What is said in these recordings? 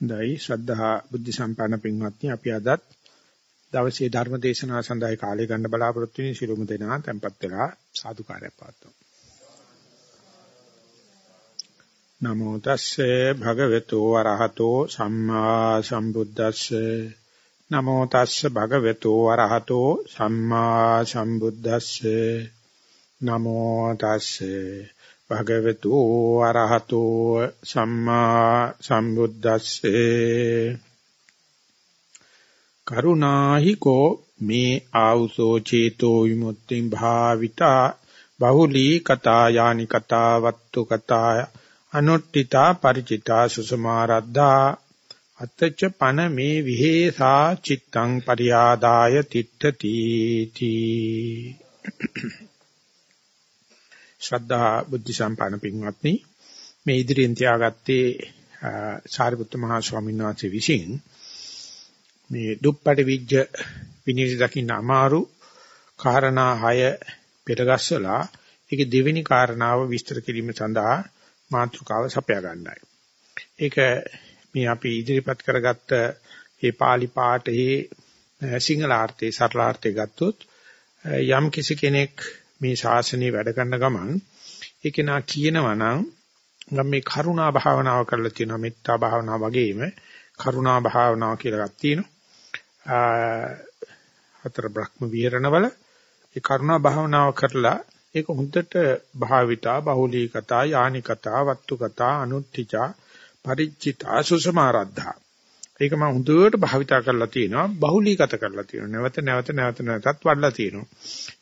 දෛ ශ්‍රද්ධා බුද්ධ සම්පන්න පින්වත්නි අපි අදත් දවසේ ධර්ම දේශනාව සඳහා කාලය ගන්න බලාපොරොත්තු වෙන ශිරුම දෙනා tempත් වෙලා සාදුකාරයක් පවත්වමු. නමෝ තස්සේ භගවතු වරහතෝ සම්මා සම්බුද්දස්සේ. නමෝ තස්සේ භගවතු වරහතෝ සම්මා සම්බුද්දස්සේ. නමෝ තස්සේ භගවතු ආරහතෝ සම්මා සම්බුද්දස්සේ. කරුණාහි කෝ මේ ආවුසෝ චේතෝ විමුක්තිං භාවිතා බහුලී කතා යානි කතා වත්තු කතා අනුට්ඨිතා ಪರಿචිතා සුසමාරද්ධා අත්තච පන මේ විහෙසා චිත්තං පරියාදාය තිට්ඨති තී ශ්‍රද්ධා බුද්ධ සම්පන්න පින්වත්නි මේ ඉදිරියෙන් තියාගත්තේ සාරිපුත්ත මහා ස්වාමීන් වහන්සේ විසින් මේ දුප්පට විජ්ජ විනිවිද දකින්න අමාරු කාරණා 6 පෙරගස්සලා ඒකේ දෙවෙනි කාරණාව විස්තර කිරීම සඳහා මාතෘකාව සපයා ගන්නයි. ඒක මේ අපි ඉදිරිපත් කරගත්ත මේ pāli පාඨයේ සිංහලාර්ථයේ සරලාර්ථය ගත්තොත් යම් කිසි කෙනෙක් මේ ශාසනය වැඩ කරන ගමන් ඒක නා කියනවා නම් මම මේ කරුණා භාවනාව කරලා තියෙනවා මෙත්තා භාවනාව වගේම කරුණා භාවනාව කියලා එකක් තියෙනවා. හතර බ්‍රහ්ම විහරණවල ඒ කරුණා භාවනාව කරලා ඒක හොඳට භාවිතා බහුලීකතා යානිකතා වත්තුකතා අනුත්තිචා පරිචිතා සුසමාරද්ධා ඒක මම හොඳට භාවිතා කරලා තියෙනවා. බහුලීගත කරලා තියෙනවා. නැවත නැවත නැවත නැවතත් වඩලා තියෙනවා.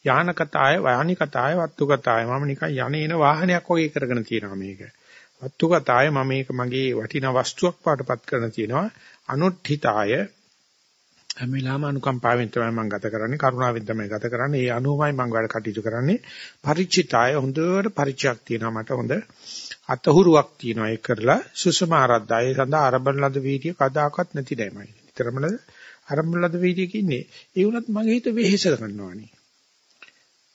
යානකතාය වානිකතාය වත්තුකතාය මම නිකන් යන්නේන වාහනයක් වගේ කරගෙන තියෙනවා මේක. වත්තුකතාය මම මේක මගේ වටිනා වස්තුවක් පාටපත් කරන තියෙනවා. අනුත්ථිතාය. හැම වෙලාවම අනුකම්පාවෙන් තමයි මම ගත කරන්නේ. කරුණාවෙන් තමයි ගත කරන්නේ. ඒ අනුවමයි මම වැඩ කටයුතු කරන්නේ. පරිචිතාය හොඳට පරිචයක් තියෙනවා මට හොඳ. අතහුරුවක් තියෙනවා ඒක කරලා සුසම ආරද්ධාය සඳහා ආරම්භන ලද වීර්ය කදාකත් නැති දැමයි. ඊතරමල ආරම්භන ලද වීර්යක ඉන්නේ. ඒ වුණත් මගේ හිත වෙහෙස කරනවානේ.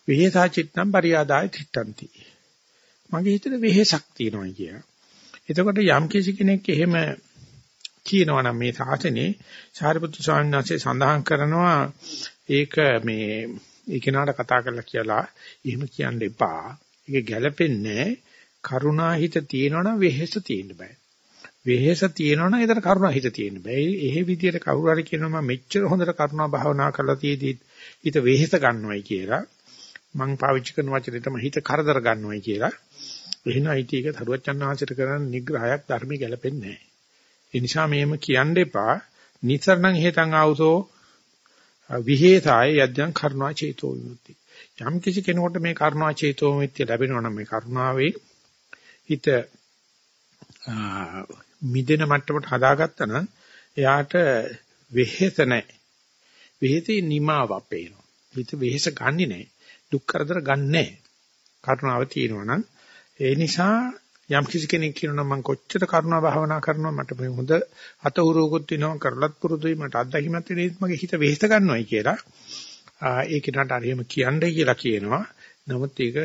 වෙහෙසා චිත්තම් පරියාදාය තිට්ඨಂತಿ. මගේ හිතේ වෙහෙසක් තියෙනවා කිය. එතකොට යම් කිසි කෙනෙක් එහෙම කියනවා නම් මේ සාසනේ සාරිපුත්තු ස්වාමීන් වහන්සේ සඳහන් කරනවා ඒක මේ ඒ කෙනාට කතා කරලා කියලා එහෙම කියන්න එපා. ඒක ගැළපෙන්නේ කරුණා හිත තියෙනවනම් වෙහෙස තියෙන්න බෑ. වෙහෙස තියෙනවනම් ඒතර කරුණා හිත තියෙන්න බෑ. එහෙ විදියට කවුරු හරි කියනවා මම මෙච්චර හොඳට කරුණා භාවනා කරලා තියෙදි හිත වෙහෙස ගන්නවයි කියලා. මං පාවිච්චි කරන වචනේ තමයි හිත කරදර ගන්නවයි කියලා. එහෙනම් IT එක තරුවචන් ආශ්‍රිත කරන නිග්‍රහයක් ධර්මي ගැලපෙන්නේ නැහැ. ඒ නිසා මේම කියන්න එපා. නිතරනම් හේතන් ආවුසෝ විහෙසාය යද්යන් කරුණා චේතෝ විමුක්ති. යම් කිසි කෙනෙකුට මේ කරුණා චේතෝ විමුක්තිය ලැබෙනවා නම් මේ කරුණාවේ හිත මිදෙන මට්ටමට හදාගත්තා නම් එයාට වෙහෙස නැහැ. වෙහෙතේ නිමාවක් පේනවා. හිත වෙහෙස ගන්නෙ නැහැ. දුක් කරදර ගන්නෑ. කරුණාව තියෙනවා නම් ඒ නිසා යම් කිසි කෙනෙක් කියනවා මම කොච්චර කරුණා භාවනා කරනවා මට මේ හොඳ අත උරුකුත් වෙනවා කරලත් පුරුදුයි මට අත්දැකීමක් තියෙනෙත් මගේ හිත වෙහෙස ගන්නවයි කියලා. ඒ කෙනාට අර එහෙම කියන්නේ කියලා කියනවා. නමුත් ඒක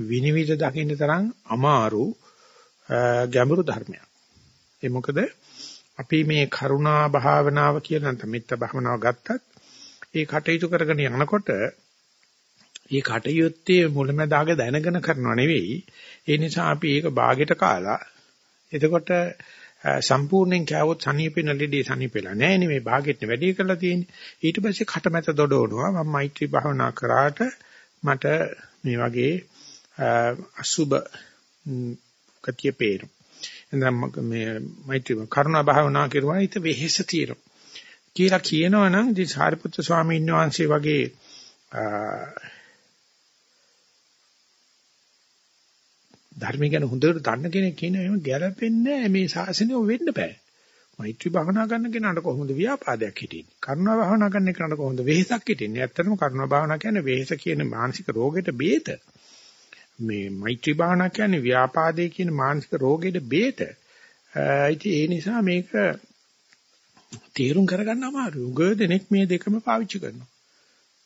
විනිවිද දකින්න තරම් අමාරු ගැඹුරු ධර්මයක්. ඒ මොකද අපි මේ කරුණා භාවනාව කියලා නැත්නම් මෙත්ත භාවනාව ගත්තත් ඒ කටයුතු කරගෙන යනකොට ඒ කටයුත්තේ මුලැමැදාග දැනගෙන කරනව නෙවෙයි. ඒ නිසා අපි ඒක ਬਾගෙට කාලා එතකොට සම්පූර්ණයෙන් කෑවොත් සනීපෙන ලෙඩේ සනීපෙලා නැහැ නේ මේ ਬਾගෙට වැඩි කරලා තියෙන්නේ. ඊට පස්සේ කටමැත දොඩවනවා මම මෛත්‍රී භාවනා කරාට මට මේ වගේ අසුබ ගතිය පේනවා. එතන මේ මෛත්‍රී කරුණා භාවනා කරුවා හිත වෙහෙස තියෙනවා. කියලා කියනවා නම් ඉතින් සාරිපුත්‍ර ස්වාමීන් වහන්සේ වගේ ධර්ම ගැන හොඳට දන්න කෙනෙක් කියන එහෙම ගැළපෙන්නේ නැහැ මේ ශාසනය වෙන්න බෑ. මෛත්‍රී භාවනා කරන කෙනාට කොහොමද ව්‍යාපාදයක් හිටින්නේ? කරුණා භාවනා කරන කෙනාට කොහොමද වෙහෙසක් හිටින්නේ? ඇත්තටම කරුණා භාවනා කියන්නේ වෙහෙස කියන මානසික රෝගෙට බේත. මේ මෛත්‍රී භාවනා කියන්නේ ව්‍යාපාදේ කියන මානසික රෝගෙට බේත. ඉතින් ඒ නිසා මේක තේරුම් කරගන්න අමාරුයි. උග දෙනෙක් මේ දෙකම පාවිච්චි කරනවා.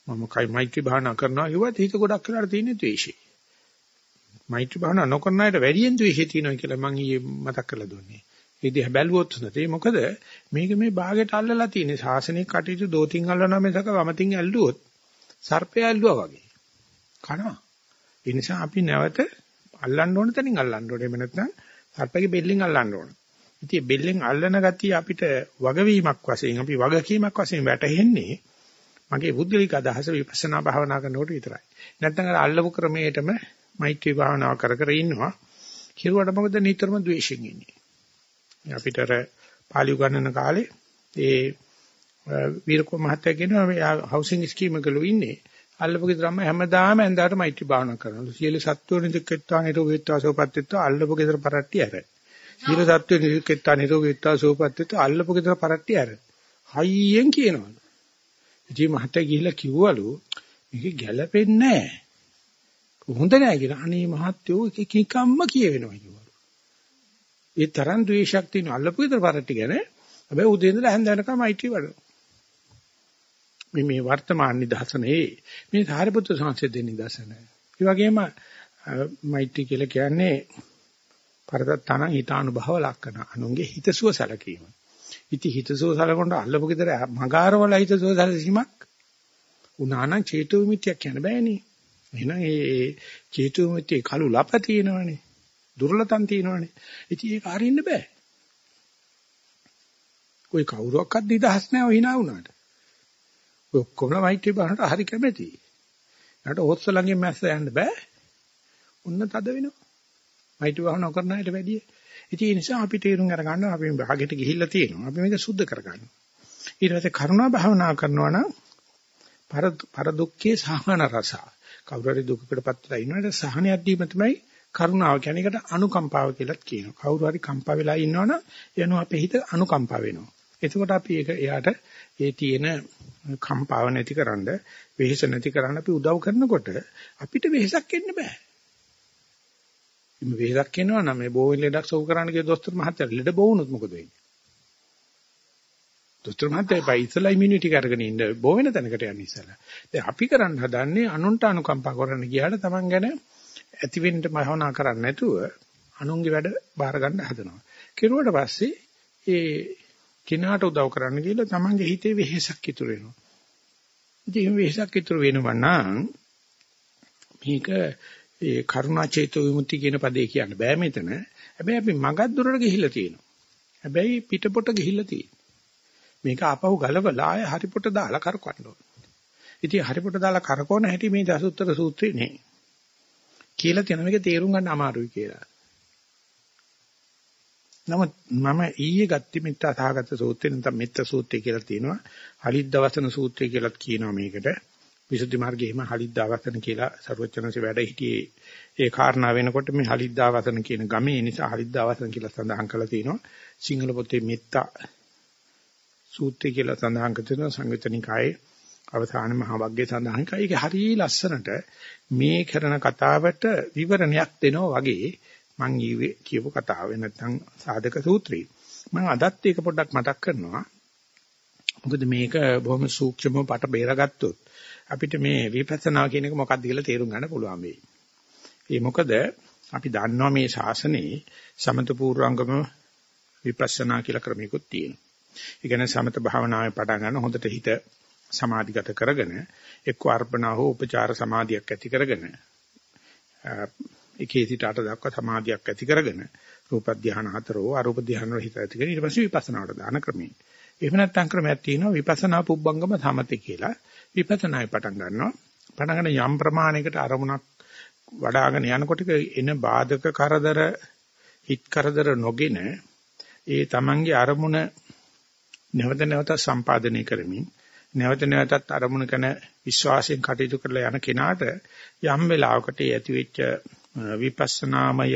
මම කයි මෛත්‍රී භාවනා කරනවා කිව්වත් හිත ගොඩක් වෙලාට තියෙන ද්වේෂය. මෛත්‍රී භාවනා නොකරන අයට වැඩියෙන් ද්වේෂය තියෙනවා කියලා මම ඊයේ මතක් කරලා දුන්නේ. ඒ දිහා බැලුවොත් නැතේ මොකද මේක මේ භාගයට අල්ලලා තියෙන්නේ ශාසනික කටයුතු දෝතින් අල්ලනවා මිසක වමතින් ඇල්ලුවොත් සර්පය ඇල්ලුවා වගේ කනවා ඒ නිසා අපි නැවත අල්ලන්න ඕන තැනින් අල්ලන්න ඕනේ. එහෙම නැත්නම් සර්පගේ බෙල්ලෙන් අල්ලන්න ඕන. ඉතින් බෙල්ලෙන් අල්ලන ගතිය අපිට වගවීමක් වශයෙන් අපි වගකීමක් වශයෙන් වැටහෙන්නේ මගේ බුද්ධලික අදහස විපස්සනා භාවනා කරනකොට විතරයි. නැත්නම් අර අල්ලපු ක්‍රමයටම මෛත්‍රී භාවනාව කර කර ඉන්නවා. කිරුවට මොකද නිතරම ද්වේෂයෙන් ඉන්නේ. අපිට අර පාලි උගන්වන කාලේ ඒ වීරකෝ මහත්තයා කියනවා හවුසින් ස්කීම් එකලු ඉන්නේ. අල්ලපු ගෙදර අම්ම හැමදාම ඇඳාට මෛත්‍රී භාවනා කරනවා. සියලු සත්වෝ නිදුක්කත්වා නිරෝගීත්වා සෝපත්ත්වා අල්ලපු ගෙදර පරට්ටි ඇර. සියලු සත්වෝ නිදුක්කත්වා නිරෝගීත්වා සෝපත්ත්වා අල්ලපු ගෙදර පරට්ටි ඇර. හයියෙන් කියනවා. ඉතින් මහත්තයා ගිහිල්ලා කිව්වලු මේක ගැළපෙන්නේ නැහැ. හොඳ නැහැ කියලා. අනේ මහත්තයෝ කිකම්ම කියවෙනවා කිව්වා. ඒ තරම් ද්වේෂයක් තියෙන අල්ලපු විතර පරට්ටි ගැන හැබැයි උදේ ඉඳලා හැන්ද වෙනකම් IT වඩනවා. මේ මේ වර්තමාන නිදර්ශනේ මේ සාරිපුත්‍ර සංසද දෙන නිදර්ශනය. ඒ වගේම මෛත්‍රී කියලා කියන්නේ පරතතන හිතානුභව ලක්කන අනුන්ගේ හිතසුව සැලකීම. ඉති හිතසුව සැලකොන්න අල්ලපු විතර මගාරවල හිතසුව සැලසීමක් උනානම් චේතු විමුක්තියක් කියන්න බෑනේ. එහෙනම් ඒ චේතු විමුක්තිය කලු ලප තියෙනවනේ. දුර්ලතම් තියෙනවනේ. ඉතින් ඒක හරින්න බෑ. કોઈ කවුරුවක්වත් නිදහස් නැහැ හිනා වුණාට. ඔය ඔක්කොම මෛත්‍රී බාහනට හරි කැමැති. ඊට ඕත්ස ළඟින් මැස්ස යන්න බෑ. උන්න තද වෙනවා. මෛත්‍රී බාහන කරන අයට වැඩිය. ඉතින් ඒ නිසා අපි තීරුම් අරගන්නවා අපි භාගයට ගිහිල්ලා තියෙනවා. අපි මේක සුද්ධ කරගන්නවා. ඊට පස්සේ කරුණා භාවනා කරනවා නම් පර පර දුක්ඛේ සහන රස. කවුරු හරි දුකකටපත් වෙලා ඉන්නකොට සහනයක් දීම තමයි කරුණාව කියන්නේ ඒකට අනුකම්පාව කියලාත් කියනවා. කවුරු හරි කම්පා වෙලා ඉන්නවනම් එනවා අපේ හිත අනුකම්පා වෙනවා. එතකොට අපි ඒක එයාට ඒ තියෙන කම්පාව නැතිකරන්න, වෙහෙස නැතිකරන්න අපි උදව් කරනකොට අපිට වෙහෙසක් එන්න බෑ. මේ වෙහෙසක් එනවා නම් මේ බෝවෙන් ලෙඩක් සොව කරන්න කිය දොස්තර මහත්තයා ලෙඩ බොවුනොත් මොකද වෙන්නේ? දොස්තර මහත්තයා පයි ඉස්සලා ඉමුනිටි කරගෙන ඉන්න බෝ වෙන තැනකට යන්න ඉස්සලා. දැන් අපි කරන්න හදන්නේ අනුන්ට අනුකම්පා කරන්න ගියාට Taman ගැන ඇති වෙන්න භවනා කරන්නේ නැතුව අනුන්ගේ වැඩ බාර ගන්න හදනවා. කෙරුවට පස්සේ ඒ කිනාට උදව් කරන්න කියලා තමන්ගේ හිතේ වෙහෙසක් ඉතුරු වෙනවා. ඉතින් වෙහෙසක් ඉතුරු වෙනවා නම් මේක ඒ කරුණා චේතෝ විමුක්ති කියන පදේ කියන්න බෑ මෙතන. හැබැයි අපි මගක් දුරට ගිහිල්ලා තියෙනවා. හැබැයි පිටපොට ගිහිල්ලා තියෙනවා. මේක ආපහු ගලවලා ආය හරිපොට දාලා කරකවන්න ඕන. ඉතින් හරිපොට දාලා කරකවන හැටි මේ දසුත්තර සූත්‍රේ නේ. කියලා තියෙන මේක තේරුම් ගන්න අමාරුයි කියලා. නමුත් මම ඊයේ ගත්තේ මෙත්තා සහගත සූත්‍රය නැත්නම් මෙත්ත සූත්‍රය කියලා තියෙනවා. හලිද්දවසන සූත්‍රය කියලාත් කියනවා මේකට. විසුද්ධි මාර්ගයේම හලිද්දාවසන කියලා සරුවචනන්සේ වැඩ හිටියේ ඒ කාරණා වෙනකොට මේ හලිද්දාවසන කියන ගමේ නිසා හලිද්දාවසන කියලා සඳහන් කරලා තියෙනවා. සිංහල පොතේ මෙත්තා සූත්‍රය කියලා සඳහන් කරන සංයුතනිකායේ අවසාන මහ වග්ගයේ සඳහන් කරා. ඒක හරිය ලස්සනට මේ කරන කතාවට විවරණයක් දෙනවා වගේ මං ඊවේ කියපු කතාව නැත්නම් සාධක සූත්‍රය. මම අදත් ඒක පොඩ්ඩක් මතක් කරනවා. මොකද මේක බොහොම සූක්ෂමව පට බේරගත්තොත් අපිට මේ විපස්සනා කියන එක මොකක්ද කියලා තේරුම් ගන්න පුළුවන් වෙයි. ඒ මොකද අපි දන්නවා මේ ශාසනයේ සමත පූර්වංගම විපස්සනා කියලා ක්‍රමිකුත් තියෙනවා. ඒ කියන්නේ සමත භාවනාවේ පටන් ගන්න හොඳට හිත සමාධිගත කරගෙන එක්ක අර්පණා හෝ උපචාර සමාධියක් ඇති කරගෙන එකේ සිට අට දක්වා සමාධියක් ඇති කරගෙන රූප ධානය හතරෝ අරූප ධානය වල හිත ඇති කරගෙන ඊට පස්සේ විපස්සනාවට දාන ක්‍රමය. එහෙම නැත්නම් ක්‍රමයක් තියෙනවා විපස්සනා පුබ්බංගම සමතේ කියලා. විපස්සනායි පටන් ගන්නවා. පටන් ගන්න යම් ප්‍රමාණයකට අරමුණක් වඩ아가න යනකොට එන බාධක කරදර හිත් කරදර නොගෙන ඒ තමන්ගේ අරමුණ නැවත නැවත සම්පාදනය කරමින් නැවත නැවතත් අරමුණ කරන විශ්වාසයෙන් කටයුතු කරලා යන කෙනාට යම් වෙලාවකට ඇතිවෙච්ච විපස්සනාමය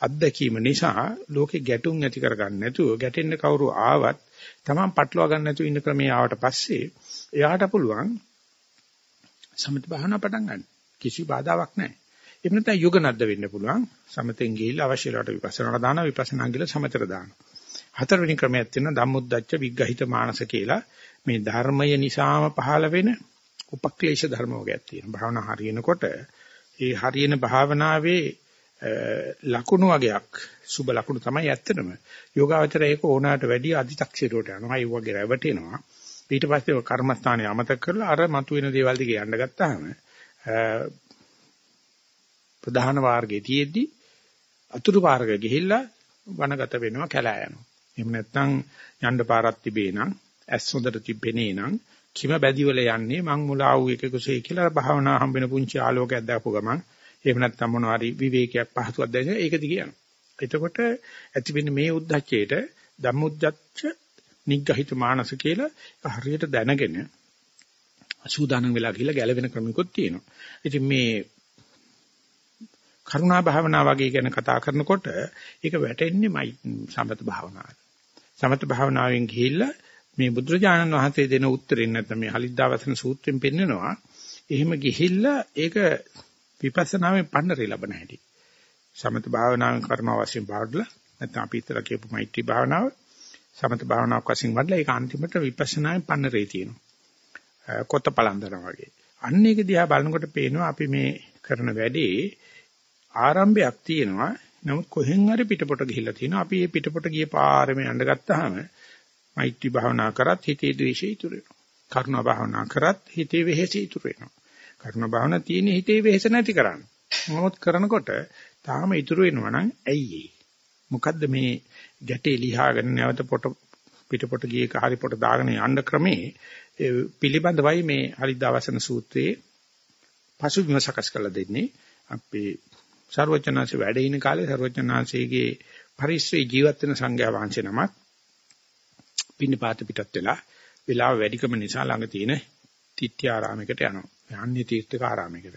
අත්දැකීම නිසා ලෝකේ ගැටුම් ඇති කරගන්න නැතුව ගැටෙන්න කවුරු ආවත් Taman පටලවා ගන්න නැතුව ඉන්න ක්‍රමයේ ආවට පස්සේ එයාට පුළුවන් සමථ භාවනා පටන් ගන්න. කිසි බාධාවක් නැහැ. එහෙම නැත්නම් යුගනද්ද වෙන්න පුළුවන්. සමතෙන් ගිහිල්ලා අවශ්‍ය වෙලාවට විපස්සනාට දානවා විපස්සනා ගිහලා සමතට දානවා. හතරවෙනි ක්‍රමයක් තියෙනවා ධම්මොද්දච්ච විග්‍රහිත මානස කියලා. මේ ධර්මය නිසාම පහළ වෙන උපක්ලේශ ධර්ම වර්ගයක් තියෙනවා. භාවනා හරියනකොට ඒ හරියන භාවනාවේ ලකුණු වගේක් සුබ ලකුණු තමයි ඇත්තටම. යෝගාවචරය ඒක ඕනාට වැඩි අධි탁සිරුවට යනවා. ඒ වගේ රැවටෙනවා. ඊට පස්සේ කර්මස්ථානය අමතක කරලා අර මතුවෙන දේවල් දිගේ යන්න ගත්තාම ප්‍රධාන මාර්ගයේ තියෙද්දි අතුරු පාරක ගිහිල්ලා වනගත වෙනවා කැලෑ යනවා. එහෙම නැත්නම් යන්න පාරක් තිබේ නම් ඇස් හොඳට තිබෙන්නේ නම් කිම බැදිවල යන්නේ මං මුලා වූ එකකුසේ කියලා භාවනා හම්බෙන පුංචි ආලෝකයක් දාපු ගමන් එහෙම නැත්නම් මොනවා හරි විවේකයක් පහසුවක් දැනෙන ඒක දිගේ යනවා. එතකොට ඇතිවෙන්නේ මේ උද්දච්චයට ධම්මුද්දච්ච නිග්ගහිත මානස කියලා හරියට දැනගෙන අසූදානම් වෙලා ගිහිල්ලා ගැලවෙන ක්‍රමිකුත් තියෙනවා. ඉතින් මේ කරුණා භාවනා වගේ ගැන කතා කරනකොට ඒක වැටෙන්නේ සමත භාවනාවට. සමත භාවනාවෙන් ගිහිල්ලා මේ බුදුරජාණන් වහන්සේ දෙන උත්තරෙන් නැත්නම් මේ හලිද්දාවසන සූත්‍රයෙන් පෙන්නනවා. එහෙම ගිහිල්ලා ඒක විපස්සනාවෙන් පන්නරේ ලබන හැටි. සමත භාවනාවෙන් කරනවා වශයෙන් බාරලා නැත්නම් අපි ඉතල කියපු මෛත්‍රී භාවනාව සමත භාවනාවක් වශයෙන් වඩලා ඒක අන්තිමට විපස්සනායෙන් පන්නරේ තියෙනවා. කොත්ත පලන්දන වගේ. අන්න ඒක දිහා බලනකොට පේනවා අපි මේ කරන වැඩේ ආරම්භයක් තියෙනවා. නමුත් කොහෙන් හරි පිටපොට ගිහිල්ලා තියෙනවා. අපි මේ පිටපොට ගිය පාරෙම යන්න ගත්තාම මෛත්‍රී භාවනා කරත් හිතේ ද්වේෂය ඉතුරු වෙනවා. කරුණා භාවනා කරත් හිතේ වෙහෙස ඉතුරු වෙනවා. කරුණා භාවනා තියෙන හිතේ වෙහෙස නැති කරන්න. මොනවත් කරනකොට තාම ඉතුරු වෙනවා නම් ඇයි ඒ? මොකද්ද මේ ගැටේ ලිහාගෙන නැවත පොට පිටපොට ගියේ කාරි පොට දාගෙන යන්න ක්‍රමේ පිළිබඳවයි මේ හරිදාවසන සූත්‍රයේ පසුබිම සකස් කරලා දෙන්නේ අපේ ਸਰවචනාංශ වැඩ ඉන කාලේ ਸਰවචනාංශයේ පරිශ්‍රයේ ජීවත් වෙන සංඝයා වහන්සේ නමක් පින්නපාත පිටත් වෙලා වෙලාව වැඩිකම නිසා ළඟ තියෙන තිත්‍ය ආරාමයකට යනවා. යන්නේ තීර්ථක ආරාමයකට.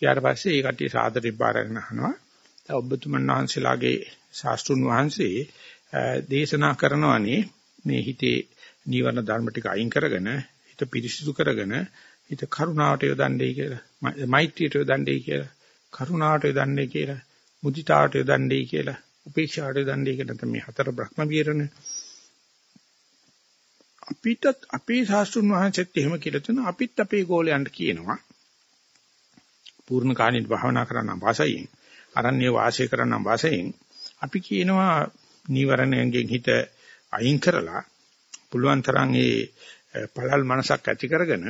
ඊට පස්සේ ඒ කට්ටිය සාදරේ බාරගෙන අහනවා. දැන් ඔබතුමන් වහන්සේලාගේ ශාස්ත්‍රුන් වහන්සේ දේශනා කරනවානේ මේ හිතේ නීවරණ ධර්ම ටික අයින් කරගෙන හිත පිරිසිදු කරගෙන හිත කරුණාවට යොදන්නේ කියලා. මෛත්‍රියට යොදන්නේ කියලා. කරුණාවට යොදන්නේ කියලා. මුදිතාවට යොදන්නේ කියලා. උපේක්ෂාවට යොදන්නේ කියලා මේ හතර බ්‍රහ්ම විහරණ අපිටත් අපේ ශාස්ත්‍රුන් වහන්සේත් එහෙම කියලා තුන අපිත් අපේ ගෝලයන්ට කියනවා. පූර්ණ කාණිත භාවනා කරන්න වාසයෙන්. අරණ්‍ය වාසය කරන්න වාසයෙන්. අපි කියනවා නීවරණයෙන් හිත අයින් කරලා පුළුවන් තරම් ඒ පළල් මනසක් ඇති කරගෙන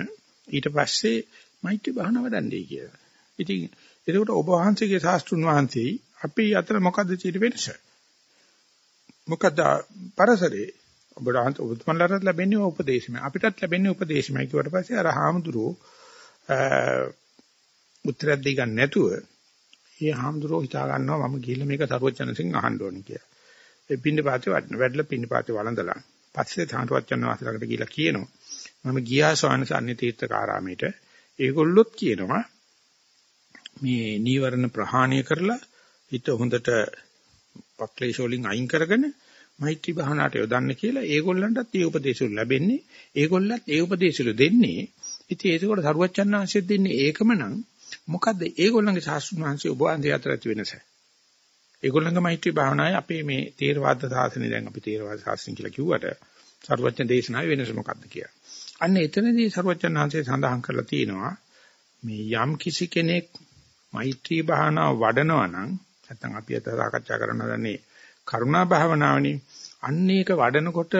ඊට පස්සේ මෛත්‍රී භාවනාව වඩන්නේ කියලා. ඉතින් එතකොට ඔබ වහන්සේගේ ශාස්ත්‍රුන් වහන්සේ අපි අතර මොකද්ද තියෙන වෙනස? මොකද්ද පරසරේ ඔබට ඔබතුමන්ලාට ලැබෙන්නේ උපදේශමයි. අපිටත් ලැබෙන්නේ උපදේශමයි කියවට පස්සේ අර හාමුදුරුවෝ උත්තරයක් දෙයි ගන්න නැතුව ඒ හාමුදුරුවෝ හිතා ගන්නවා මම ගිහිල්ලා මේක සරුවචනසින් අහන්න ඕනේ කියලා. ඒ පින්න පාතේ වඩන වැඩලා පින්න පාතේ වළඳලා පස්සේ සාරවත්යන් වහන්සේලාට ගිහිල්ලා කියනවා මම ගියා ස්වාමීන් වහන්සේ තීර්ථකාරාමයට ඒගොල්ලොත් කියනවා මේ නීවරණ ප්‍රහාණය කරලා හිත හොඳට පක්ලේශ වලින් අයින් කරගෙන මෛත්‍රී භාවනාවට යොදන්න කියලා ඒගොල්ලන්ටත් ඒ උපදේශු ලැබෙන්නේ. ඒගොල්ලන්ත් ඒ උපදේශු දෙන්නේ. ඉතින් ඒකෝට සරුවච්චන් ආංශයෙන් දෙන්නේ ඒකම නම් මොකද්ද ඒගොල්ලන්ගේ ශාස්ත්‍රඥ ආංශය ඔබ අන්තිය අතර ඇති වෙනස? ඒගොල්ලන්ගේ මෛත්‍රී භාවනාවේ අපේ මේ තේරවාද සාසනේ දැන් අපි තේරවාද සාසන කියලා කිව්වට සරුවච්චන් දේශනාවේ වෙනස මොකද්ද කියලා. අන්න එතනදී සරුවච්චන් ආංශය සඳහන් කරලා තියෙනවා මේ යම් කිසි කෙනෙක් මෛත්‍රී භාවනාව වඩනවා නම් නැත්නම් අපි අද සාකච්ඡා කරන්න දන්නේ කරුණා භාවනාවනේ. අන්න ඒක වඩනකොට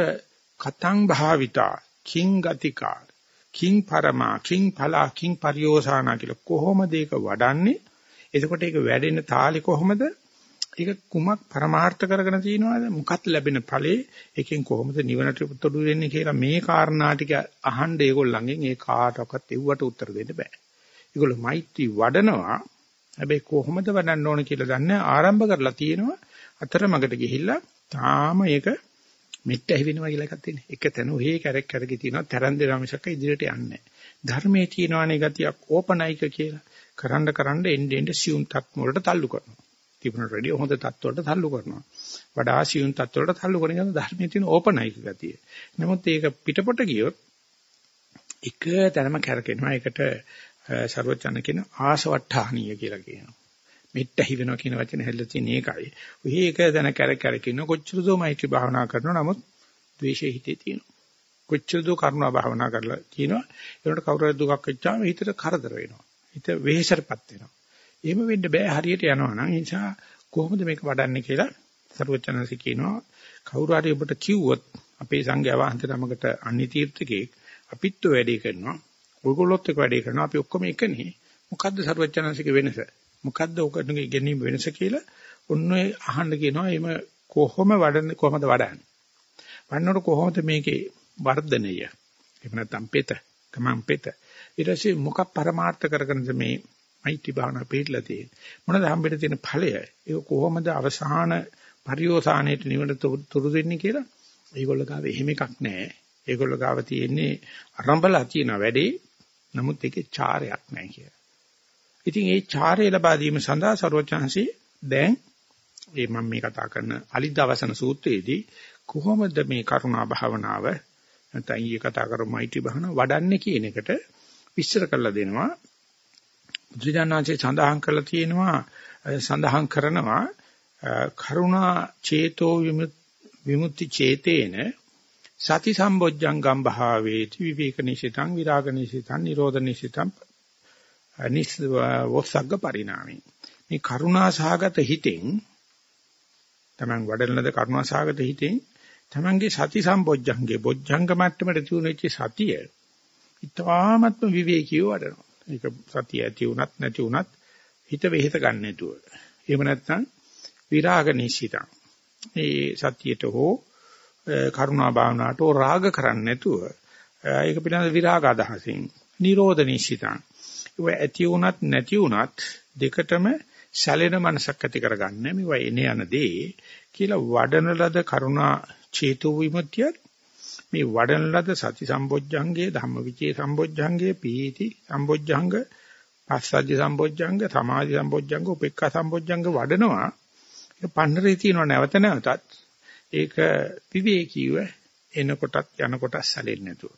කතං භාවිතා කිං ගතිකා කිං පරමා කිං ඵලා කිං පරියෝසానా කියලා කොහොමද ඒක වඩන්නේ? එතකොට ඒක වැඩෙන තාලෙ කොහොමද? ඒක කුමක් පරමාර්ථ කරගෙන තියනවාද? මොකක්ද ලැබෙන ඵලේ? එකෙන් කොහොමද නිවනට උත්තර දෙන්නේ කියලා මේ කාරණා ටික අහන්න ඒගොල්ලන්ගෙන් ඒ කාටවත් එව්වට උත්තර දෙන්න බෑ. ඒගොල්ලෝ මෛත්‍රී වඩනවා. හැබැයි කොහොමද වඩන්න ඕන කියලා දන්නේ ආරම්භ කරලා තියෙනවා. අතරමඟට ගිහිල්ලා තාම ඒක මෙට්ට ඇහිවෙනවා කියලා එකක් තියෙනවා. එක තැන ඔහේ කැරක් කැරකි තියෙනවා. තරන් දෙනා මිසක ඉදිරියට යන්නේ නැහැ. ධර්මයේ තියෙනවානේ ගතියක් ඕපනයික කියලා. කරන්න කරන්න එන්නේ එන්නේ සියුම් තත්ම වලට තල්ලු කරනවා. තිබුණට වැඩිය හොඳ තත්ත්ව වලට තල්ලු කරනවා. වඩා සියුම් තත්ත්ව වලට තල්ලු කරන එක ධර්මයේ තියෙන ඕපනයික ගතිය. නමුත් ඒක පිටපොට ගියොත් එක තැනම කැරකෙනවා. ඒකට ਸਰවචන කියන ආසවට්ටාහනීය කියලා කියනවා. මෙට්ටහි වෙනවා කියන වචනේ හැදලා තියෙන එකයි. ඔහි එක දන කැර කැර කියන කොච්චර දෝ මෛත්‍රී භාවනා කරනවා නමුත් ද්වේෂය හිතේ තියෙනවා. කොච්චර දෝ කරුණා භාවනා කරලා කියනවා. ඒකට කවුරු හරි දුකක් වෙච්චාම හිතට කරදර වෙනවා. හිත වෙහෙසටපත් වෙනවා. එහෙම වෙන්න බෑ හරියට යනවා නම් ඒ නිසා කොහොමද මේක වඩන්නේ කියලා සරුවචනන්සේ කියනවා කවුරු හරි ඔබට කිව්වොත් අපේ සංඝයා වහන්සේ නමකට අන්‍ය තීර්ථකෙක් අපිත් වැඩේ කරනවා ඔයගොල්ලොත් එක්ක වැඩේ කරනවා අපි ඔක්කොම එකනේ මොකද්ද සරුවචනන්සේක වෙනස මොකද්ද ඔකටගේ ගැනීම වෙනස කියලා? ඔන්න ඔය අහන්න කියනවා එimhe කොහොම වඩන්නේ කොහොමද වඩන්නේ? වන්නකොට කොහොමද මේකේ වර්ධනය? එහෙම නැත්නම් පෙත ගමන් පෙත. ඊට පස්සේ මොකක් පරමාර්ථ කරගෙනද මේ මෛත්‍රී භාවනා පිළිලා තියෙන්නේ? මොනවද හම්බෙට තියෙන ඵලය? ඒක කොහොමද අවසාන පරිෝසානයේට නිවන තුරු දෙන්නේ කියලා? ඒගොල්ලෝ ගාව එහෙම එකක් නැහැ. ඒගොල්ලෝ ගාව තියෙන්නේ අරඹලා තියෙන වැඩේ. නමුත් ඒකේ චාරයක් නැහැ කියලා. ඉතින් ඒ චාරය ලබා දීම සඳහා ਸਰවචන්සි දැන් ඒ මම මේ කතා කරන අලිද්දවසන සූත්‍රයේදී කොහොමද මේ කරුණා භාවනාව නැත්නම් ඊයේ කතා කරමු මෛත්‍රී භාවනාව වඩන්නේ කියන එකට විස්තර කරලා දෙනවා. බුදුජානනාංශේ සඳහන් කරලා තියෙනවා සඳහන් කරනවා කරුණා චේතෝ විමුක්ති චේතේන සති සම්බොජ්ජංගම් භාවේති විවේක නිසිතං විරාග නිසිතං නිරෝධ නිසිතං නිස්සවොස්සග්ග පරිණාමී මේ කරුණා සහගත හිතෙන් තමන් වඩන ලද කරුණා සහගත හිතෙන් තමන්ගේ සති සම්බොජ්ජංගේ බොජ්ජංග මට්ටමට තියුණෙච්ච සතිය ඊටාත්ම විවේකීව වඩනවා. ඒක සතිය ඇති වුණත් නැති වුණත් හිත වෙහෙත ගන්න නැතුව. එහෙම නැත්නම් විරාග නිශ්චිතං. මේ සතියට හෝ කරුණා භාවනාවට හෝ රාග කරන්නේ නැතුව ඒක පිළිබඳ විරාග අදහසින් නිරෝධ නිශ්චිතං. ඒ ඇති වුණත් නැති වුණත් දෙකටම සැලෙන මනසක් ඇති කරගන්න මේවා එනේ යන දේ කියලා වඩන ලද කරුණා චේතු විමුක්තියත් මේ වඩන ලද සති සම්බොජ්ජංගේ ධම්මවිචේ සම්බොජ්ජංගේ පීති සම්බොජ්ජංග පස්සද්ධි සම්බොජ්ජංග සමාධි සම්බොජ්ජංග උපේක්ඛා සම්බොජ්ජංග වඩනවා. ඒක පන්නරේ තියෙනව නැවත නැවතත් ඒක විවේකීව එනකොටත් යනකොටත් සැලෙන්නේ නැතුව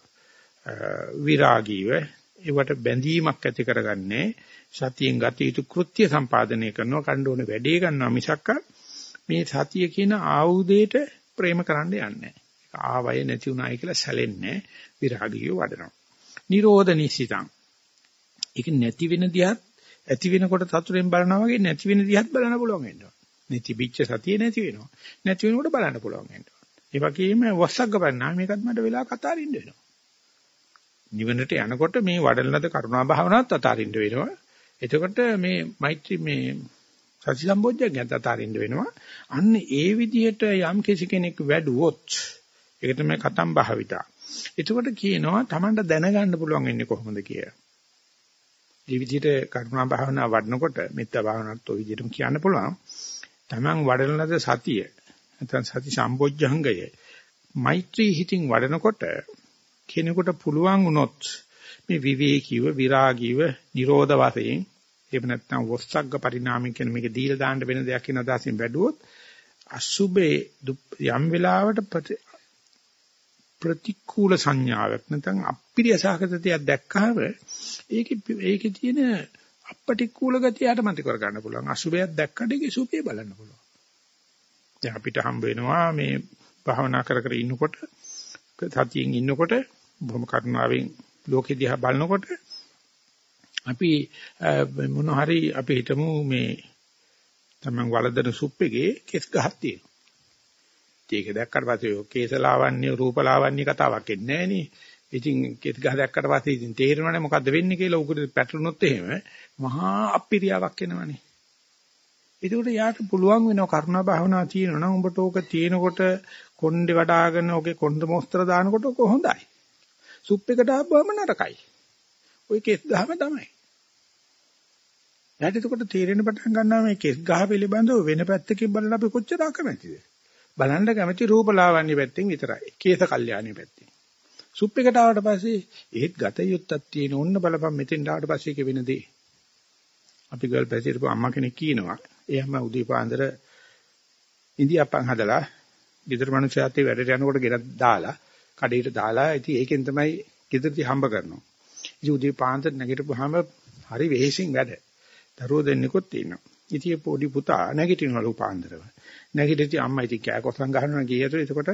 විරාගීව ඒවට බැඳීමක් ඇති කරගන්නේ සතියෙන් ගත යුතු කෘත්‍ය සම්පාදනය කරනවා කණ්ඩ ඕනේ වැඩේ ගන්නවා මිසක්ක මේ සතිය කියන ආයුධයට ප්‍රේම කරන්න යන්නේ ආවය නැති උනායි කියලා සැලෙන්නේ විරාගිය වඩනවා. නිරෝධ නිසිතං. ඒක නැති වෙන දිහත් ඇති වෙනකොට සතුරෙන් බලනවා වගේ නැති වෙන දිහත් බලන්න පුළුවන් වෙනවා. නැති පිච්ච සතිය නැති වෙනවා. නැති වෙනකොට බලන්න පුළුවන් වෙනවා. ඒ වගේම වස්සග්ග බලනවා. මේකත් මට වෙලා කතාරින්න වෙනවා. නිවනට යනකොට මේ වඩන ලද කරුණා භාවනාවත් අතාරින්න වෙනවා එතකොට මේ මෛත්‍රී මේ සති සම්බොජ්ජංගයත් අතාරින්න වෙනවා. අන්න ඒ විදිහට යම් කෙනෙක් වැඩුවොත් ඒක තමයි කතම් භාවිතා. එතකොට කියනවා Tamanට දැනගන්න පුළුවන් වෙන්නේ කොහොමද කියලා. මේ විදිහට කරුණා භාවනා වඩනකොට මෙත්තා භාවනාවත් ඔය විදිහටම කියන්න පුළුවන්. Taman වඩන ලද සතිය නැත්නම් සති සම්බොජ්ජංගය මෛත්‍රී හිතින් වඩනකොට කෙනෙකුට පුළුවන් වුණොත් මේ විවේකීව විරාගීව නිරෝධ වශයෙන් එහෙම නැත්නම් වොස්සග්ග පරිණාමය කියන මේක දීලා දාන්න වෙන දෙයක් කියන අදහසින් වැඩුවොත් අසුබේ යම් වෙලාවට ප්‍රතිකූල සංඥාවක් නැත්නම් අප්‍රියසහගතතියක් දැක්කහම ඒකේ ඒකේ තියෙන අපටිකූල ගතිය යටමත් කර ගන්න පුළුවන්. අසුබයක් දැක්කට ඒකේ සුභය බලන්න පුළුවන්. දැන් අපිට හම්බ වෙනවා මේ භාවනා කර කර ඉන්නකොට සතියෙන් ඉන්නකොට බොහොම කරුණාවෙන් ලෝකෙ දිහා බලනකොට අපි මොන හරි අපි හිතමු මේ තමන් වලදන සුප් එකේ කෙස් ගහක් තියෙනවා. ඒක දැක්කට පස්සේ කේසලාවන්‍ය රූපලාවන්‍ය කතාවක් එන්නේ නැහැ නේ. ඉතින් කෙස් ගහ දැක්කට පස්සේ ඉතින් තේරෙනවනේ මොකද්ද වෙන්නේ කියලා උගුර පැටලුනොත් එහෙම මහා අප්පිරියාවක් එනවනේ. ඒකට යාට පුළුවන් වෙනවා කරුණා භාවනා තියෙනවා නම් උඹට ඕක තියෙනකොට කොණ්ඩේ වඩාගෙන ඔගේ කොණ්ඩ මොස්තර දානකොට ඔක හොඳයි. සුප් එකට ආවම නරකයි. ওই කෙස් ගහම තමයි. එයාට එතකොට තේරෙන පටන් ගන්නවා මේ කෙස් ගහ පිළිබඳව වෙන පැත්තකින් බලලා අපි කොච්චර අකමැතිද? බලන්න කැමති රූපලාවන්‍ය පැත්තෙන් විතරයි. කේස කල්යාණි පැත්තෙන්. සුප් එකට ආවට පස්සේ ඒත් ගත යුත්තක් තියෙන ඕන්න බලපන් මෙතෙන් ආවට පස්සේ ඒක වෙනදී. අපි ගල් පැසිරපු අම්මා කෙනෙක් කියනවා. එයාම උදේ පාන්දර ඉන්දියාප්පන් හදලා ගෙදර මිනිස්සුත් වැඩට යනකොට ගෙනත් දාලා කඩේට දාලා ඉතින් ඒකෙන් තමයි ගෙදරදී හම්බ කරනවා. ඉතින් උදේ පාන්දර නැගිටපුවාම හරි වෙහෙසින් වැඩ. දරුවෝ දෙන්නෙකුත් ඉන්නවා. ඉතින් පොඩි පුතා නැගිටිනවලු පාන්දරව. නැගිටිති අම්මා ඉතින් කෑකොස්සන් ගහනවා ගියතෝ එතකොට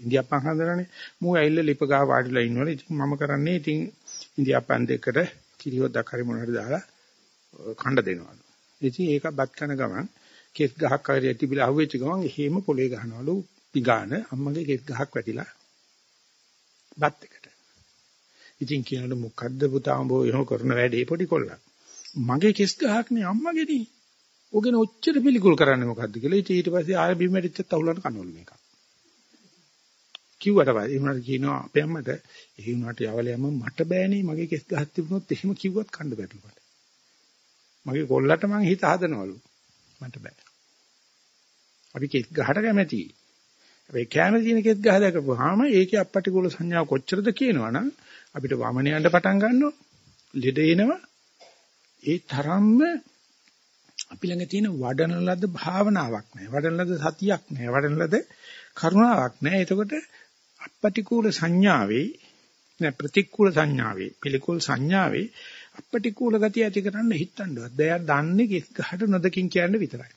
ඉන්දියාප්පන් හදනනේ. මූ ඇවිල්ලා ලිප ගාව වාඩිලා ඉන්නවලු. ඉතින් මම කරන්නේ ඉතින් ඉන්දියාප්පන් දෙකට කිරියොද්දක් හරි මොනවද දාලා කණ්ඩ දෙනවලු. ඉතින් ඒක බත් කන ගමන් කෙස් ගහක් කරේ තිබිලා අහුවෙච්ච ගමන් එහෙම පොලේ ගහනවලු පිගාන අම්මගේ කෙස් ගහක් වැටිලා බත් එකට. ඉතින් කියනලු මොකද්ද පුතා උඹ එහෙම කරන වැඩේ පොඩි කොල්ලා. මගේ කෙස් ගහක් නේ අම්මගේ නේ. ඔගෙන ඔච්චර පිළිකුල් කරන්නේ මොකද්ද කියලා. ඉතින් ඊට පස්සේ ආය බිම් වැටිච්චත් අහුලන කනවලු මේක. කිව්වට පස්සේ ඒ වුණාට කියනවා අපේ අම්මට ඒ වුණාට යවලයම මට බෑනේ මගේ කෙස් ගහක් තිබුණොත් එහෙම කිව්වත් කන්න බැරිලු මට. මගේ කොල්ලට මං හිත හදනවලු. මට බෑ. අපි කෙස් ගහට කැමැති. හැබැයි කැමති තියෙන කෙස් ගහ දැකපුවාම ඒකේ අපටිකූල සංඥාව කොච්චරද කියනවනම් අපිට වමනයන්ට පටන් ගන්නවා. ලෙඩ එනවා. ඒ තරම්ම අපි ළඟ තියෙන වඩන ලද භාවනාවක් නැහැ. වඩන ලද සතියක් නැහැ. වඩන ලද කරුණාවක් නැහැ. එතකොට අපටිකූල සංඥාවේ නැ ප්‍රතිකූල සංඥාවේ පිළිකූල සංඥාවේ අපටිකූල ගතිය ඇති කරන්න හිතන්නවත්. දැන් දන්නේ කිස් ගහට නොදකින් කියන්නේ විතරයි.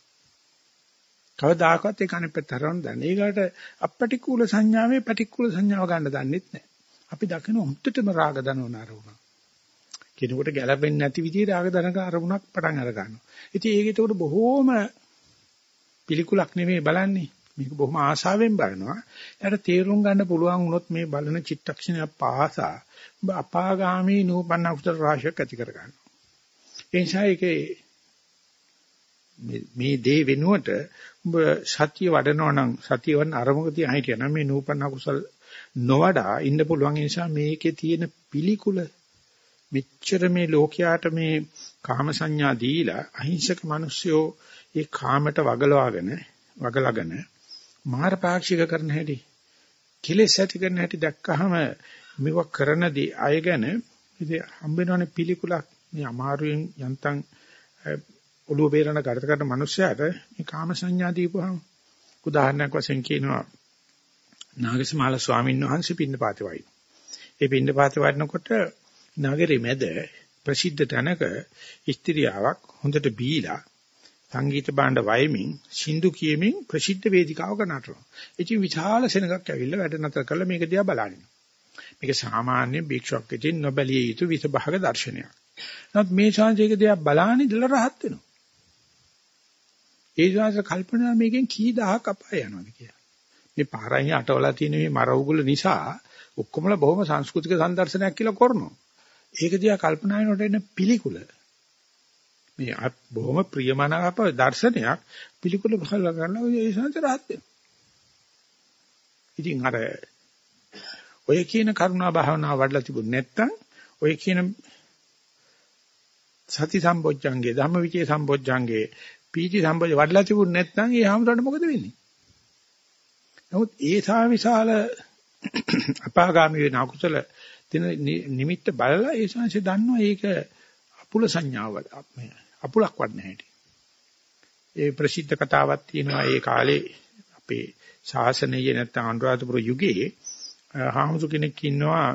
කවදාකවත් ඒක අනිත් පැත්ත හරවන්න දන්නේ. ඒකට අපටිකූල සංඥාවේ පටිකූල සංඥාව ගන්න දන්නෙත් නැහැ. අපි දකින උන්ටටම රාග දනවන අරමුණ. කෙනෙකුට ගැළපෙන්නේ නැති විදිහේ රාග දනක අරමුණක් පටන් අර ගන්නවා. ඉතින් ඒක ඒකට බොහෝම පිළිකුලක් නෙමෙයි බලන්නේ. මේක බොහොම ආශාවෙන් බලනවා. එයාට තේරුම් ගන්න පුළුවන් වුණොත් මේ බලන චිත්තක්ෂණය පාසා ඔබ අපාගාමී නූපන්න උත්තර රාශියක් ඇති කර ගන්නවා. ඒ නිසා ඒකේ මේ දේ වෙනුවට ඔබ සතිය වඩනවා නම් සතිය වඩන අරමුණක තියා හිටියනම් මේ නූපන්න කුසල් නොවඩා ඉන්න පුළුවන් නිසා මේකේ තියෙන පිළිකුල මෙච්චර මේ ලෝකයාට මේ කාම සංඥා දීලා අහිංසක මිනිස්සුયો ඒ කාමයට වගලවාගෙන වගලගෙන මාර පාක්ෂික කරන හැටි කෙලෙස් ඇති කරන හැටි දැක්කහම මේක කරනදී අය ගැන ඉතින් හම්බෙනවනේ පිළිකුලක් මේ අමාරුවෙන් යන්තම් ඔළුව බේරන ගත කරන මනුස්සයාට මේ කාම සංඥා දීපුවහම උදාහරණයක් වශයෙන් කියනවා නාගසමාල ස්වාමීන් වහන්සේ පින්නපාතේ වයි. ඒ පින්නපාතේ වඩනකොට නගරේ මැද ප්‍රසිද්ධ තැනක ස්ත්‍රියාවක් හොඳට බීලා සංගීත භාණ්ඩ වයමින් සින්දු කියමින් ප්‍රසිද්ධ වේදිකාවක නටනවා. ඉතින් විශාල සෙනඟක් ඇවිල්ලා වැඩ නතර කරලා මේක දිහා බලන්නේ. මේක සාමාන්‍ය භික්ෂුවක් ඉතින් නොබැලිය යුතු විසභාග දර්ශනයක්. නමුත් මේ ශාන්තියක දිහා බලානේ ඉඳලා රහත් වෙනවා. ඒ ශාන්ත කල්පනා මේකෙන් කී දහහක් අපාය යනවාද කියලා. මේ පාරයින් අටවලා තියෙන මේ මර උගුල නිසා ඔක්කොමලා බොහොම සංස්කෘතික සංදර්ශනයක් කියලා කරනවා. ඒක දිහා කල්පනා වෙනකොට එන පිළිකුල මේ බොහොම ප්‍රියමනාප දර්ශනයක් පිළිකුල බහලා කරනවා ඒ සංසාරහත් වෙනවා. ඉතින් අර ඔය කියන කරුණා භාවනාව වඩලා තිබුණ නැත්නම් ඔය කියන සති සම්බොජ්ජංගේ ධම්මවිචේ සම්බොජ්ජංගේ පීති සම්බොජ්ජ වඩලා තිබුණ නැත්නම් ඒ හැමෝටම මොකද වෙන්නේ? නමුත් ඒ සා විශාල අපාගාමී වෙන අකුසල දින නිමිත්ත බලලා ඒ සංසය දන්නවා ඒක අපුල සංඥාව අපුලක් වඩන හැටි. ඒ ප්‍රසිද්ධ කතාවක් තියෙනවා ඒ කාලේ අපේ ශාසනයේ නැත්නම් අනුරාධපුර යුගයේ හාමුදුර කෙනෙක් ඉන්නවා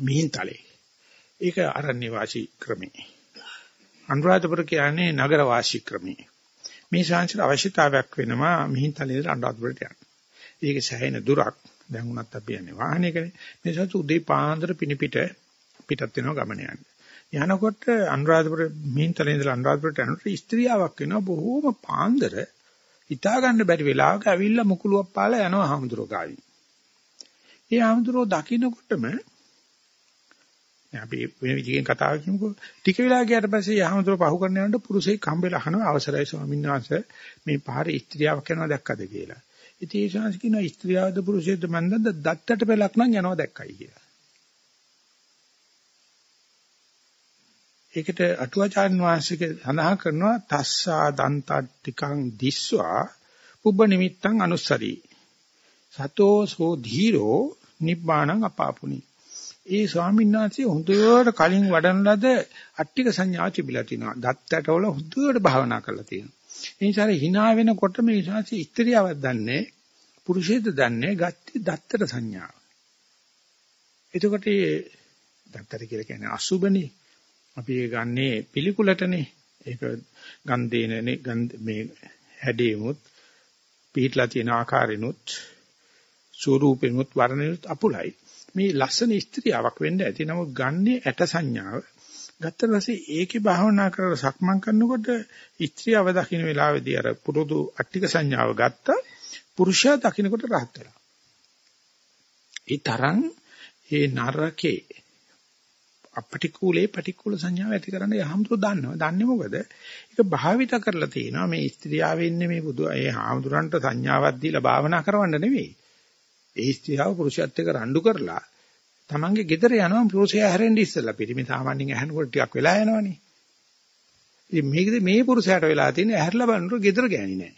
මිහින්තලේ. ඒක අරණ්‍ය වාසී ක්‍රමේ. අනුරාධපුර කියන්නේ නගර වාසී ක්‍රමේ. මේ ශාංශර අවශ්‍යතාවයක් වෙනවා මිහින්තලේ අනුරාධපුරට යන්න. ඒක සෑහෙන දුරක්. දැන් උනත් අපි යන්නේ වාහනයකනේ. මේ සතු උදේ පාන්දර පිනිපිට පිටත් වෙනවා ගමන යන්නේ. යනකොට අනුරාධපුර මිහින්තලේ ඉඳලා අනුරාධපුරට යනකොට ස්ත්‍රියාවක් වෙනවා බොහෝම පාන්දර හිතා ගන්න බැරි වෙලාවක ඇවිල්ලා මුකුලුවක් පාලා යනවා හාමුදුරුවෝ ගාවි. ඒ හාමුදුරුවෝ දකින්නකොටම අපි වෙන විදිහකින් කතාව කියමුකෝ ටික වෙලා ගියාට පස්සේ හාමුදුරුවෝ පහු කරන යනකොට පුරුෂයෙක් හම්බෙලා අහනවා අවසරයි ස්වාමීන් වහන්සේ මේ පාරේ ස්ත්‍රියාවක් යනවා දැක්කද කියලා. ඉතින් ඒ ශාන්ස් කියනවා ස්ත්‍රියවද පුරුෂයද මන්දද දත්තට පෙලක් නම් යනවා දැක්කයි කියලා. ඒකට අටුවාචාර්ය වංශික සඳහන් කරනවා තස්සා දන්තට්ටිකං දිස්වා පුබ්බ නිමිත්තං අනුස්සරි. සතෝ සෝ ධීරෝ නිබ්බාණං අපාපුනි. ඒ ස්වාමීන් වහන්සේ හොඳට කලින් වඩන ලද අට්ටික සංඥා තිබිලා තිනවා දත්තට වල හොඳට භාවනා කරලා තියෙනවා. ඒ නිසා hina වෙනකොට මේ ශාසි ස්ත්‍රියවක් දන්නේ පුරුෂයෙක්ද දන්නේ ගත්ත දත්තට සංඥාව. එතකොට දත්තට කියලා කියන්නේ අසුබනේ. අපි ඒ ගන්නේ පිළිකුලටනේ. ඒක ගන්ධේනනේ ගන්ධ මේ හැඩේමුත් පිටලා තියෙන ආකාරෙනුත් ස්වරූපෙනුත් වර්ණෙනුත් අපුලයි. මේ ලස්සන ස්ත්‍රියාවක් වෙන්න ඇති නමුත් ගන්නේ ඇට සංඥාව. ගත්ත පස්සේ ඒකේ භාවනා කරලා සක්මන් කරනකොට ස්ත්‍රියව දකින්න වෙලාවේදී අර පුරුදු අට්ටික සංඥාව ගත්තා පුරුෂයා දකින්නකොට rahat වෙලා. ඒ තරම් ඒ නරකේ අපටිකූලේ පටිකූල සංඥාව ඇති කරන්න යහම්තුරු දන්නවා. දන්නේ මොකද? ඒක භාවිත කරලා තියෙනවා මේ ස්ත්‍රියාව ඉන්නේ මේ බුදු ඒ හාමුදුරන්ට සංඥාවක් දීලා භාවනා කරවන්න නෙවෙයි. ඒ ස්ත්‍රියව පුරුෂයත් එක්ක රණ්ඩු කරලා තමන්ගේ ගෙදර යනවා පුරුෂයා හැරෙන්න ඉස්සෙල්ලා පිටිමේ සාමාන්‍යයෙන් ඇහෙනකොට ටිකක් වෙලා යනවනේ. ඉතින් මේකද මේ පුරුෂයාට වෙලා තියෙන්නේ ඇහැරලා බලනකොට ගෙදර ගෑණි නෑ.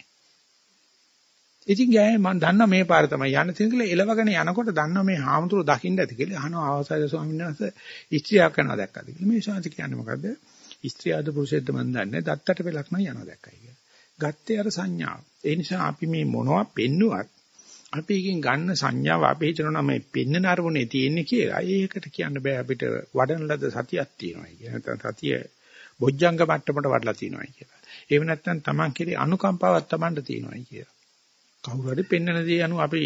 ඉතින් ගෑණි මම දන්නා මේ පාර තමයි යන්න තියෙන කියලා එලවගෙන යනකොට දන්නා මේ හාමුදුරු දකින්න ඇති කියලා අහනවා ආවසාර ස්වාමීන් වහන්සේ ස්ත්‍රියක් කරනවා දැක්කද කියලා. මේ ශාන්ති කියන්නේ මොකද්ද? ස්ත්‍රියද පුරුෂයද මන් දන්නේ දත්තට පෙලක් නම් යනවා දැක්කයි කියලා. ගත්තේ අර සංඥාව. ඒ නිසා අපි මේ මොනවා පෙන්නුවත් අපි එකෙන් ගන්න සංඥාව අපි හිතනවා මේ පෙන්නන අරමුණේ තියෙන්නේ කියලා. ඒකට කියන්න බෑ අපිට වඩන ලද සතියක් තියෙනවා කියන නැත්නම් සතිය බොජ්ජංග මට්ටමට වඩලා තියෙනවා කියලා. එහෙම නැත්නම් Taman කෙරේ අනුකම්පාවක් Tamanට තියෙනවා කියලා. කවුරු හරි පෙන්නන දේ අනුව අපි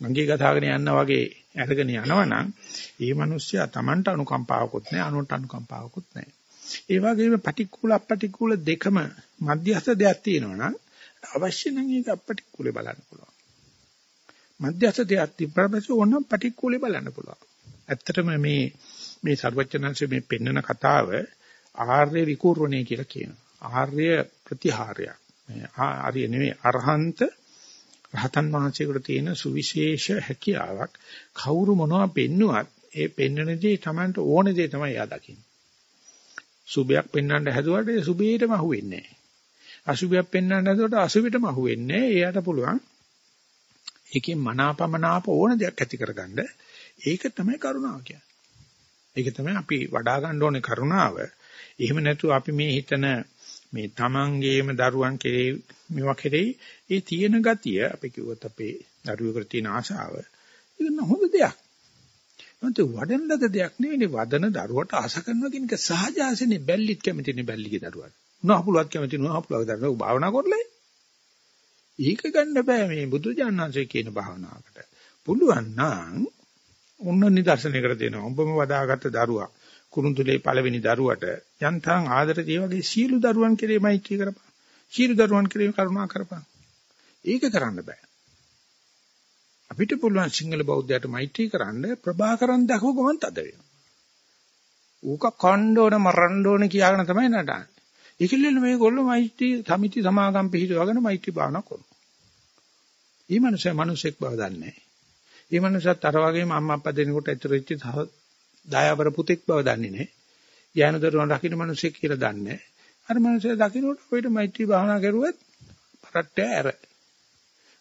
ගංගේ ගතාගෙන යනවා වගේ අරගෙන යනවනම් ඒ මිනිස්සයා Tamanට අනුකම්පාවකුත් නැහැ අනුන්ට අනුකම්පාවකුත් නැහැ. ඒ වගේම පටික්කුල අපටික්කුල දෙකම මධ්‍යස්ථ දෙයක් තියෙනවා නම් අවශ්‍ය නම් ඒක අපටික්කුලේ බලන්න පුළුවන්. මධ්‍යස්ථ දෙයක් තිබ්බම ඕනම් පටික්කුලේ බලන්න පුළුවන්. ඇත්තටම මේ මේ සර්වඥාන්සේ මේ පෙන්නන කතාව ආර්ය විකූර්ණේ කියලා කියනවා. ආර්ය ප්‍රතිහාරයක්. මේ ආර්ය නෙමෙයි අරහන්ත රහතන් වහන්සේකට තියෙන සුවිශේෂ හැකියාවක්. කවුරු මොනවා පෙන්නුවත් ඒ පෙන්නන දේ Tamanට ඕන දේ තමයි යා දකින්නේ. සුභයක් පෙන්වන්න හැදුවට ඒ සුභේටම අහුවෙන්නේ නැහැ. අසුභයක් පෙන්වන්න හැදුවට අසුභෙටම අහුවෙන්නේ නැහැ. එයාට පුළුවන් ඒකෙන් මනාපමනාප ඕන දෙයක් ඇති කරගන්න. ඒක තමයි කරුණාව කියන්නේ. ඒක තමයි අපි වඩා ගන්න ඕනේ කරුණාව. එහෙම නැතුව අපි මේ හිතන මේ තමන්ගේම දරුවන් කෙරේ මේවා කෙරෙහි ඒ තියෙන ගතිය අපි කිව්වොත් අපේ දරුවෙකුට තියෙන ආශාව ඒක හොඳ දෙයක්. නැත්නම් වඩන ලද දෙයක් නෙවෙයි වදන දරුවට ආස කරනවා කියන එක සහජාසනේ බැල්ලිත් කැමතිනේ බැල්ලිගේ දරුවාට. නොහපුලුවක් කැමති නොහපුලුවක් දරුවා භාවනා කරලා ඒක ගන්න බෑ මේ බුදු ජානනාංශය කියන භාවනාවකට. පුළුවන් නම් ඔන්න නිදර්ශනයකට දෙනවා. ඔබම වදාගත්ත දරුවා කුරුඳුලේ පළවෙනි දරුවට යන්තම් ආදරේ ඒ වගේ සියලු දරුවන් කෙරෙහිමයි කිය කරපන්. සියලු දරුවන් කෙරෙහි කරුණා කරපන්. ඒක කරන්න බෑ. අපිට පුළුවන් සිංහල බෞද්ධයට මෛත්‍රී කරන්න ප්‍රභාකරන් දක්ව ගමන් තද වෙනවා. ඌක කණ්ඩෝන මරණ්ඩෝන කියාගෙන තමයි නටන්නේ. ඒකෙල්ල මේගොල්ලෝ මෛත්‍රී සමිති සමාගම් පිළිදවගෙන මෛත්‍රී භාවනා කරනවා. මේ මනුස්සයා මිනිසෙක් බව දන්නේ නැහැ. මේ මනුස්සයත් අර වගේම අම්මා අප්පා දෙනකොට ඇතුළු වෙච්ච දයාවර පුතෙක් බව දන්නේ නැහැ. යාන දරුවන් රකින්න මිනිසෙක් කියලා දන්නේ නැහැ. අර මනුස්සයා දකින්නට ඔයිට මෛත්‍රී භාවනා කරුවත් පරට්ටය ඇර.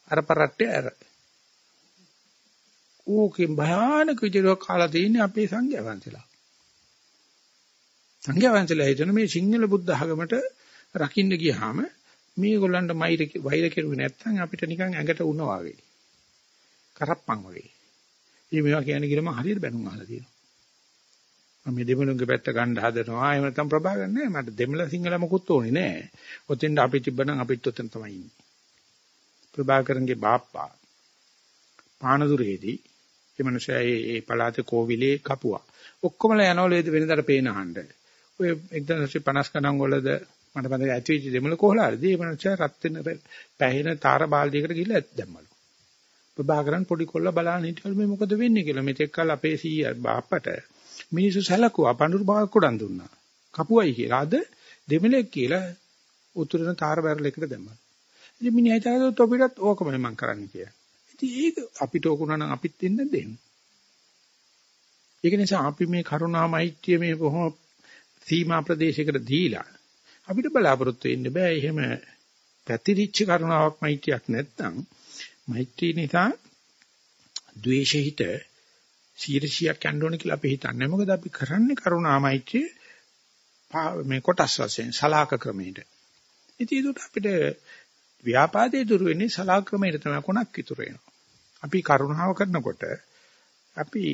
අර පරට්ටය ඇර. ඕකෙන් භයානක විදිහට කාලා තියෙන්නේ අපේ සංඝයා වහන්සේලා. සංඝයා වහන්සේලා හිතන මේ සිංහල බුද්ධ ආගමට රකින්න ගියාම මේගොල්ලන්ට මෛර වෛර කෙරුවේ නැත්නම් අපිට නිකන් ඇඟට උනවා වගේ. කරප්පන් වගේ. මේ මේවා කියන්නේ කිරම හරියට බැනුම් අහලා තියෙනවා. මම දෙමළුන්ගේ පැත්ත ගන්න හදනවා. එහෙම නැත්නම් ප්‍රභාකරන් නෑ. මට දෙමළ සිංහල මොකුත් ඕනේ නෑ. ඔතෙන්ද අපි තිබ්බනම් අපිත් ඔතෙන් තමයි ඉන්නේ. ප්‍රභාකරන්ගේ බාප්පා පානදුරේදී ඒ මනුස්සයා ඒ පළාතේ කෝවිලේ කපුවා. ඔක්කොමලා යනවලු වෙනදාට පේන අහන්න. ඔය 1950 ගණන් වලද මට මතකයි ඇතිවිච්ච දෙමළ කොහලාරදී මේ මනුස්සයා රත් වෙන පැහැෙන තාර බාල්දියකට ගිහලා දැම්මලු. ප්‍රභාකරන් පොඩි කොල්ල බලන්න හිටියලු මේ මොකද වෙන්නේ කියලා. මෙතෙක් කල අපේ සීයා බාප්පට මිනිස්සු සැලකුවා පඳුරු බාක් කොටන් දුන්නා. කපුවයි කියලා. අද දෙමළෙක් කියලා උතුරන තාර බැරල් එකට දැම්මා. ඉතින් මිනිහා හිතාගත්තා තොපිටත් ඕකමනේ මං කරන්න කියලා. ඉතින් ඒක අපිට ඕකුණා නම් අපිත් දෙන්න දෙන්න. ඒක නිසා අපි මේ කරුණා මෛත්‍රිය මේ බොහොම සීමා ප්‍රදේශයකට දීලා අපිට බලාපොරොත්තු වෙන්න බෑ. එහෙම පැතිරිච්ච කරුණාවක් මෛත්‍රියක් නැත්නම් මෛත්‍රී නිසා ද්වේෂ හිත 100ක් යන්න ඕන කියලා අපි හිතන්නේ. මොකද අපි කරන්නේ කරුණා මෛත්‍රිය මේ කොටස් වශයෙන් සලාක ක්‍රමයට. ඉතින් ඒක අපිට ව්‍යාපාදයේ දුර වෙන්නේ සලාක ක්‍රමයට තමයි කොනක් ඉතුරු වෙනවා. අපි කරුණාව කරනකොට අපි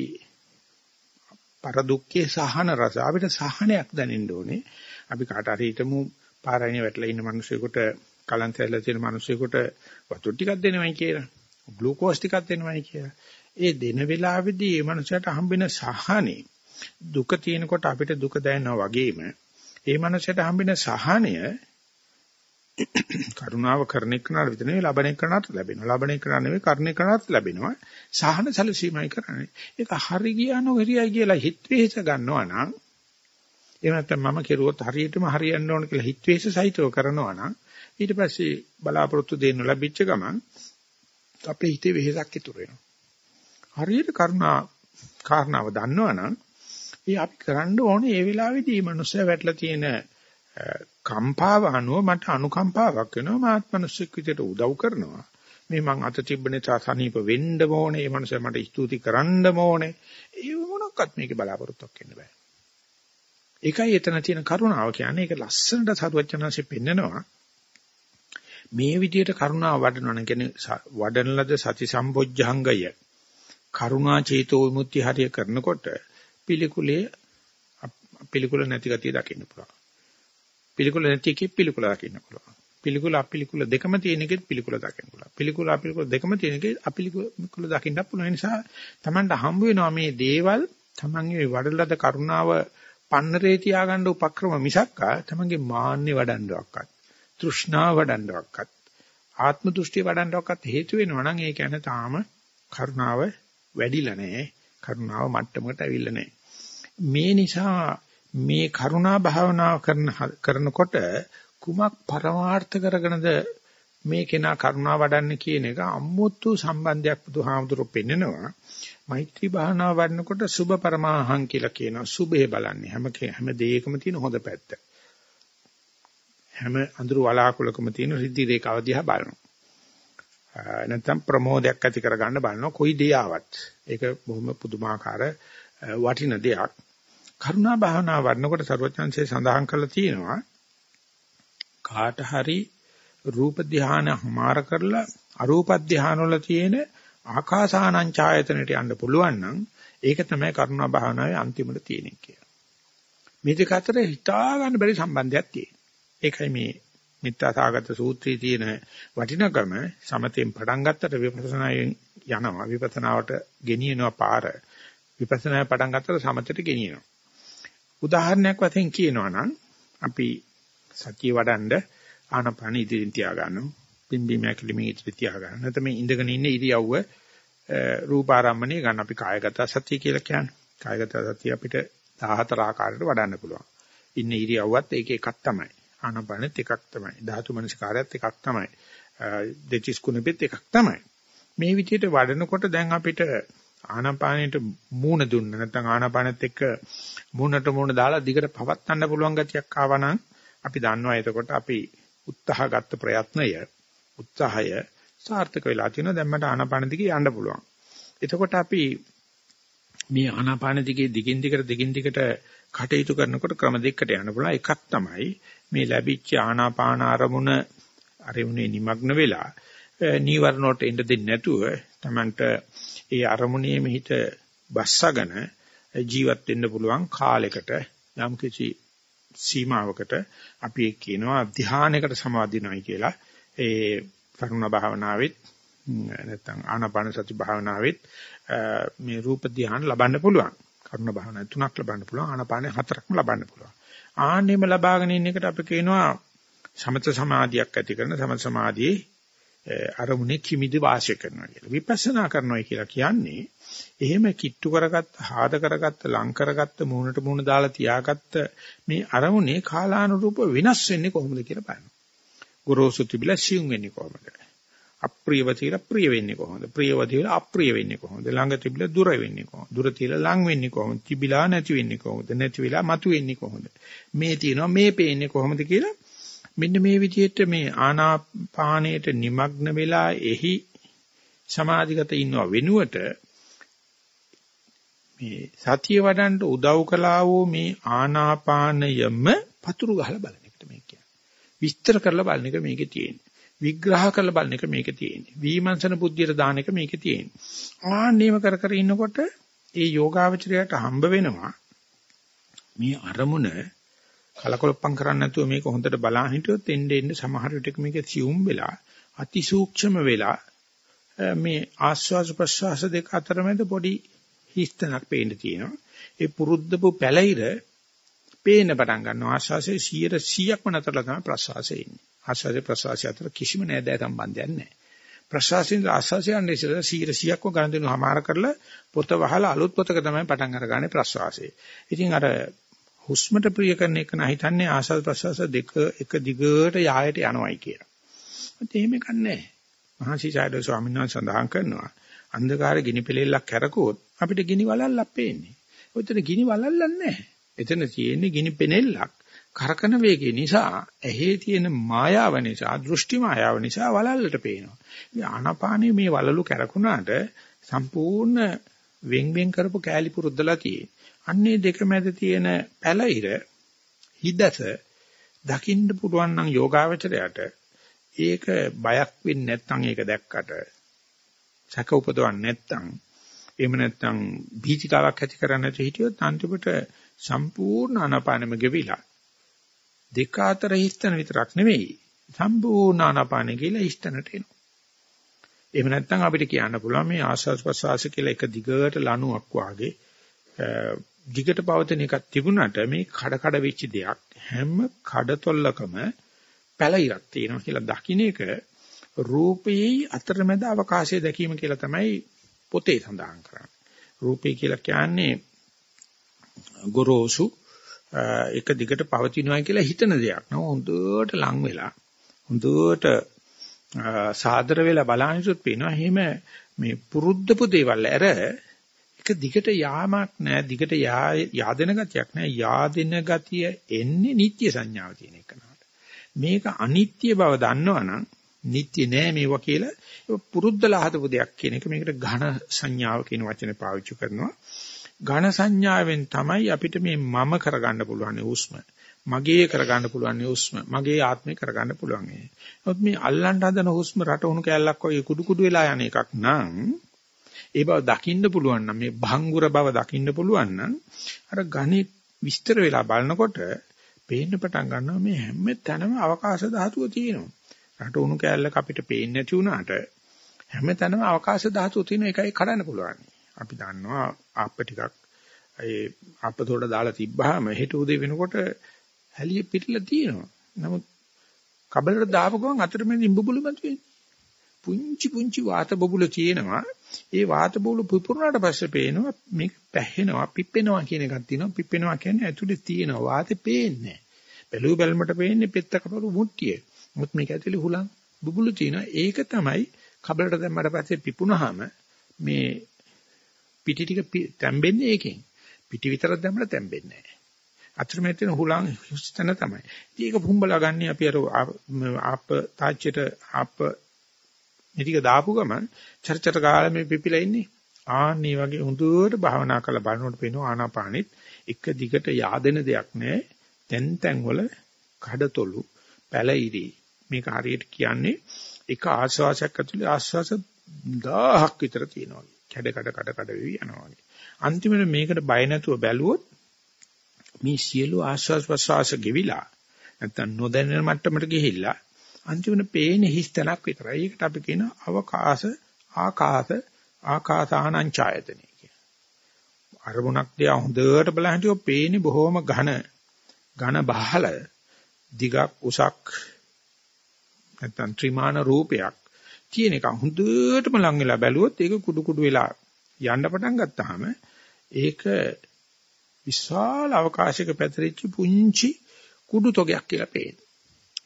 පරදුක්කේ සහන රස අපිට සහනයක් දැනෙන්න ඕනේ. අපි කාට හරි හිතමු පාරයිනේ වැටලා ඉන්න මිනිසෙකුට කලන්තයලා තියෙන මිනිසෙකුට වතුර ටිකක් දෙනවයි කියලා. ග්ලූකෝස් ටිකක් දෙනවයි කියලා. ඒ දෙන වෙලාවේදී මේ මිනිසයාට හම්බෙන සහනේ දුක තියෙනකොට අපිට දුක දැනෙනවා වගේම ඒ මනසට හම්බෙන සහනය කරුණාව කරන එකනට විතර නෙවෙයි ලබන එකනට ලැබෙනවා. ලබන එකනට නෙවෙයි කරන එකනට ලැබෙනවා. සහන සැලසීමයි කරන්නේ. ඒක හරි ගියා නොහරියයි කියලා හිත වෙහෙස ගන්නවා නම් එහෙම නැත්නම් මම කෙරුවොත් හරියටම හරියන්න ඕන කියලා හිත වෙහෙස සහිතව කරනවා නම් ඊට පස්සේ බලාපොරොත්තු දෙන්න ලැබිච්ච ගමන් අපේ හිතේ වෙහෙසක් ඉතුරු වෙනවා. හරියට කරුණා කාරණාව දන්නවනම් ඒ අපි කරන්න ඕනේ ඒ වෙලාවේදී මනුස්සයා වැටලා තියෙන කම්පාව අනුව මට අනුකම්පාවක් වෙනවා. මාත් මිනිස්සෙක් විදිහට උදව් කරනවා. මේ මං අත තිබ්බනේ සාසනීප වෙන්න ඕනේ. මේ මනුස්සයා මට ස්තුති කරන්න ඕනේ. ඒ මොනක්වත් මේකේ බලාපොරොත්තුවක් වෙන්න බෑ. ඒකයි එතන තියෙන කරුණාව කියන්නේ. ඒක ලස්සනට සරුවචනanse පෙන්නනවා. මේ විදිහට කරුණාව වඩනවා කියන්නේ වඩන ලද සති සම්බොජ්ජංගය. කරුණා චේතෝ විමුක්ති හරිය කරනකොට පිළිකුලේ පිළිකුල නැති ගතිය දකින්න පුළුවන්. පිළිකුල නැති එකේ පිළිකුල දකින්න පුළුවන්. පිළිකුල අපිළිකුල දෙකම තියෙන එකෙත් පිළිකුල දකින්න පුළුවන්. පිළිකුල අපිළිකුල දෙකම තියෙන එකේ අපිළිකුල දකින්න පුළුවන් නිසා Tamanට හම්බ වෙනවා මේ දේවල් Tamanගේ වඩලද කරුණාව පන්නරේ තියාගන්න උපක්‍රම මිසක්කා Tamanගේ මාන්නේ වඩන්නවක්වත් තෘෂ්ණාව වඩන්නවක්වත් ආත්ම දෘෂ්ටි වඩන්නවක්වත් හේතු වෙනවා නම් ඒ කියන්නේ තාම කරුණාව වැඩිලා නැහැ. කරුණාව මට්ටමකට ඇවිල්ලා නැහැ. මේ නිසා මේ කරුණා භාවනාව කරන කරනකොට කුමක් පරමාර්ථ කරගෙනද මේ කෙනා කරුණා වඩන්නේ කියන එක අමුතු සම්බන්ධයක් බුදුහාමුදුරුවෝ පෙන්නනවා. මෛත්‍රී භාවනාව වඩනකොට සුභ පරමාහං කියලා කියනවා. සුභේ බලන්නේ හැම හැම දෙයකම තියෙන හොඳ පැත්ත. හැම අඳුරු වලාකුලකම තියෙන රිද්දි රේඛාව දිහා බලනවා. නැත්නම් ප්‍රමෝදයක් ඇති කරගන්න බලනවා කොයි දේ ආවත්. ඒක බොහොම පුදුමාකාර වටින දෙයක්. කරුණා භාවනා වඩනකොට ਸਰවඥාන්සේ සඳහන් කරලා තියෙනවා කාට හරි රූප ධානය හමාර කරලා අරූප ධානය වල තියෙන ආකාසානං ඡායතනට යන්න පුළුවන් නම් ඒක තමයි කරුණා භාවනාවේ අන්තිමට තියෙන්නේ කියලා. මේ දෙක අතර හිතා ගන්න බැරි සම්බන්ධයක් තියෙනවා. ඒකයි මේ මිත්‍යාසාගත සූත්‍රයේ තියෙන වටිනකම සමතෙන් පටන් ගත්තට විපස්සනායෙන් යනවා. විපස්සනාවට ගෙනියනවා පාර. විපස්සනාය පටන් ගත්තට සමතට ගෙනියනවා. උදාහරණයක් වශයෙන් කියනවා නම් අපි සතිය වඩන්ඩ ආනපන ඉදිරින් තියා ගන්නවා පිම්බි මැකිලිමේ ඉදිරිය තියා ගන්න නැත්නම් මේ ඉඳගෙන ඉන්න ඉරියව්ව රූපාරම්මණය ගන්න අපි කායගත සතිය කියලා කියන්නේ. කායගත සතිය අපිට 14 ආකාරයට වඩන්න පුළුවන්. ඉන්න ඉරියව්වත් ඒක එකක් තමයි. ආනපනෙත් එකක් තමයි. ධාතු මනසිකාරයත් එකක් තමයි. දෙචිස් කුණෙත් එකක් තමයි. මේ විදිහට වඩනකොට දැන් අපිට ආනාපානෙට මූණ දුන්න නැත්නම් ආනාපානෙත් එක්ක මූණට මූණ දාලා දිගට පවත්වන්න පුළුවන් ගතියක් ආවනම් අපි දන්නවා එතකොට අපි උත්සාහ ගත්ත ප්‍රයත්නය උත්සාහය සාර්ථක වෙලා තියෙනවා දැන් මට ආනාපාන දිගේ යන්න පුළුවන්. එතකොට අපි මේ ආනාපාන දිගේ දිගින් දිගට දිගින් දිගට කටයුතු කරනකොට ක්‍රම දෙකකට යන්න පුළුවන්. එකක් තමයි මේ ලැබිච්ච ආනාපාන අරමුණ අරමුණේ নিমগ্ন වෙලා නීවරණ වලට එන්න දෙන්නේ නැතුව Tamanට ඒ අරමුණේ මෙහිත බස්සගෙන ජීවත් වෙන්න පුළුවන් කාලයකට යම් කිසි සීමාවකට අපි කියනවා ධානයකට සමාදිනවයි කියලා ඒ කරුණ භාවනාවෙත් නැත්නම් ආනාපාන සති භාවනාවෙත් මේ රූප ධානය ලබන්න පුළුවන් කරුණ භාවනා තුනක් ලබන්න පුළුවන් ආනාපාන හතරක්ම ලබන්න පුළුවන් ආන්නෙම ලබාගෙන ඉන්න එකට අපි කියනවා සමත සමාධියක් ඇති කරන සමත සමාධියේ අරමුණේ කිමිදි වාසය කරනවා කියලා. විපස්සනා කරනවා කියලා කියන්නේ එහෙම කිට්ටු කරගත්ත, හාද කරගත්ත, ලං කරගත්ත, මූණට මූණ දාලා තියාගත්ත මේ අරමුණේ කාලානුරූප වෙනස් වෙන්නේ කොහොමද කියලා බලනවා. ගොරෝසු තිබිලා සියුම් වෙන්නේ කොහොමද? අප්‍රියව තියලා ප්‍රිය වෙන්නේ කොහොමද? ප්‍රියව තියලා අප්‍රිය වෙන්නේ කොහොමද? ළඟ තිබිලා දුර වෙන්නේ කොහොමද? දුර තියලා ලං වෙන්නේ කොහොමද? තිබිලා නැති වෙන්නේ කොහොමද? නැති වෙලා මතු වෙන්නේ කොහොමද? මේ තියෙනවා මේ පේන්නේ කොහොමද කියලා මෙන්න මේ විදිහට මේ ආනාපානයට নিমগ্ন වෙලා එහි සමාධිගත ඉන්නව වෙනුවට මේ සතිය වඩන්න උදව් කළා වූ මේ ආනාපානයම පතුරු ගහලා බලන එකට මේ කියන්නේ. විස්තර කරලා බලන එක මේකේ තියෙන්නේ. විග්‍රහ කරලා බලන එක මේකේ තියෙන්නේ. විමර්ශන බුද්ධියට දාන එක මේකේ තියෙන්නේ. ආන්නේම කර කර ඉන්නකොට ඒ යෝගාවචරයට හම්බ වෙනවා මේ අරමුණ කලකොලප්පම් කරන්නේ නැතුව මේක හොඳට බලා හිටියොත් එන්නේ එන්නේ සමහර විටක මේක සියුම් වෙලා අතිසූක්ෂම වෙලා මේ ආස්වාද ප්‍රසවාස දෙක අතරමැද පොඩි හිස්තනක් පේන්න තියෙනවා. ඒ පුරුද්දපු පැලිර පේන්න පටන් ගන්නවා ආශ්වාසයේ 100%ක්ම නතරලා තමයි ප්‍රශ්වාසයේ ඉන්නේ. ආශ්වාසයේ ප්‍රශ්වාසය අතර කිසිම නෑදෑ සම්බන්ධයක් නැහැ. ප්‍රශ්වාසයෙන් ආශ්වාසයෙන් ඉස්සෙල්ලා 100%ක්ම ගණන් දෙනවා හමාර කරලා පොත වහලා අලුත් පොතක තමයි පටන් අරගන්නේ ප්‍රශ්වාසය. ඉතින් අර හුස්මට ප්‍රිය කරන එක නම් හිතන්නේ ආශ්වාස ප්‍රශ්වාස දෙක එක දිගට යායට යනවායි කියලා. ඒත් එහෙම කන්නේ මහසි සයිඩෝ ස්වාමීන් වහන්සේ සඳහන් කරනවා අන්ධකාර ගිනි පෙලෙල්ලක් කරකුවොත් අපිට ගිනි වලල්ලක් පේන්නේ. ඔතන ගිනි වලල්ලක් නැහැ. එතන තියෙන්නේ ගිනි පෙනෙල්ලක්. කරකන වේගය නිසා ඇහි තියෙන මායාව නිසා දෘෂ්ටි මායාව නිසා වලල්ලට පේනවා. මේ ආනාපානයේ මේ වලලු කරකුණාට සම්පූර්ණ වෙන් වෙන් කරපු කෑලි පුරුද්දලා තියෙන්නේ. අන්නේ දෙක මැද තියෙන පැලිර හිදස දකින්න පුළුවන් නම් යෝගාවචරයට ඒක බයක් වෙන්නේ නැත්නම් ඒක දැක්කට සැක උපදවන්නේ නැත්නම් එහෙම නැත්නම් බීචිකාවක් ඇති කරන්නේ නැති හිටියොත් අන්තිමට සම්පූර්ණ ආනාපානෙම ගෙවිලා දෙක අතර හිස්තන විතරක් නෙවෙයි සම්පූර්ණ ආනාපානෙ කියලා හිස්තනට එනවා. එහෙම නැත්නම් අපිට කියන්න පුළුවන් මේ ආස්වාස් ප්‍රසවාස කියලා එක දිගට ලණුවක් වාගේ දිගට පවතින එකක් තිබුණාට මේ කඩ කඩ වෙච්ච දෙයක් හැම කඩතොල්ලකම පැලිරක් තියෙනවා කියලා දකින්න එක රූපයේ අතරමැද අවකාශය දැකීම කියලා තමයි පොතේ සඳහන් කරන්නේ. රූපේ කියලා කියන්නේ ගොරෝසු එක දිගට පවතිනවා කියලා හිතන දෙයක්. නෝ හොඳට ලං වෙලා හොඳට සාදර වෙලා බලහිනුත් පේනවා. එහෙම මේ පුරුද්දපු දේවල් ඇර එක දිගට යාමක් නැහැ. දිගට යාදෙන ගතියක් නැහැ. යාදෙන ගතිය එන්නේ නිත්‍ය සංඥාව තියෙන එක නට. මේක අනිත්‍ය බව දන්නවනම් නිත්‍ය නෑ මේවා කියලා ඒක පුරුද්දලා හදපු දෙයක් කියන එක මේකට ඝන සංඥාව කියන වචනේ පාවිච්චි කරනවා. ඝන සංඥාවෙන් තමයි අපිට මේ මම කරගන්න පුළුවන් උස්ම. මගේ කරගන්න පුළුවන් උස්ම. මගේ ආත්මේ කරගන්න පුළුවන්. නමුත් මේ අල්ලන්න හදන හුස්ම රට උණු කැලලක් වගේ කුඩු කුඩු වෙලා යන එකක් නම් ඒ බව දකින්න පුළුවන් නම් මේ භංගුර බව දකින්න පුළුවන් නම් අර ඝනෙ විස්තර වෙලා බලනකොට පේන්න පටන් ගන්නවා මේ හැම තැනම අවකාශ ධාතුව තියෙනවා. රට උණු කැලලක අපිට පේන්නේ නැති වුණාට හැමතැනම අවකාශ ධාතුව තියෙන එකයි කඩන්න පුළුවන්. අපි දන්නවා ආප්ප ටිකක් ඒ ආප්පතෝට දාලා තිබ්බහම හෙට උදේ වෙනකොට හැලිය පිටලා තියෙනවා. නමුත් කබලට දාපු ගමන් අතරමැදින් බුබුලු මතුවේ. පුංචි පුංචි වාත බබුල තියෙනවා. ඒ වාත බබුල පුපුරනාට පස්සේ පේනවා මේක පැහෙනවා පිප්පෙනවා කියන එකක් තියෙනවා. පිප්පෙනවා කියන්නේ ඇතුලේ තියෙනවා. වාතේ පේන්නේ නැහැ. බැලුව බැලමට පේන්නේ පෙත්ත කපරු මුට්ටිය. මුත් මේක ඇතුලේ හුලං බුබුලු තියෙනවා. ඒක තමයි කබලට දැම්මට පස්සේ පිපුණාම මේ පිටි ටික තැම්බෙන්නේ ඒකෙන්. පිටි විතරක් දැම්මම තැම්බෙන්නේ නැහැ. අතරමැද තියෙන හුලං හිස්තන තමයි. ඉතින් ඒක පුම්බලා ගන්න අපි අර ආප තාච්චයට ආප මේක දාපු ගමන් චර්චර කාලෙ මේ පිපිලා ඉන්නේ. ආන්නේ වගේ හොඳට භාවනා කරලා බලනකොට පේනවා ආනාපානෙත් එක දිගට yaadෙන දෙයක් නෑ. තැන් තැන් වල කඩතොලු පැලිරි මේක හරියට කියන්නේ එක ආශ්වාසයක් ඇතුලේ ආශ්වාස 1000ක් විතර තියෙනවා. කැඩ කඩ කඩ කඩ වෙවි යනවා වගේ. අන්තිමට මේකට බය නැතුව බැලුවොත් මේ සියලු ආශ්වාස ප්‍රශ්වාස ගෙවිලා නැත්තම් නොදැනෙන මට්ටමට ගිහිල්ලා අන්තිමට පේන්නේ හිස් තැනක් විතරයි. ඒකට අපි කියන අවකාශ ආකාශ ආකාසානං ඡායතනෙ කියන. අරමුණක් දිහා හොඳට බලන හිටියෝ පේන්නේ බොහොම ඝන ඝන බහල දිගක් උසක් නැත්තම් ත්‍රිමාන රූපයක් තියෙන එක හොඳටම ලං වෙලා බැලුවොත් ඒක කුඩු කුඩු වෙලා යන්න පටන් ගත්තාම ඒක විශාල අවකාශයක පැතිරිච්ච පුංචි කුඩු තොගයක් කියලා පේනවා.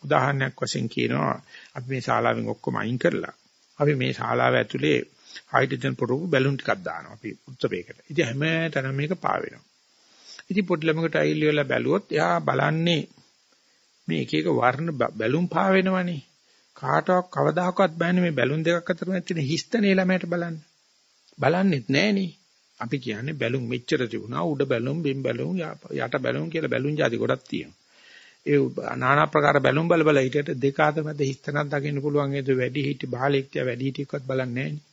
උදාහරණයක් වශයෙන් කියනවා අපි මේ ශාලාවෙන් ඔක්කොම අයින් කරලා අපි මේ ශාලාව ඇතුලේ හයිඩ්‍රජන් පුරවපු බැලුන් ටිකක් දානවා අපි උත්තරයකට. ඉතින් හැම තැනම මේක පාවෙනවා. ඉතින් පොඩි ළමකට අයිල් වෙලා බැලුවොත් එයා බලන්නේ මේ එක එක වර්ණ බැලුම් පාවෙනවනේ. කාටවත් කවදාකවත් බෑනේ මේ බැලුම් දෙකක් අතර මැද තියෙන හිස්තනේ ළමයට බලන්න. බලන්නෙත් නෑනේ. අපි කියන්නේ බැලුම් මෙච්චර තිබුණා උඩ බැලුම් බිම් බැලුම් යට බැලුම් කියලා බැලුම් જાති ගොඩක් තියෙනවා. ඒ নানা ප්‍රකාර බැලුම් බල බල හිටියට දෙක අතර මැද හිස්තනක් දකින්න පුළුවන් ඒද වැඩි හිටි බාලෙක්තිය වැඩි හිටියෙක්වත් බලන්නේ නෑනේ.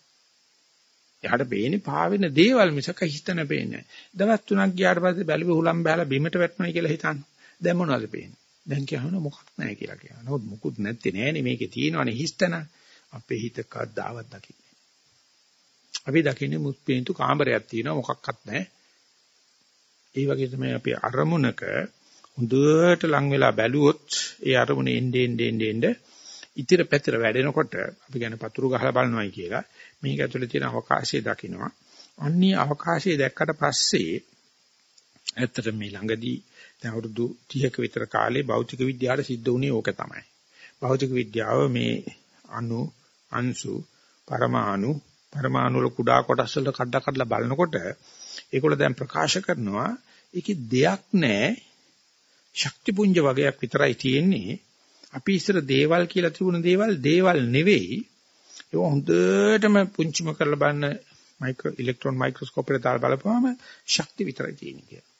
එයාට පේන්නේ පාවෙන දේවල් මිසක හිස්තන පේන්නේ නෑ. දවස් තුනක් ගියාට පස්සේ බැලුවේ හුලම් බහලා බිමට වැටුණා කියලා හිතන්න. දැන් මොනවද පේන්නේ? දැන් කියහම මොකක් නැහැ කියලා කියනවා. නමුත් මුකුත් නැත්තේ නෑනේ මේකේ තියෙනවනේ හිස්තන. අපේ හිත කද්දාවත් දකින්නේ. අපි දකින්නේ මුත් පේන්තු කාමරයක් තියෙනවා මොකක්වත් නැහැ. ඒ වගේ තමයි අපි අරමුණක හොඳට ලං වෙලා බැලුවොත් ඒ අරමුණ එන්නේ එන්නේ එන්නේ ඉතිර පැතිර වැඩෙනකොට අපි කියන්නේ පතුරු ගහලා බලනවායි කියලා මේක ඇතුලේ තියෙන අවකාශය දකින්නවා. අන්නේ අවකාශය දැක්කට පස්සේ ඇත්තට මේ ළඟදී දැන් අවුරුදු 30ක විතර කාලේ භෞතික විද්‍යාවට සිද්ධ වුණේ ඕක තමයි. භෞතික විද්‍යාව මේ අණු අංශු පරමාණු පරමාණු වල කුඩා කොටස් වලට කඩ කඩලා බලනකොට ඒගොල්ලෝ දැන් ප්‍රකාශ කරනවා ඒකේ දෙයක් නැහැ ශක්ති පුංජ වගේක් විතරයි තියෙන්නේ අපි ඉස්සර දේවල් කියලා තිබුණ දේවල් දේවල් නෙවෙයි ඒක හොඳටම පුංචිම කරලා බලන මයික්‍රෝ ඉලෙක්ට්‍රෝන මයික්‍රොස්කෝප් එකට දාලා බලපුවම ශක්ති විතරයි තියෙන්නේ කියලා.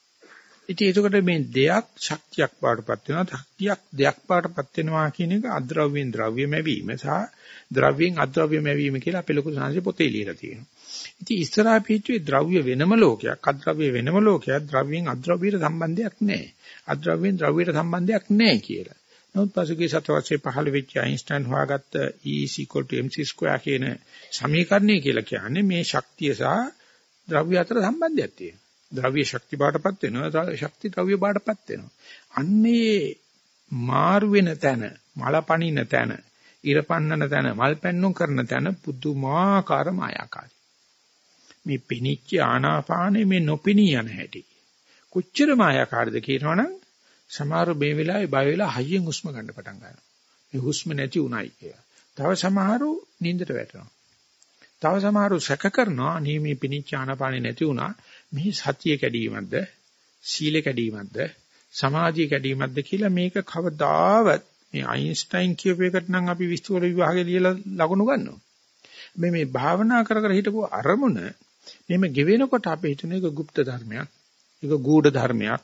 ඉතින් ඒකට මේ දෙයක් ශක්තියක් බාටපත් වෙනවා ශක්තියක් දෙයක් බාටපත් වෙනවා කියන එක අද්‍රව්‍යෙන් ද්‍රව්‍යම වීම සහ ද්‍රව්‍යෙන් අද්‍රව්‍යම වීම කියලා අපේ ලොකු සංහසේ පොතේ ලියලා තියෙනවා. ඉතින් ඉස්සරහා පිටුවේ ද්‍රව්‍ය වෙනම ලෝකයක් අද්‍රව්‍ය වෙනම ලෝකයක් ද්‍රව්‍යෙන් අද්‍රව්‍යයට සම්බන්ධයක් නැහැ. අද්‍රව්‍යෙන් ද්‍රව්‍යයට සම්බන්ධයක් නැහැ කියලා. නමුත් පසුගිය සතවර්ෂයේ පහළ වෙච්ච අයින්ස්ටයින් හොයාගත්ත E mc2 කියන සමීකරණය කියලා කියන්නේ මේ ශක්තිය සහ ද්‍රව්‍ය අතර සම්බන්ධයක් තියෙනවා. ද්‍රව්‍ය ශක්ති බාටපත් වෙනවා ශක්ති ද්‍රව්‍ය බාටපත් වෙනවා. අන්නේ මාරු වෙන තැන මල පණින තැන ඉර පන්නන තැන මල් පැන්නුම් කරන තැන පුදුමාකාර මායාකාරී. මේ පිනිච්ච ආනාපානේ මේ නොපිනී යන හැටි. කොච්චර මායාකාරද කියනවනම් සමහර මේ වෙලාවේ බය වෙලා හයියෙන් හුස්ම ගන්න පටන් ගන්නවා. මේ හුස්ම නැති උනායි කියලා. තව සමහරු නිින්දට වැටෙනවා. තව සමහරු සැක කරනවා අනේ මේ පිනිච්ච ආනාපානේ නැති වුණා. මේ සතිය කැඩීමක්ද සීල කැඩීමක්ද සමාධිය කැඩීමක්ද කියලා මේක කවදාවත් මේ අයින්ස්ටයින් කියපු එකට නම් අපි විශ්වවල විභාගේ ලියලා ලකුණු ගන්නවා. මේ මේ භාවනා කර කර හිටපු අරමුණ මෙහෙම ගෙවෙනකොට අපි හිතන එක গুপ্ত ධර්මයක්. ඒක ගූඪ ධර්මයක්.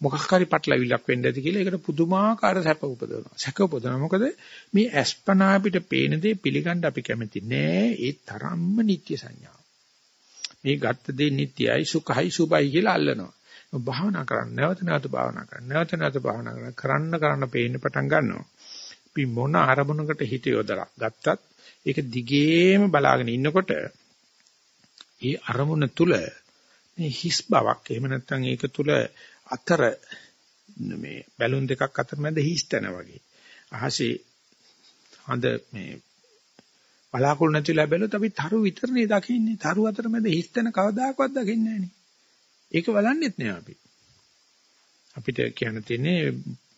මොකක් හරි පටලවිලක් වෙන්න ඇති කියලා ඒකට පුදුමාකාර සැප උපදවනවා. සැක උපදවනවා. මොකද මේ අස්පනා අපිට පේන දේ පිළිගන්න අපි කැමති නෑ. ඒ තරම්ම නිත්‍ය සංඥා. මේ ගත්ත දේ නිට්ටයයි සුඛයි සුබයි කියලා අල්ලනවා. භාවනා කරන්න නැවත නැවත භාවනා කරන්න නැවත නැවත භාවනා කරන්න කරන්න කරන්න පේන්න පටන් ගන්නවා. අපි මොන අරමුණකට හිත යොදලා ගත්තත් ඒක දිගේම බලාගෙන ඉන්නකොට ඒ අරමුණ තුල මේ හිස් බවක් එහෙම නැත්නම් ඒක තුල අතර මේ බැලුන් දෙකක් අතර මැද හිස්තන වගේ අහසේ හඳ මේ බලාකුළු නැතිලා බැලුවොත් අපි තරු විතරනේ දකින්නේ. තරු අතරමැද හිස්තන කවදාකවත් දකින්නේ නැහනේ. ඒක බලන්නෙත් නෑ අපි. අපිට කියන්න තියෙන්නේ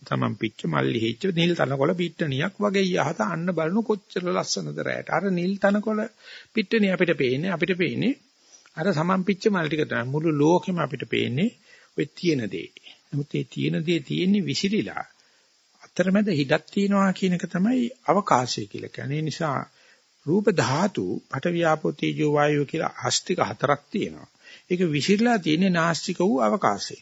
තමන් පිච්ච මල්ලි හිච්ච නිල් තනකොළ පිට්ටනියක් වගේ යහත අන්න බලන කොච්චර ලස්සනද රැට. අර නිල් තනකොළ පිට්ටනිය අපිට පේන්නේ අපිට පේන්නේ අර සමන් පිච්ච මල් ටික තමයි මුළු ලෝකෙම අපිට පේන්නේ ඔය තියෙන දේ. නමුත් ඒ තියෙන දේ තියෙන්නේ විසිරිලා. අතරමැද හිඩක් තියනවා කියන එක තමයි අවකාශය කියලා කියන්නේ. නිසා රූප ධාතු පටවියාපෝ තේජෝ වායෝ කියලා ආස්තික හතරක් තියෙනවා. ඒක විසිරලා තියෙන්නේ නාස්තික වූ අවකාශේ.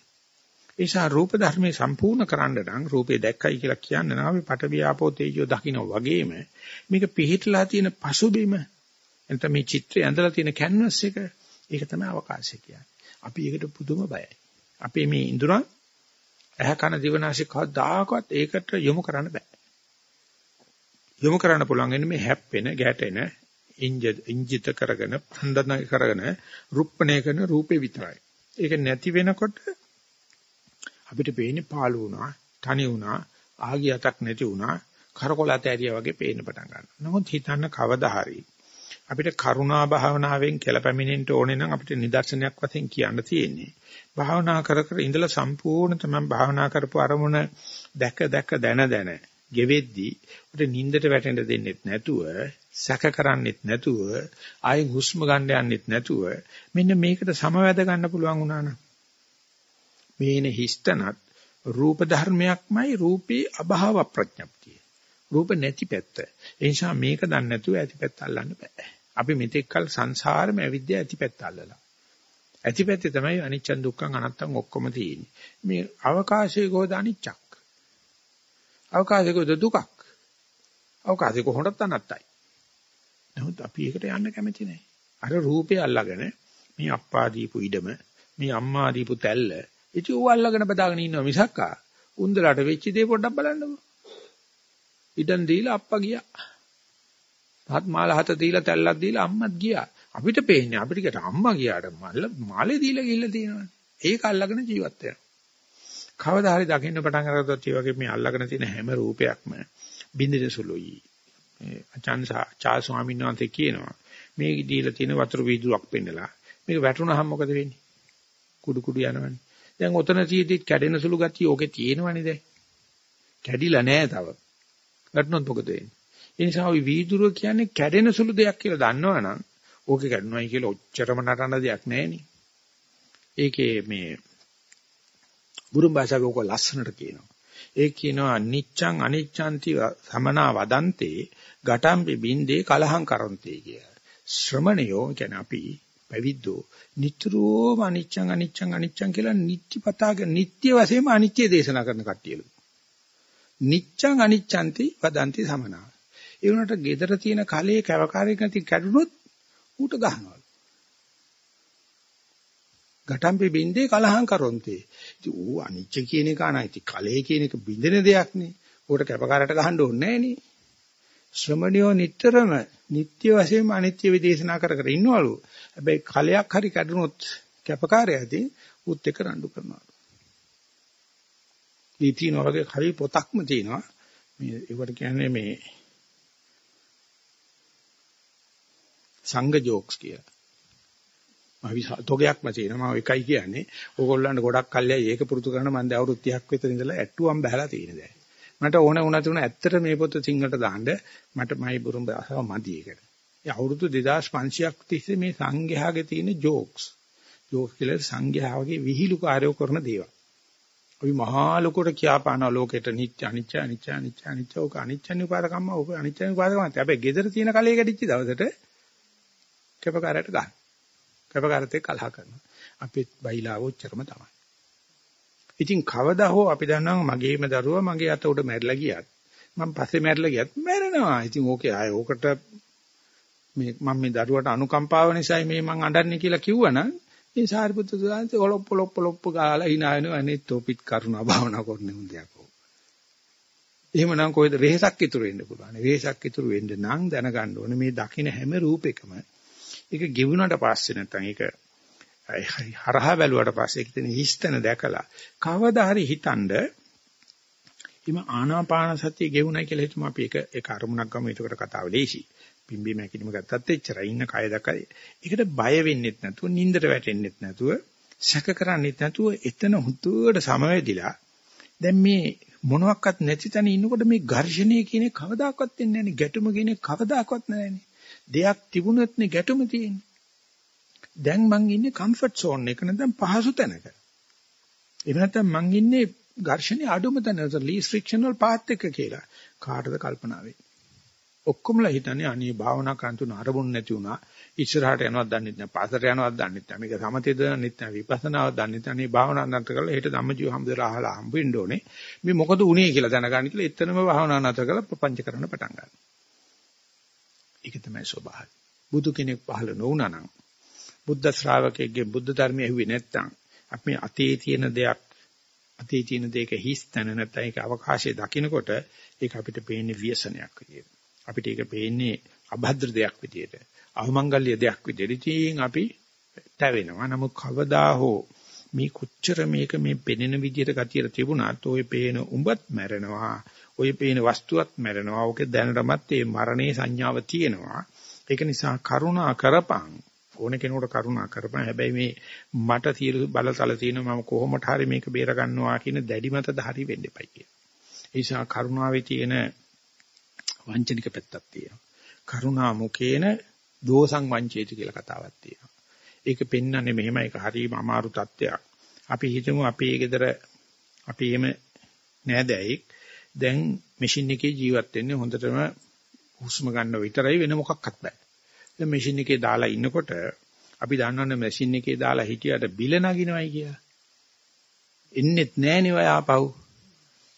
ඒ නිසා රූප ධර්මයේ සම්පූර්ණ කරන්න නම් රූපේ දැක්කයි කියලා කියන්න නම් අපි පටවියාපෝ තේජෝ දකින්න වගේම මේක පිහිටලා තියෙන පසුබිම එතන මේ චිත්‍රය ඇඳලා තියෙන කැන්වස් එක ඒක තමයි අවකාශය කියන්නේ. අපි ඒකට පුදුම බයයි. අපේ මේ ඉඳුරන් ඇහ කන දිවනාශය කවදාකවත් ඒකට යොමු කරන්න බෑ. යොමු කරන්න පුළුවන් වෙන්නේ මේ හැප්පෙන, ගැටෙන, ඉංජිත කරගෙන, පන්දන කරගෙන රුප්පණය කරන රූපේ විතරයි. ඒක නැති වෙනකොට අපිට පේන්නේ පාළු වුණා, තනි වුණා, ආගියතක් නැති වුණා, කරකොල ඇතෑරියා වගේ පේන්න පටන් ගන්නවා. නමුත් හිතන්න කවදා හරි අපිට කරුණා භාවනාවෙන් කෙලපැමිණෙන්න ඕනේ නම් අපිට නිදර්ශනයක් වශයෙන් කියන්න තියෙන්නේ. භාවනා කර කර ඉඳලා සම්පූර්ණ තමයි භාවනා කරපු අරමුණ දැක දැක දන දන ගෙවෙද්දී උට නිින්දට වැටෙන්න දෙන්නෙත් නැතුව සැක කරන්නෙත් නැතුව ආයෙ හුස්ම ගන්න යන්නෙත් නැතුව මෙන්න මේකට සමවැද ගන්න පුළුවන් වුණා නම්. මේන හිස්තනත් රූප ධර්මයක්මයි රූපේ අභාව ප්‍රඥප්තිය. රූප නැති පැත්ත. ඒ නිසා මේක දන්නේ නැතුව ඇති පැත්ත අල්ලන්න බෑ. අපි මෙතෙක් කල සංසාරෙම ඇවිද්ද ඇති පැත්ත අල්ලලා. ඇති පැත්තේ තමයි අනිච්ච දුක්ඛං අනත්තං ඔක්කොම තියෙන්නේ. මේ අවකාශයේ කොහොද අනිච්චක්. අවකාශයක දුකක්. අවකාශයක හොඳත් අනත්තයි. නමුත් අපි ඒකට යන්න කැමති නැහැ. අර රූපේ අල්ලගෙන මේ අප්පා දීපු ඉඩම, මේ අම්මා දීපු තැල්ල, ඉති ඌ අල්ලගෙන බදාගෙන ඉන්නවා මිසක්කා. උන්දලට වෙච්ච දේ පොඩ්ඩක් බලන්නකෝ. ඉඩම් දීලා අප්පා ගියා. හත් මාල හත දීලා තැල්ලක් දීලා අම්මත් ගියා. අපිට පේන්නේ අපිට කට අම්මා ගියාට මල්ල මාලේ දීලා ගිහිල්ලා තියෙනවා. ඒක අල්ලගෙන ජීවත් වෙනවා. කවදා හරි දකින්න පටන් අරගත්තොත් ඒ වගේ මේ අල්ලගෙන තියෙන හැම රූපයක්ම බින්දින සුළුයි. මේ අචාන්සා චා ස්වාමීන් වහන්සේ කියනවා මේ දීලා තියෙන වතුර වීදුරක් පෙන්නලා මේක වැටුණාම මොකද වෙන්නේ? කුඩු කුඩු යනවනේ. දැන් ඔතන තියෙද්දි කැඩෙන සුළු ගතිය ඕකේ තියෙනවනේ දැන්. කැඩිලා නැහැ තව. වැටුණොත් මොකද වෙන්නේ? ඒ නිසා ওই වීදුරුව කියන්නේ කැඩෙන සුළු දෙයක් කියලා දන්නවනම් ඕකේ කැඩුනයි කියලා ඔච්චරම නටන දෙයක් නැහෙනේ. ඒකේ මේ බුරුම් භාෂාවේ ඕක ලස්සනට කියනවා. ඒ කියනවා නිච්ඡං අනිච්ඡන්ති සමනා වදන්තේ ගටම්පි බින්දේ කලහං කරන්තේ කිය. ශ්‍රමණයෝ කියන්නේ අපි පැවිද්දෝ නිතරම අනිච්ඡං අනිච්ඡං අනිච්ඡං කියලා නිත්‍යපතාගේ නිත්‍ය වශයෙන්ම අනිත්‍ය දේශනා කරන කට්ටියලු. නිච්ඡං අනිච්ඡන්ති වදන්ති සමනා. ඒ උනට gedara තියෙන කලයේ කැවකාරයක නැති කැඩුනොත් ඌට ගහනවා. ගටම්පි බින්දේ කලහං කරොන්තේ. ඉතින් ඌ අනිච්ච කියන එක අනා ඉතින් කලේ කියන එක බින්දෙන දෙයක් නේ. ඌට කැපකාරට ගහන්න ඕනේ නැහැ නේ. ශ්‍රමණියෝ නිටතරම නිත්‍ය වශයෙන්ම අනිත්‍ය විදේශනා කර කර ඉන්නවලු. හැබැයි කලයක් හරි කැඩුනොත් කැපකාරයදී උත් එක රණ්ඩු කරනවා. මේ තියෙන වගේ හරි පොතක්ම තියෙනවා. මේ ඒකට කියන්නේ මේ සංඝ ජෝක්ස් කියලා. මම විසතෝගයක්ම තියෙනවා මම එකයි කියන්නේ. ඕගොල්ලන්ට ගොඩක් කල්යයි ඒක පුරුදු කරන මම දැන් අවුරුදු 30ක් විතර ඉඳලා ඇට්ටුවම් බහලා තියෙන දැන්. මට ඕන වුණා තුන ඇත්තට මේ පොත සිංහලට දාන්න මට මයි බුරුම් භාෂාව මදි ඒකට. ඒ අවුරුදු 2500ක් තිස්සේ මේ සංඝයාගේ තියෙන ජෝක්ස්. ජෝක්ස් කියලා සංඝයාගේ විහිළු කාර්යෝ කරන දේවල්. අපි මහා ලොකුට කියාපාන ලෝකෙට නිත්‍ය අනිත්‍ය අනිත්‍ය අනිත්‍ය අනිත්‍ය ඕක අනිත්‍යනි උපාදකම්ම ඕක අනිත්‍යනි උපාදකම්ම. හැබැයි gedara තියෙන කලයේ ගැටිච්ච දවසට කැපකාරයට ගන්න. කැපකාරත් එක්ක කලහ කරනවා. අපේ බයිලාව උච්චරම තමයි. ඉතින් කවදා හෝ අපි දන්නවා මගේම දරුවා මගේ අත උඩ මැරිලා ගියත් මම පස්සේ මැරිලා ගියත් මැරෙනවා. ඉතින් ඕකේ ආය ඕකට මේ මම මේ දරුවට අනුකම්පාව නිසායි මේ මං අඬන්නේ කියලා කිව්වනම් මේ සාරිපුත්‍ර සාන්ති ඔලොප්ප ලොප්ප ලොප්ප ගාලා hina වෙනවා අනේ තොපිට කරුණා භාවනා කරන්නේ හොඳයක්. එහෙමනම් කොහෙද වෙහසක් ඉතුරු වෙන්න පුළුවන්. වෙහසක් ඉතුරු වෙන්න නම් දැනගන්න ඕනේ මේ දකින්න හැම රූපයකම ඒක ගෙවුනට පස්සේ නැත්තම් ඒක හරහා බැලුවට පස්සේ ඒක තියෙන හිස්තන දැකලා කවදා හරි හිතනද හිම ආනාපාන සතිය ගෙවුනයි කියලා හිතමු අපි ඒක ඒක අරමුණක් ගමු ඒකට කතාව ලේසි. පිම්බි මැකිලිම ගත්තත් එච්චරයි ඉන්න කය දැකයි. ඒකට බය වෙන්නෙත් නැතුව නින්දට වැටෙන්නෙත් නැතුව සැක කරන්නෙත් නැතුව එතන හුතුවට සමවැදිලා දැන් මේ මොනවත් නැති තැන ඉන්නකොට මේ ඝර්ෂණය කියන කවදාකවත් වෙන්නේ නැහැ නේ ගැටුම කියන කවදාකවත් නැහැ නේ දෙයක් තිබුණොත් නේ ගැටුම තියෙන්නේ. දැන් මං ඉන්නේ කම්ෆර්ට් සෝන් එක නැත්නම් පහසු තැනක. එහෙම නැත්නම් මං ඉන්නේ ඝර්ෂණයේ අඩුම තැන ලීස් ෆ්‍රික්ෂනල් පාත් එක කියලා. කාටද කල්පනා වෙන්නේ? ඔක්කොමලා හිතන්නේ අනේ භාවනා කරන්තුන අරමුණ නැති වුණා. ඉස්සරහට යනවත් දන්නේ නැහැ. පාසට යනවත් දන්නේ නැහැ. මේක සමතේද දන්නේ නැහැ. විපස්සනාවක් දන්නේ නැහැ. අනේ භාවනා නැතර කරලා හෙට ධම්මජීව හම්බදලා අහලා හම්බෙන්න ඕනේ. මේ මොකද උනේ කියලා දැනගන්න කියලා එතනම භාවනා නැතර කරලා ප්‍රපංච කරන්න පටන් ගන්නවා. ඒක තමයි ස්වභාවය. බුදු කෙනෙක් පහළ නොවුනා නම් බුද්ධ ශ්‍රාවකයෙක්ගේ බුද්ධ ධර්මය ඇහුවේ නැත්නම් අපි අතේ තියෙන දෙයක් අතේ තියෙන දෙයක හිස් තැන නැත්නම් ඒක අවකාශයේ දකිනකොට ඒක අපිට පේන්නේ ව්‍යසනයක් විදියට. අපිට ඒක පේන්නේ අභද්‍ර දෙයක් විදියට. අවමංගල්‍ය දෙයක් විදියට. ඉතින් අපි තැවෙනවා. නමුත් කවදා හෝ මේ කොච්චර මේක මේ පෙනෙන විදියට ගතියට තිබුණාත් ඔය පේන උඹත් මැරෙනවා. ওই පේන වස්තුවත් මැරෙනවා. ඕකේ දැනටමත් මේ මරණේ සංඥාව තියෙනවා. ඒක නිසා කරුණා කරපං ඕන කෙනෙකුට කරුණා කරපං. හැබැයි මේ මට සියලු බලතල තියෙනවා මම කොහොමද හරි මේක බේර ගන්නවා කියන දැඩි මත ධාරි වෙන්න එපයි කිය. ඒ නිසා කරුණාවේ තියෙන වංචනික පැත්තක් තියෙනවා. කරුණා මුකේන දෝසං වංචේති කියලා කතාවක් තියෙනවා. ඒක පෙන්වන්නේ මෙහෙම ඒක හරිම අමාරු තත්ත්වයක්. අපි හිතමු අපේ ගෙදර අපි එහෙම නෑදෑයෙක් දැන් මැෂින් එකේ ජීවත් වෙන්නේ හොඳටම හුස්ම ගන්න විතරයි වෙන මොකක්වත් බෑ. දැන් මැෂින් එකේ දාලා ඉන්නකොට අපි දන්නවනේ මැෂින් එකේ දාලා හිටියට බිල නගිනවයි කියලා. එන්නෙත් නෑනේ ඔය ආපහු.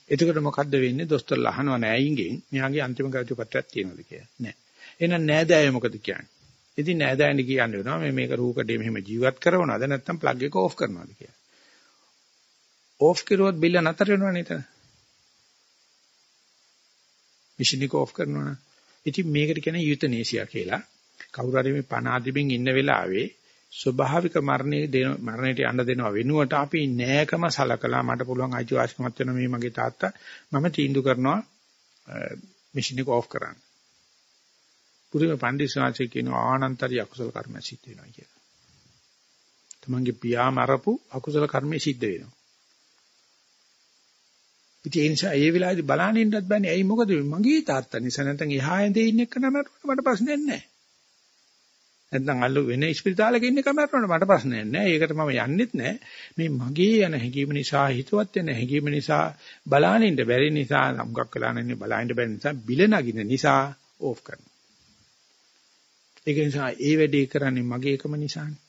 එතකොට මොකද්ද වෙන්නේ? දොස්තරලා අහනවා නෑයින්ගෙන් මෙයාගේ අන්තිම ගාතු පත්‍රයක් තියෙනවද කියලා. නෑ. එහෙනම් නෑදෑය මොකද කියන්නේ? ඉතින් නෑදෑයන්ට කියන්න වෙනවා මේ මේක රූකඩේ මෙහෙම ජීවත් කරනවද නැත්නම් ප්ලග් එක ඕෆ් කරනවද කියලා. ඕෆ් කරුවොත් බිල නතර වෙනවනේ එතන. මැෂින් එක ඕෆ් කරනවා නම්. ඉතින් මේකට කියන්නේ යුතනේසියා කියලා. කවුරු හරි මේ පණ අදිමින් ඉන්න වෙලාවේ ස්වභාවික මරණේ දෙන මරණයට යන්න දෙනවා වෙනුවට අපි නෑකම සලකලා මට පුළුවන් අයිතිවාසිකමක් වෙන මේ මගේ තාත්තා මම තීන්දුව කරනවා මැෂින් එක ඕෆ් කරන්න. පුරිම පඬිස්සාචි කියන ආනන්තරි අකුසල කර්ම සිද්ධ වෙනවා කියලා. තමන්ගේ පියා මරපු අකුසල කර්මයේ සිද්ධ වෙනවා. ඉතින් ඒ නිසා ඒ වෙලාවේදී බලන්න ඉන්නත් බෑනේ. ඇයි මොකද මගේ තාත්තා නිසා නැත්නම් එහා ඇඳේ ඉන්න එක නම මට ප්‍රශ්නයක් නැහැ. නැත්නම් අල්ලු වෙන ස්පිරිතාලෙක ඉන්න කමරනොට මට ප්‍රශ්නයක් නැහැ. ඒකට මම යන්නෙත් නැහැ. මේ මගේ යන හැඟීම නිසා හිතවත් වෙන හැඟීම නිසා බලන්න ඉන්න බැරි නිසා සම්ගක් වෙලා නැන්නේ බලන්න බැරි නිසා බිල නගින නිසා ඕෆ් කරනවා. ඒක නිසා ඒ වැඩේ කරන්නේ මගේ එකම නිසානේ.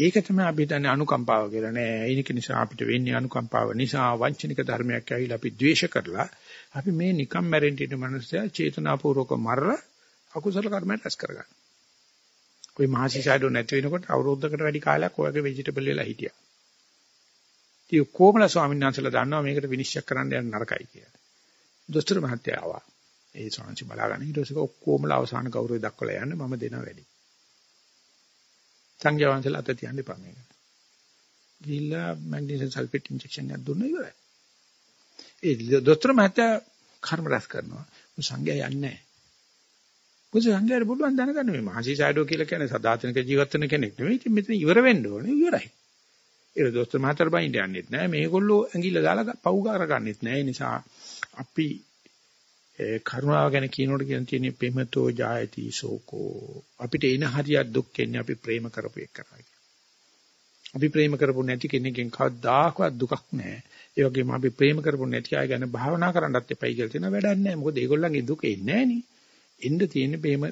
ඒක තමයි අපි හිතන්නේ අනුකම්පාව කියලා නෑ. ඒක නිසා අපිට වෙන්නේ අනුකම්පාව නිසා වංචනික ධර්මයක් ඇවිල්ලා අපි ද්වේෂ කරලා අපි මේ නිකම් මැරෙන්න ඉන්න මනුස්සයා චේතනාපූර්වක මරලා අකුසල කර්මයක් රැස් කරගන්න. ওই මහසිසඩෝ නැති වෙනකොට අවුරුද්දකට වැඩි කාලයක් ඔයගේ ভেජිටබල් වෙලා හිටියා. ඉතින් කොමල ස්වාමීන් වහන්සේලා දන්නවා මේකට විනිශ්චය කරන්න යන නරකයි කියලා. දොස්තර මහත්තයා ආවා. ඒ ස්වාමීන් වහන්සේ බලාගෙන ඊට පස්සේ ඔක්කොමලා අවසාන ගෞරවය දක්වලා යන්න මම දෙනවා වැඩි. සංඝයා වහන්සේලා අත තියන්න එපා මේක. ගිහිල්ලා මැග්නීසියම් සල්ෆේට් ඉන්ජෙක්ෂන් එකක් දුන්නා ඉවරයි. ඒ දොස්තර මහත්තයා කර්ම රැස් කරනවා. සංඝයා යන්නේ නැහැ. මොකද සංඝයාට පුළුවන් දැනගන්න මේ මහසි සයිඩෝ කියලා කියන්නේ සදාතනික ජීවත් වෙන කෙනෙක් නෙවෙයි. ඉතින් මෙතන ඉවර වෙන්න ඕනේ ඉවරයි. ඒක දොස්තර මහත්තයාට බයින්ද යන්නෙත් නෑ. මේගොල්ලෝ ඇඟිල්ල දාලා පව් ගාර ගන්නෙත් නෑ. ඒ නිසා අපි කරුණාව ගැන කියනකොට කියන තියෙන්නේ පෙමතෝ ජායති සෝකෝ අපිට එන හරියක් දුක් එන්නේ අපි ප්‍රේම කරපු එක කරා අපි ප්‍රේම කරපු නැති කෙනෙක්ගෙන් කවදාකවත් දුකක් නැහැ. ඒ වගේම අපි ප්‍රේම කරපු නැති අය ගැන භාවනා කරන්නත් එපයි කියලා තියෙන වැඩක් නැහැ. මොකද ඒගොල්ලන්ගේ දුක එන්නේ නැහැ එන්න තියෙන්නේ ප්‍රේම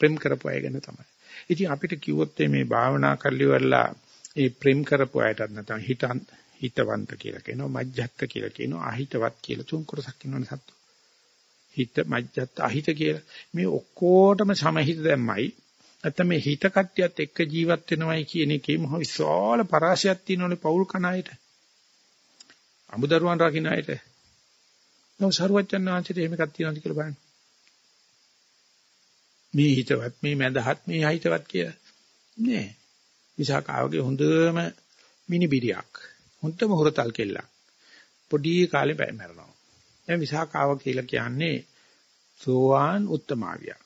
ප්‍රේම කරපු අය ගැන තමයි. ඉතින් අපිට කිව්වොත් මේ භාවනා කරලිවලා ඒ ප්‍රේම කරපු අයටත් නැත්නම් හිතන් හිතවන්ත කියලා කියනවා මජ්ජත්ත කියලා කියනවා අහිතවත් කියලා තුන් කොටසක් ඉන්නවනේ සත්තු. හිත මජ්ජත්ත අහිත කියලා මේ ඔක්කොටම සමහිත දැම්මයි නැත්නම් මේ හිත කට්ටියත් එක්ක ජීවත් වෙනවයි කියන එකේ මහ විශාල පරාසයක් තියෙනවනේ පෞල් කණායට. අමුදරුවන් රකින්න අයට. නෝ සරුවච්චන් ආචාර්ය එහෙම එකක් තියෙනවද කියලා බලන්න. මේ හිතවත් මේ මැදහත් මේ අහිතවත් කියලා නෑ. විසාකාවගේ හොඳම මිනිබිරියක්. හොඳම හොරතල් කෙල්ලක්. පොඩි කාලේ බය මරනවා. දැන් විසාකාව කියලා කියන්නේ සෝවාන් උත්තමාවිය.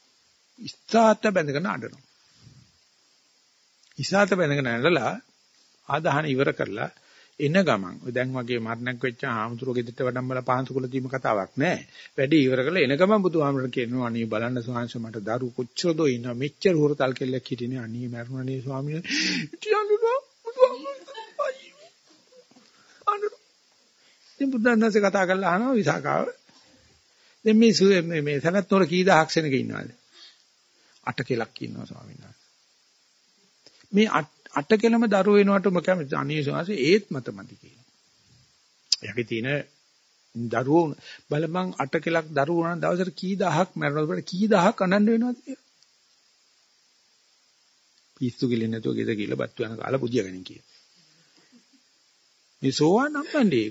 ඉස්තාත බැඳගෙන අඬනවා. ඉස්තාත බැඳගෙන අඬලා ආදාහන ඉවර කරලා එන ගමන් ඔය දැන් වගේ මරණක් වෙච්ච ආමතුරු ගෙදරට වඩම්බලා පහන්සුකුල දීම කතාවක් නෑ. වැඩි ඉවර කරලා එන ගමන් බුදුහාමරට කියනවා අනේ බලන්න ස්වාමීන් මට දරු කොච්චරද ඉන්නවා මෙච්චර හොරතල් කෙල්ලක් හිටිනේ අනේ මරුණනේ ස්වාමීන් කියන්නුවා ඉතින් බුදුන්වහන්සේ කතා කරලා අහනවා විසාකාව. දැන් මේ මේ මේ සනත් නෝර කී දහක් සෙනග ඉන්නවද? අට කෙලක් ඉන්නවා ස්වාමීන් වහන්සේ. මේ අට කෙලම දරුව වෙනවට මොකද අනේ ස්වාමීන් ඒත් මතමදි කියනවා. යකි තියෙන දරුවෝ බලපන් අට කෙලක් දරුවෝ නම් දවසට කී දහක් මරනකොට කී දහක් අනන්න වෙනවද කියලා. පිස්සු කිලින් නැතුව ගෙද කියලා බත් වෙන කාලා පුදියගෙන කියන. මේ සෝවාන් අම්මන්ඩි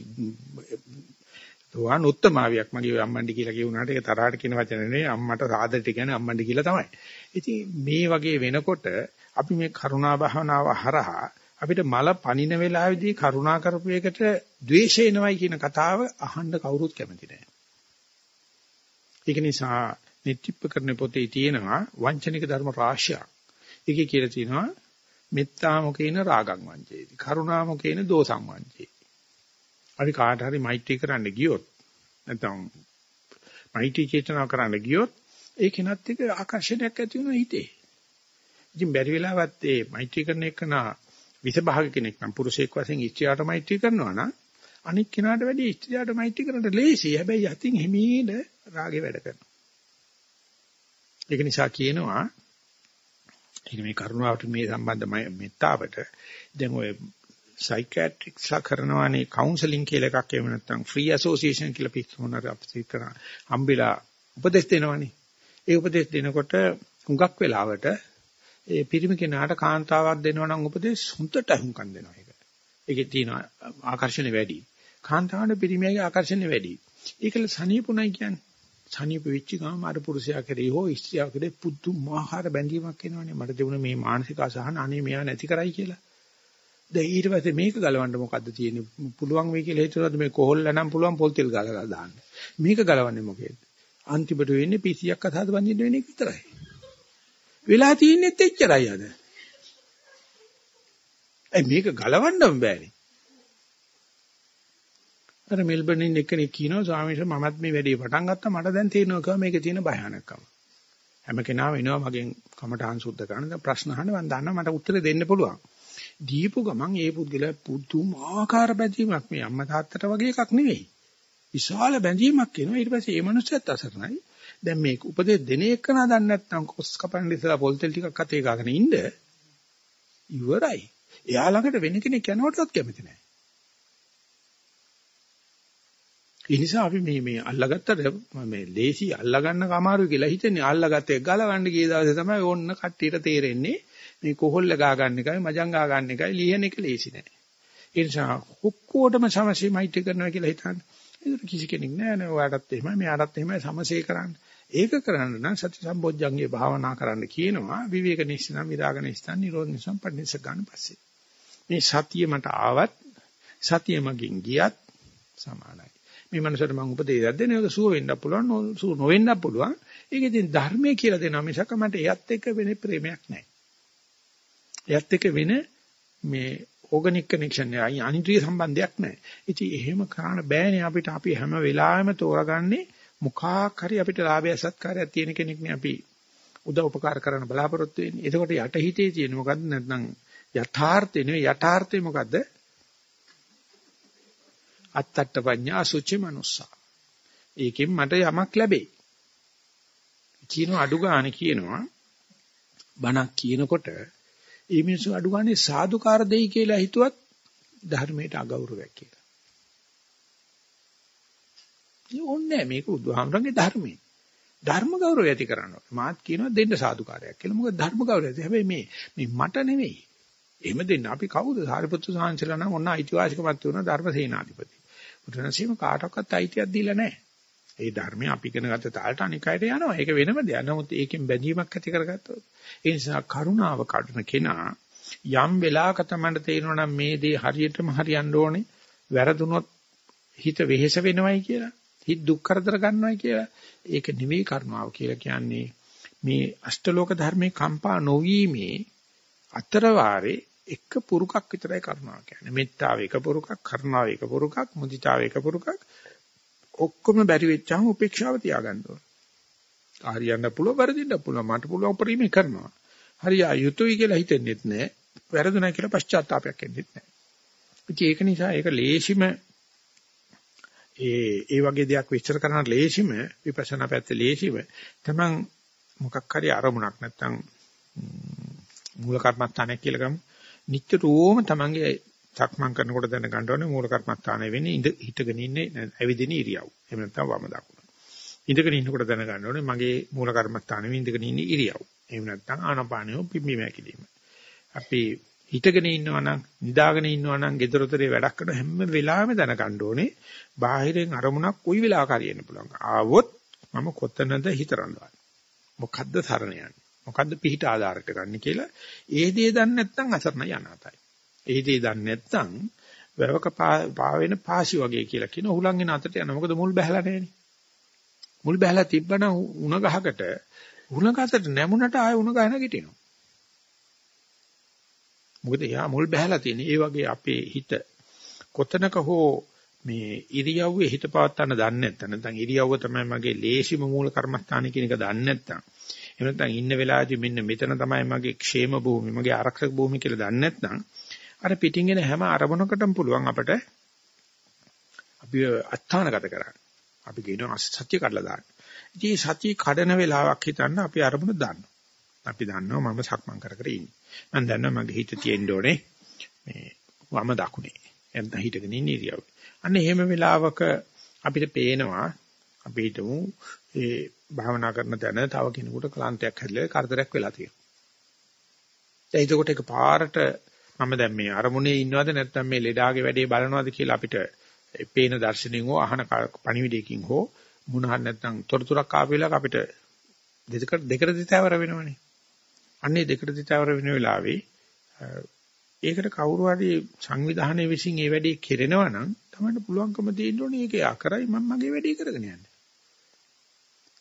සෝවාන් උත්තමාවියක් මගේ අම්මන්ඩි කියලා කියුණාට ඒක තරහට කියන වචන නෙවෙයි අම්මට සාදරට කියන්නේ අම්මන්ඩි කියලා තමයි. ඉතින් මේ වගේ වෙනකොට අපි මේ කරුණා භාවනාව හරහා අපිට මල පනින වෙලාවේදී කරුණා කරපු එකට ද්වේෂය එනවයි කියන කතාව අහන්න කවුරුත් කැමති නැහැ. ඒක නිසා නිත්‍යප කරන පොතේ තියෙනවා වංචනික ධර්ම රාශියක්. ඒකේ කියලා තියෙනවා මෙත්තා මොකේන රාගං වංචේති. කරුණා මොකේන දෝසං වංචේති. අපි කාට හරි මෛත්‍රී කරන්න ගියොත් නැත්නම් මෛත්‍රී චේතනා කරන්න ගියොත් ඒ කෙනත් එක්ක ආකර්ෂණයක් ඇති වෙනවා හිතේ. ඉතින් බැරි වෙලාවත් ඒ මෛත්‍රී කරන එක නා විසභාග කෙනෙක් නම් පුරුෂයෙක් වශයෙන් ඉස්ත්‍යාට මෛත්‍රී කරනවා නම් අනික් කෙනාට වැඩි ඉස්ත්‍යාට මෛත්‍රී කරන්න ලේසි. හැබැයි යතින් හිමීන රාගේ වැඩ කරනවා. ඒක නිසා කියනවා ඒක මේ කරුණාවට මේ සම්බන්ධ මෙත්තාවට දැන් ඔය සයිකියාට්‍රික්ස්ලා කරනවානේ කවුන්සලින් කියලා එකක් එහෙම නැත්නම් ෆ්‍රී ඇසෝසියේෂන් කියලා පිටුමනර අපිට කරා හම්බෙලා උපදෙස් දෙනවනේ ඒ උපදෙස් දෙනකොට හුඟක් වෙලාවට ඒ පිරිමි කෙනාට කාන්තාවක් දෙනවා නම් උපදෙස් හුඳට අහුම්කම් දෙනවා ඒක. ඒකේ තියෙන ආකර්ෂණය වැඩි. කාන්තාවන්ට පිරිමියාගේ ආකර්ෂණය වැඩි. ඒකල සනීපුණයි කියන්නේ. සනීප වෙච්ච ගමන් අර පුරුෂයා කරේ හෝ ස්ත්‍රියා කරේ පුදුමාකාර බැඳීමක් එනවනේ මට තිබුණ මේ මානසික අසහන අනේ මෙයා නැති කරයි කියලා. දැන් ඊට පස්සේ මේක ගලවන්න මොකද්ද තියෙන්නේ? පුළුවන් වෙයි කියලා හිතුවද මේ කොහොල්ල නම් පුළුවන් පොල් තෙල් ගලලා දාන්න. මේක ගලවන්නේ මොකේද? අන්තිමට වෙන්නේ පිසියක් අතහද බඳින්න වෙන එක විතරයි. වෙලා තියෙන්නේ එච්චරයි අද. ඒ මේක ගලවන්නම බෑනේ. අර මෙල්බර්න් ඉන්න එක්කෙනෙක් කියනවා ස්වාමීන් වහන්සේ මමත් මේ වැඩේ පටන් ගත්තා මට දැන් තේරෙනවා කව මේකේ තියෙන භයානකම. හැම කෙනාම එනවා මගෙන් කමටහන් සුද්ධ කරන දැන් ප්‍රශ්න අහන්න මම දන්නවා මට උත්තර දෙන්න පුළුවන්. දීපු ගමන් ඒ පුද්ගලයා පුදුමාකාර බැඳීමක් මේ අම්මා තාත්තට වගේ එකක් නෙවෙයි. විශාල බැඳීමක් එනවා ඊට පස්සේ ඒ මනුස්සයත් අසරණයි. දැන් මේක උපදෙස් දෙන එක නා දන්නේ නැත්නම් කොස් කපන්න ඉස්සලා පොල් තෙල් ටිකක් අතේ ගාගෙන ඉන්න ඉවරයි. එයා ළඟට වෙන කෙනෙක් යනවටවත් කැමති නැහැ. ඒ නිසා අපි මේ මේ අල්ලගත්තට මේ ලේසි අල්ලගන්න කමාරු කියලා හිතන්නේ අල්ලගත්තේ ගලවන්න ගිය දවසේ තමයි ඕන්න කට්ටියට තේරෙන්නේ මේ කොහොල්ල ගා ගන්න එකයි මජං ගා ගන්න එකයි ලියන එක ලේසි නෑ. ඒ නිසා ඔක්කොටම සමසේ මෛත්‍රී කරනවා කියලා හිතන්නේ. ඒක කිසි කෙනෙක් නෑ නේ ඔයාටත් එහෙමයි මෙයාටත් එහෙමයි සමසේ කරන්න. ඒක කරන්න නම් සති සම්බොජ්ජංගේ භාවනා කරන්න කියනවා විවේක නිස්සනම් විරාග නිස්සන් නිරෝධ නිස්සන් පටිනිස ගන්න පස්සේ. මේ සතිය මට ආවත් සතිය මගින් ගියත් සමානයි. මේ මනසට මම උපදේශයක් දෙන එක සුව වෙන්න පුළුවන් සුව නොවෙන්න පුළුවන්. ඒක ඉතින් ධර්මයේ කියලා දෙනවා මිසක මට එයත් එක්ක වෙන ප්‍රේමයක් නැහැ. එයත් එක්ක වෙන මේ ඕගනික් කනෙක්ෂන් එකයි අනිත්‍ය සම්බන්ධයක් නැහැ. ඉතින් එහෙම කරන්න බෑනේ අපිට අපි හැම වෙලාවෙම තෝරගන්නේ මොකක් හරි අපිට ලාභය සත්කාරයක් තියෙන කෙනෙක් නේ අපි උදව් උපකාර කරන්න බලාපොරොත්තු වෙන්නේ. එතකොට යට හිතේ තියෙන මොකද්ද නැත්නම් යථාර්ථය නෙවෙයි යථාර්ථය මොකද්ද? අත්තට්ට පඤ්ඤා අසුචි මනුස්සා. ඒකෙන් මට යමක් ලැබෙයි. කියන අඩු ගන්න කියනවා බණක් කියනකොට ඒ මිනිස්සු අඩු ගන්නේ සාදුකාර දෙයි කියලා හිතුවත් ධර්මයට අගෞරවයක් කියලා. ඒ ඕනේ මේක බුදුහාමරගේ ධර්මයේ. ධර්ම ගෞරවය ඇති කරනවා. මාත් කියනවා දෙන්න සාදුකාරයක් කියලා. මොකද ධර්ම ගෞරවය. හැබැයි මේ මේ මට නෙවෙයි. එහෙම දෙන්න අපි කවුද? සාරිපුත්තු සාංශලා නම් ඔන්න අයිතිවාසිකමත් තුන ධර්ම සේනාධිපති. බුදුරජාණන්සේම කාටවත් අයිතියක් දීලා නැහැ. ඒ ධර්මය අපි ඉගෙන ගත්ත තාලට අනිකයට යනවා. ඒක වෙනම දෙයක්. නමුත් ඒකෙන් බැඳීමක් ඇති කරගත්තොත් ඒ නිසා කරුණාව කඩන කෙනා යම් වෙලාවක තමයි තේරෙනවා නම් මේ දේ හරියටම හරියන්න ඕනේ. වැරදුනොත් හිත වෙහෙස වෙනවයි කියලා. හිත දුක් කරදර ගන්නවයි කියලා. ඒක නෙවෙයි කරුණාව කියලා කියන්නේ මේ අෂ්ටලෝක ධර්මේ කම්පා නොවීමේ අතර වාරේ එක පුරුකක් විතරයි කරුණාව කියන්නේ. මෙත්තාව එක පුරුකක්, කරුණාව එක පුරුකක්, මුදිතාව එක පුරුකක්. ඔක්කොම බැරි වෙච්චාම උපේක්ෂාව තියාගන්න ඕන. හරියන්න පුළුවන්, වැරදින්න පුළුවන්. මට පුළුවන් පරිමේ කරනවා. හරිය යුතුයි කියලා හිතෙන්නෙත් නැහැ. වැරදුනා කියලා පශ්චාත්තාවයක් එන්නෙත් නැහැ. ඒක නිසා ඒක ලේසිම ඒ ඒ වගේ දෙයක් විස්තර කරන්න ලේසිම විපස්සනා පැත්තේ ලේසිම තමන් මොකක් හරි අරමුණක් නැත්තම් මූල කර්මස්ථානයක් කියලා ගමු. නිට්ටරෝම තමන්ගේ සක්මන් කරනකොට දැන ගන්න ඕනේ මූල කර්මස්ථානය වෙන්නේ ඉඳ හිටගෙන ඉන්නේ ඇවිදින ඉරියව්. එහෙම නැත්නම් වම දකුණ. ඉඳගෙන ඉන්නකොට දැන ගන්න ඕනේ මගේ මූල කර්මස්ථානෙ ඉඳගෙන ඉන්නේ ඉරියව්. එහෙම නැත්නම් ආනපානිය පිම්බීම හැකිලිම. අපි හිටගෙන ඉන්නවා නම් නිදාගෙන ඉන්නවා නම් gedarotere වැඩක් කරන හැම වෙලාවෙම දැන ගන්න ඕනේ බාහිරෙන් අරමුණක් කොයි වෙලාවක හරියන්න පුළුවන්. ආවොත් මම කොතනද හිතරන්නේ. මොකද්ද සරණ යන්නේ? මොකද්ද පිහිට ආධාරයට ගන්න කියලා ඒ දේ දන්නේ නැත්නම් අසරණ යනාතයි. ඒ දේ දන්නේ නැත්නම් වැවක පාවෙන පාසි වගේ කියලා කියන උහුලංගෙන අතට යන මොකද මුල් බහැලා නැහෙනේ. මුල් බහැලා තිබ්බනම් උණ ගහකට උණ ගහකට නැමුණට ආය උණ ගහ නැගිටිනවා. මොකද එයා මුල් බහැලා තියෙන. ඒ වගේ අපේ හිත කොතනක හෝ මේ ඉරියව්වේ හිත පවත්තන්න දන්නේ නැත්නම් නැත්නම් ඉරියව්ව තමයි මගේ ලේසිම මූල කර්මස්ථාන කියන එක දන්නේ නැත්නම් එහෙම නැත්නම් ඉන්න වෙලාවේදී මෙන්න මෙතන තමයි මගේ ക്ഷേම භූමිය, මගේ ආරක්ෂක භූමිය කියලා දන්නේ නැත්නම් අර පිටින් එන හැම අරමුණකටම පුළුවන් අපට අපි අත්හානගත කරන්න. අපි කියනවා සත්‍ය කඩලා දාන්න. ඉතින් සත්‍ය කඩන වෙලාවක් හිතන්න අපි අරමුණ දාන්න. අපි දන්නවා මම සක්මන් කර කර ඉන්නේ. මම දන්නවා මගේ හිත තියෙන්න ඕනේ මේ වම දකුණේ. එතන හිටගෙන ඉන්න ඉරියව්ව. අන්න එහෙම වෙලාවක අපිට පේනවා අපි හිතමු ඒ භාවනා කරන තැන තව කෙනෙකුට ක්ලාන්තයක් හැදලා කරදරයක් වෙලා තියෙනවා. දැන් එතකොට ඒක පාරට මම දැන් මේ අරමුණේ ඉන්නවද නැත්නම් මේ ලෙඩාගේ වැඩේ බලනවද කියලා අපිට පේන දර්ශනෙන් හෝ අහන පණිවිඩයකින් හෝ මොන හරි නැත්නම් තොරතුරක් ආපු වෙලාවක අපිට දෙකට දෙකට දිතාවර වෙනවනේ. අන්නේ දෙකට දිතාවර වෙන වෙලාවේ ඒකට කවුරු හරි සංවිධානයේ විසින් ඒ වැඩේ කෙරෙනවා නම් තමයි පුළුවන්කම තියෙන්න ඕනේ ඒක යා කරයි මම මගේ වැඩේ කරගෙන යන්න.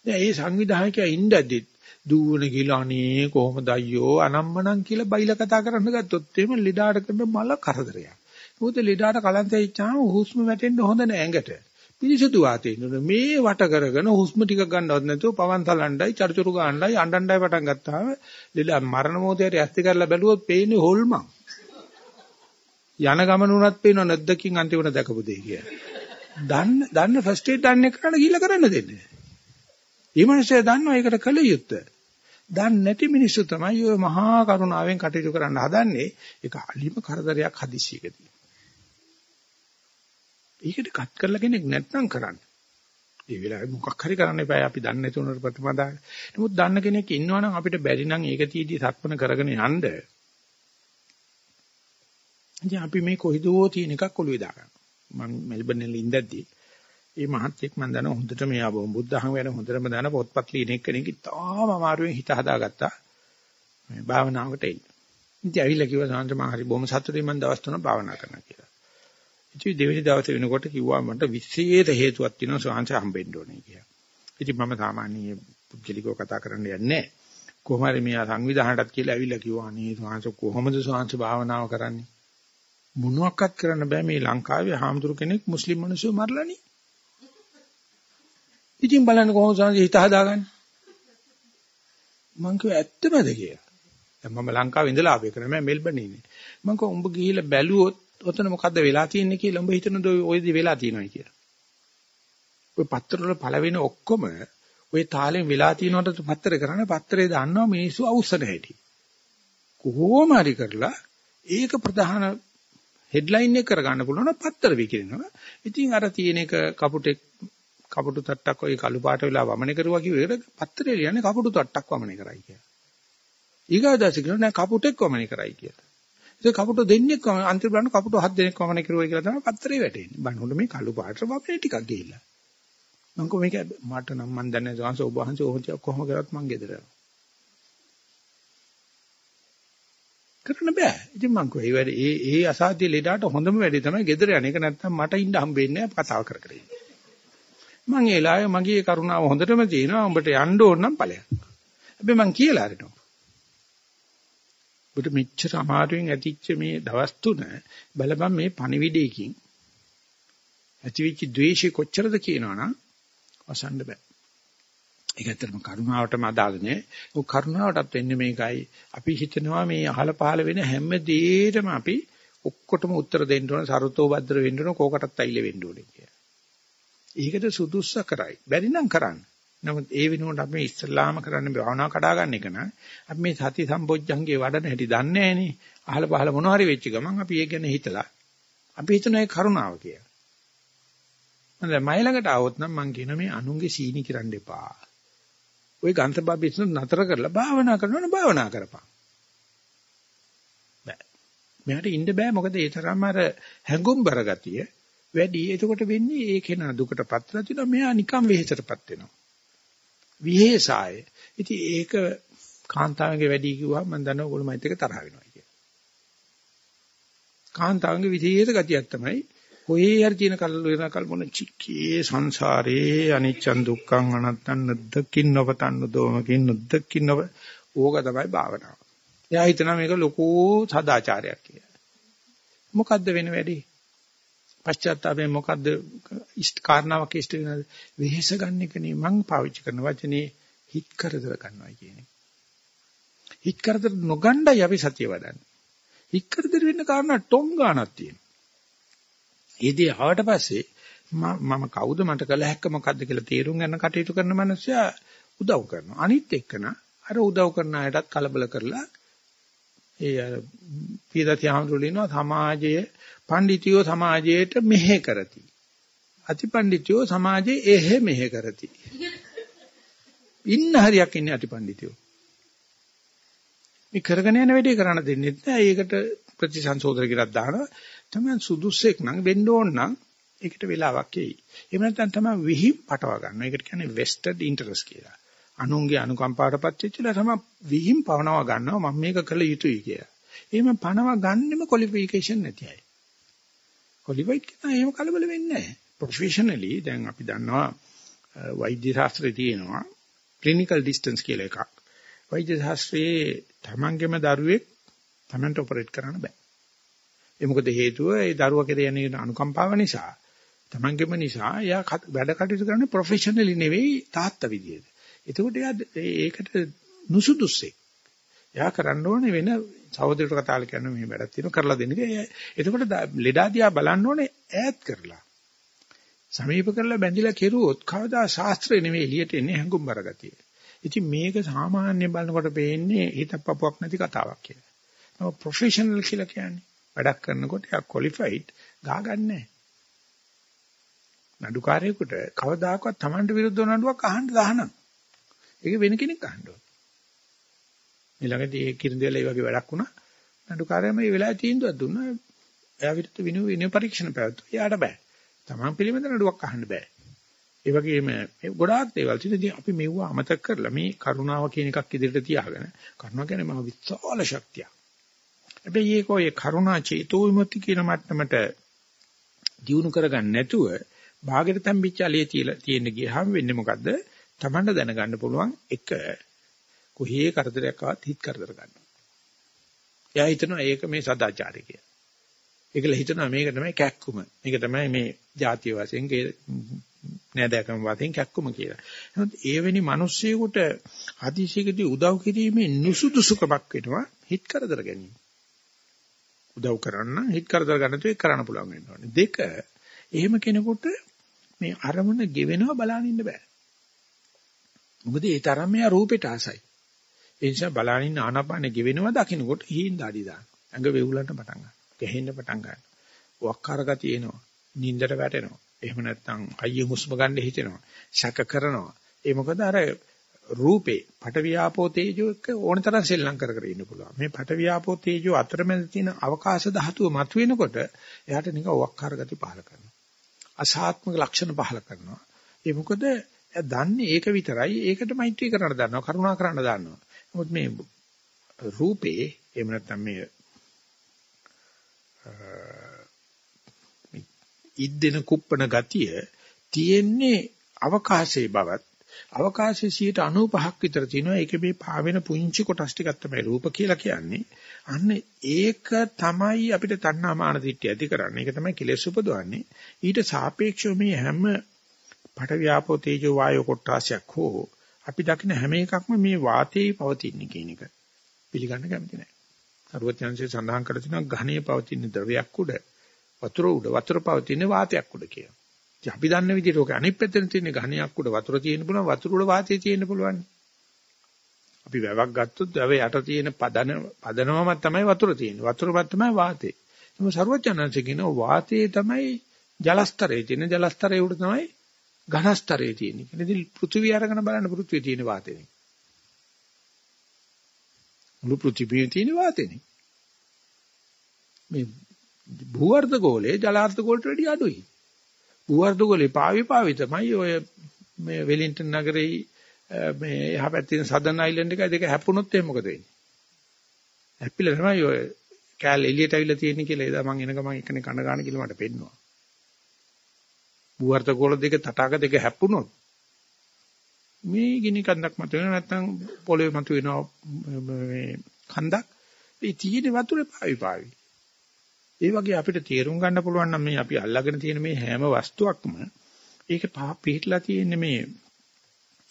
දැන් මේ සංවිධායකයා ඉඳද්දි දුවන කියලා අනේ කොහොමද අයියෝ අනම්මනම් කියලා බයිලා කතා කරන්න ගත්තොත් එහෙම ලීඩාට කරන මල කරදරයක්. මොකද ලීඩාට කලන්තය ඉච්චාම හුස්ම වැටෙන්න හොඳ නෑ ඇඟට. පිරිසුදු වාතේ ඉන්න මේ වට කරගෙන හුස්ම ටික ගන්නවත් නැතුව පවන් තලණ්ඩයි චර්චුරු ගන්නයි අඬණ්ඩයි පටන් ගත්තාම ලීඩා මරණ මොහොතේ ඇස්ති කරලා බැලුවොත් පේන්නේ හොල්මන්. යන ගමන උනත් පේනව නැද්දකින් අන්තිමට දැකපු දෙය කියලා. දන්න දන්න ෆස්ට් එයිඩ් දන්නේ කරන්න ගිහිල්ලා කරන්න දෙන්නේ. මේ මිනිස්සයා දන්නවා ඒකට කල යුත්තේ. දන්නේ නැති මිනිස්සු තමයි ඔය මහා කරුණාවෙන් කටයුතු කරන්න හදන්නේ. ඒක අලිම කරදරයක් හදිසියකදී. ඒකට කත් කරලා කෙනෙක් නැත්නම් කරන්න. ඒ වෙලාවේ මොකක් හරි කරන්න එපා. අපි දන්නේ නැති උනට ප්‍රතිපදාව. නමුත් දන්න කෙනෙක් ඉන්නවනම් අපිට බැරි නම් ඒක තීදී සක්මන කරගෙන යන්න. ඉතින් අපි මේ කොයිදෝ තියෙන එකක් ඔළුවේ දාගන්න. මම මෙල්බන් වල ඉඳද්දී ඒ මහත්ෙක් මම දන්නවා හොඳට මේ ආව බුද්ධහම වෙන හොඳටම දන්න පොත්පත් ලියන එක්කෙනෙක් තාම අමාරුවෙන් හිත හදාගත්තා මේ භාවනාවකට එන්න. ඉතින් ඇවිල්ලා කිව්වා සාන්ත මම හරි බොහොම සතුටින් මම දවස් තුනක් භාවනා කරනවා කියලා. ඉතින් දෙවෙනි දවසේ වෙනකොට කිව්වා මට විශේෂ හේතුවක් තියෙනවා සාංශ හම්බෙන්න ඕනේ කියලා. ඉතින් මම සාමාන්‍ය පුද්ගලිකව කතා කරන්න යන්නේ නැහැ. කොහොම හරි මෙයා සංවිධානයටත් කියලා ඇවිල්ලා කිව්වා අනේ සාංශ කොහොමද සාංශ භාවනාව කරන්නේ? මොනවාක්වත් කරන්න බෑ මේ ලංකාවේ හාමුදුරු කෙනෙක් මුස්ලිම් මිනිස්සු මරලානේ. ඉතින් බලන්න කොහොමද සංජය හිත හදාගන්නේ? මං කිව්වා ඇත්තමද කියලා. දැන් මම ලංකාවේ ඉඳලා ආවේ කරන්නේ මම මෙල්බන් ඉන්නේ. මං කිව්වා උඹ ගිහිල්ලා බැලුවොත් ඔතන මොකද්ද වෙලා තියෙන්නේ කියලා උඹ හිතනද ඔය දි වෙලා තියෙනවයි කියලා. ඔය පත්‍ර වල පළවෙනි ඔක්කොම ඔය තාලෙන් වෙලා තියෙනවට පත්‍රේ කරන්නේ පත්‍රේ දාන්නවා මිනිස්සු අවශ්‍ය නැහැටි. කොහොම හරි කරලා ඒක ප්‍රධාන හෙඩ්ලයින් එක කරගන්න පුළුවන් පත්‍ර විකිරෙනවා. ඉතින් අර තියෙන එක කපුටෙක් කපුටු තට්ටක් වගේ කළු පාට වෙලා වමනේ කරුවා කිව්වෙකට පත්‍රේ ලියන්නේ කපුටු තට්ටක් වමනේ කරයි කියලා. ඊගාදාසි කියනවා නෑ කපුටෙක් වමනේ කරයි කියලා. ඒක කපුටු දෙන්නෙක් අන්තිම බලන්න කපුටු හත් දෙනෙක් වමනේ කරුවා කියලා තමයි පත්‍රේ වැටෙන්නේ. බණ්ඩුල මේ කළු පාට වමනේ ටිකක් ගිහිල්ලා. මම කො මේක මට නම් මන් දන්නේ නැහැ ඔබ වහන්සේ කොහොම කරත් මං ගෙදර යනවා. කරන්න බෑ. ඉතින් මං කිව්වා ඒ වැඩේ ඒ ඒ අසාධ්‍ය ලෙඩාට හොඳම වැඩේ තමයි ගෙදර යන එක නැත්නම් මට ඉන්න හම්බෙන්නේ නැහැ කතාව කර කර ඉන්න. මං ඒ ලාය මගේ කරුණාව හොඳටම තියෙනවා. උඹට යන්න ඕන නම් ඵලයක්. හැබැයි මං කියලා අරිනවා. ඔබට මෙච්චර අමාරුවෙන් ඇතිච්ච මේ දවස් තුන බලපන් මේ පණිවිඩයකින් ඇතිවිච්ච ද්වේෂය කොච්චරද කියනවනම් වසන්න බෑ. ඒක ඇත්තටම කරුණාවටම අදාළ නෑ. ਉਹ කරුණාවටත් වෙන්නේ මේකයි. අපි හිතනවා මේ අහල පහල වෙන හැම දෙයකටම අපි ඔක්කොටම උත්තර දෙන්න ඕන, සරුතෝ භද්‍ර වෙන්න ඕන, කෝකටත් අයිල වෙන්න ඕනේ කියලා. ඒකට සුදුස්ස කරයි. බැරි නම් කරන්න. නමුත් ඒ වෙනුවට අපි ඉස්ලාම කරන්න භාවනා කඩා ගන්න එක නෑ. අපි මේ සති සම්බොජ්ජංගේ වඩන හැටි දන්නේ නෑනේ. අහල පහල මොන හරි වෙච්ච ගමන් අපි ඒක ගැන හිතලා අපි හිතන ඒ කරුණාව කියලා. මම මයි ළඟට ආවොත් නම් මං කියන මේ අනුන්ගේ සීනි කිරන්න එපා. ওই ගන්තබා බිස්නස් නතර කරලා භාවනා කරනවනේ භාවනා කරපන්. බෑ. මෙයාට ඉන්න බෑ මොකද ඒ තරම් අර හැඟුම්බර ගතිය වැඩි. එතකොට වෙන්නේ ඒ කෙනා දුකටපත් වෙලා තිනවා මෙයා නිකම් වෙහෙසටපත් වෙනවා. විහෙසාය. ඉතින් ඒක කාන්තාවගේ වැඩි කිව්වා මම දන්නවා ඔයගොල්ලෝ මයිත් එක තරහ වෙනවා කියලා. කාන්තාවගේ විශේෂ ගතියක් තමයි කොහේ හරි තියෙන කල් වෙන කල් මොන චික්කේ සංසාරේ අනිච්චන් දුක්ඛං අනත්තං නද්දකින් නොපතන්න දෝමකින් නද්දකින් නොව ඕක තමයි භාවනාව. එයා හිතනවා මේක ලොකු සදාචාරයක් කියලා. මොකද්ද වෙන වැඩි? පශ්චාත්තාපයෙන් මොකද්ද ඉෂ්ට කාරණාවක් ඉෂ්ට වෙනද? වෙහෙස ගන්න එක නේ මං පාවිච්චි කරන වචනේ හිත් කරදර ගන්නවා කියන්නේ. හිත් කරදර නොගණ්ඩයි අපි සතිය වඩන්නේ. හිත් කරදර වෙන්න කාරණා ටොං ගන්නක් තියෙනවා. ඒදී ආවට පස්සේ මම කවුද මට කළ හැක්ක මොකද්ද කියලා තීරුම් ගන්න කටයුතු කරන මනුස්සයා උදව් කරනවා. අනිත් එක්කන අර උදව් කරන අයටත් කලබල කරලා ඒ පීදති ආමතුලිනවා සමාජයේ පඬිතියෝ සමාජයට මෙහෙ කරති. අතිපඬිතියෝ සමාජයේ එහෙ මෙහෙ කරති. ඉන්න හරියක් ඉන්නේ අතිපඬිතියෝ. මේ කරගෙන යන වැඩේ කරන්න දෙන්නේ නැහැ. ඒකට ප්‍රතිසංශෝධන කියලා දානවා. තමයි සුදුස්සෙක් නම් වෙන්න ඕන නම් ඒකට වෙලාවක් එයි. එහෙම නැත්නම් තමයි විහිම් පටව ගන්නවා. ඒකට කියන්නේ vested interest කියලා. අනුන්ගේ අනුකම්පාවටපත් වෙච්චිලා තමයි විහිම් පවනවා ගන්නවා මම මේක කළ යුතුයි කියලා. එහෙම පනවා ගන්නෙම ක්වොලිෆිකේෂන් නැති අය. ක්වොලිෆයිඩ් කෙනා එහෙම කලබල වෙන්නේ නැහැ. ප්‍රොෆෙෂනලි දැන් අපි දන්නවා වෛද්‍ය ශාස්ත්‍රයේ තියෙනවා ක්ලිනිකල් ඩිස්ටන්ස් කියලා එකක්. වෛද්‍ය ශාස්ත්‍රයේ තමන්ගේම දරුවෙක් තමන්ට ඔපරේට් කරන්න බෑ. ඒ මොකද හේතුව ඒ දරුවා කෙරේ යන අනුකම්පාව නිසා තමන්ගේම නිසා එයා වැඩ කටයුතු කරන්නේ ප්‍රොෆෙෂනලි නෙවෙයි තාත්තා විදියට. එතකොට එයා ඒකට නුසුදුස්සේ. එයා කරන්න ඕනේ වෙන සහෝදරයට කතාල කියන මේ වැඩක් තියෙනවා කරලා දෙන්න කියලා. එතකොට ලෙඩාදියා බලන්න ඕනේ ඈත් කරලා. සමීප කරලා බැඳිලා කෙරුවොත් කවදා ශාස්ත්‍රය නෙවෙයි එළියට එන්නේ හැඟුම්බර ගතිය. ඉතින් මේක සාමාන්‍ය බලනකොට පේන්නේ හිතප්පපුවක් නැති කතාවක් කියලා. නෝ ප්‍රොෆෙෂනල් කියලා කියන්නේ. වැඩක් කරනකොට යා ක්වොලිෆයිඩ් ගාගන්නේ නඩුකාරයෙකුට කවදාකවත් Tamanට විරුද්ධව නඩුවක් අහන්න දාහනම්. ඒක වෙන කෙනෙක් අහන්න ඕන. ඊළඟදී ඒ කිරින්දෙල ඒ වගේ වැඩක් වුණා. නඩුකාරයා මේ වෙලාවේ තීන්දුවක් දුන්නා. එයා විතර විනු විනු පරීක්ෂණ පැවැත්තුවා. එයාට බෑ. Taman පිළිබඳ නඩුවක් අහන්න බෑ. ඒ වගේම මේ ගොඩාක් දේවල් තියෙනවා. අපි මෙව්ව අමතක කරලා මේ කරුණාව කියන එකක් ඉදිරියට තියාගෙන කරුණාව කියන්නේ මහ විශාල ශක්තියක්. හැබැයි ඒක ඔය කරුණා චේතෝ විමුක්ති කියන මට්ටමට දියුණු කරගන්න නැතුව භාගෙට තම්බිච්ච අලිය තියලා තියෙන ගියහම වෙන්නේ මොකද්ද? Tamanට දැනගන්න පුළුවන් එක කොහේ කරදරයක් ආවත් හිත කරදර ගන්නවා. එයා හිතනවා ඒක මේ සදාචාරය කියලා. ඒකල හිතනවා මේක තමයි කැක්කුම. මේක තමයි මේ ಜಾතිය වශයෙන් නෑදෑකම වශයෙන් කැක්කුම කියලා. නමුත් එවැනි මිනිස්සෙකුට හදිසියකදී උදව් කිරීමේ නුසුදුසුකමක් වෙනවා හිත කරදර ගැනීම. උදව් කරන්න හිත කරදර ගන්න තු ඒක කරන්න පුළුවන් වෙනවා. දෙක එහෙම කෙනෙකුට මේ අරමුණ ගෙවෙනවා බලන්න ඉන්න බෑ. මොකද ඒ තරම් මෙයා රූපෙට ආසයි. ඒ නිසා බලනින් ආනාපානෙ ගෙවෙනවා දකින්නකොට හීන දාඩි දාන. ඇඟ වෙවුලන්න පටන් ගන්නවා. ගැහෙන්න පටන් ගන්නවා. වක්කාර ගතිය එනවා. නින්දට වැටෙනවා. එහෙම නැත්නම් අයිය හුස්ම ගන්න හිතෙනවා. ශක කරනවා. ඒ මොකද අර රූපේ පටවියාපෝ තේජෝ එක ඕනතරම් සෙල්ලම් කර කර ඉන්න පුළුවන්. මේ පටවියාපෝ තේජෝ අතරමැද තියෙන අවකාශ ධාතුව මතුවෙනකොට එයාට නිකන් වක්කාර ගති පහල කරනවා. අසාත්මක ලක්ෂණ පහල කරනවා. ඒ මොකද එයා දන්නේ ඒක විතරයි. ඒකට මෛත්‍රී කරන්න දන්නවා. කරුණා කරන්න දන්නවා. නමුත් මේ රූපේ එහෙම නැත්නම් මේ ඉද්දෙන කුප්පන ගතිය තියෙන්නේ අවකාශයේ බවත් අවකාශයේ 95ක් විතර තියෙනවා ඒක මේ පාවෙන පුංචි කොටස් ටිකක් තමයි රූප කියලා කියන්නේ අන්න ඒක තමයි අපිට තණ්හා මාන දිට්ඨිය ඇති කරන්නේ ඒක තමයි කෙලෙස් උපදවන්නේ ඊට සාපේක්ෂව මේ හැම පට ව්‍යාපෝ තේජෝ වායෝ කොටාසයක් හෝ අපි දකින හැම එකක්ම මේ වාතයේ පවතින කියන එක පිළිගන්න කැමති නැහැ. අරුවත්‍යංශයේ සඳහන් කර තිනවා ඝනයේ පවතින ද්‍රවයක් උඩ වතුර උඩ වතුර පවතින වාතයක් උඩ කියලා. ඉතින් අපි දන්න විදිහට ඔක අනිත් පැත්තෙන් තියෙන ඝනයක් උඩ වතුර තියෙන්න පුළුවන් වතුර උඩ වාතය තියෙන්න පුළුවන්. අපි වැවක් ගත්තොත් වැව යට තියෙන පදන පදනමම තමයි වතුර තියෙන්නේ. වතුරපත් තමයි වාතය. එහෙනම් සරුවචනංශ කියන වාතයේ තමයි ජලස්තරයේ තියෙන ජලස්තරයේ උඩ තමයි ඝනස්තරයේ තියෙන්නේ. ඉතින් පෘථිවිය අරගෙන බලන්න පෘථිවියේ තියෙන වාතයනේ. මුළු පෘථිවියේ තියෙන වාතයනේ. මේ භූවර්ධ ගෝලයේ ජලාර්ධ ගෝලට වැඩිය අඩුයි. භූවර්ධ ගෝලේ පාවි පාවි තමයි ඔය මේ වෙලින්ටන් නගරේ මේ එහා පැත්තේ සදර්න් අයිලන්ඩ් එක දෙක හැප්පුණොත් එහෙනම් මොකද වෙන්නේ? හැප්පිලා තමයි ඔය කෑල් එළියට අවිලා තියෙන්නේ කියලා එදා මම එන ගමන් එකනේ කන ගන්න කියලා මට පෙන්නවා. භූවර්ධ ගෝල දෙක තටාක දෙක හැප්පුණොත් මේ ගිනි කන්දක් මත වෙන නැත්නම් පොළවේ මත වෙනවා මේ කන්දක් ඒ තියෙන වතුරේ පාවි පාවි. ඒ වගේ අපිට තේරුම් ගන්න පුළුවන් නම් මේ අපි අල්ලගෙන තියෙන මේ හැම වස්තුවක්ම ඒක පිටලා තියෙන මේ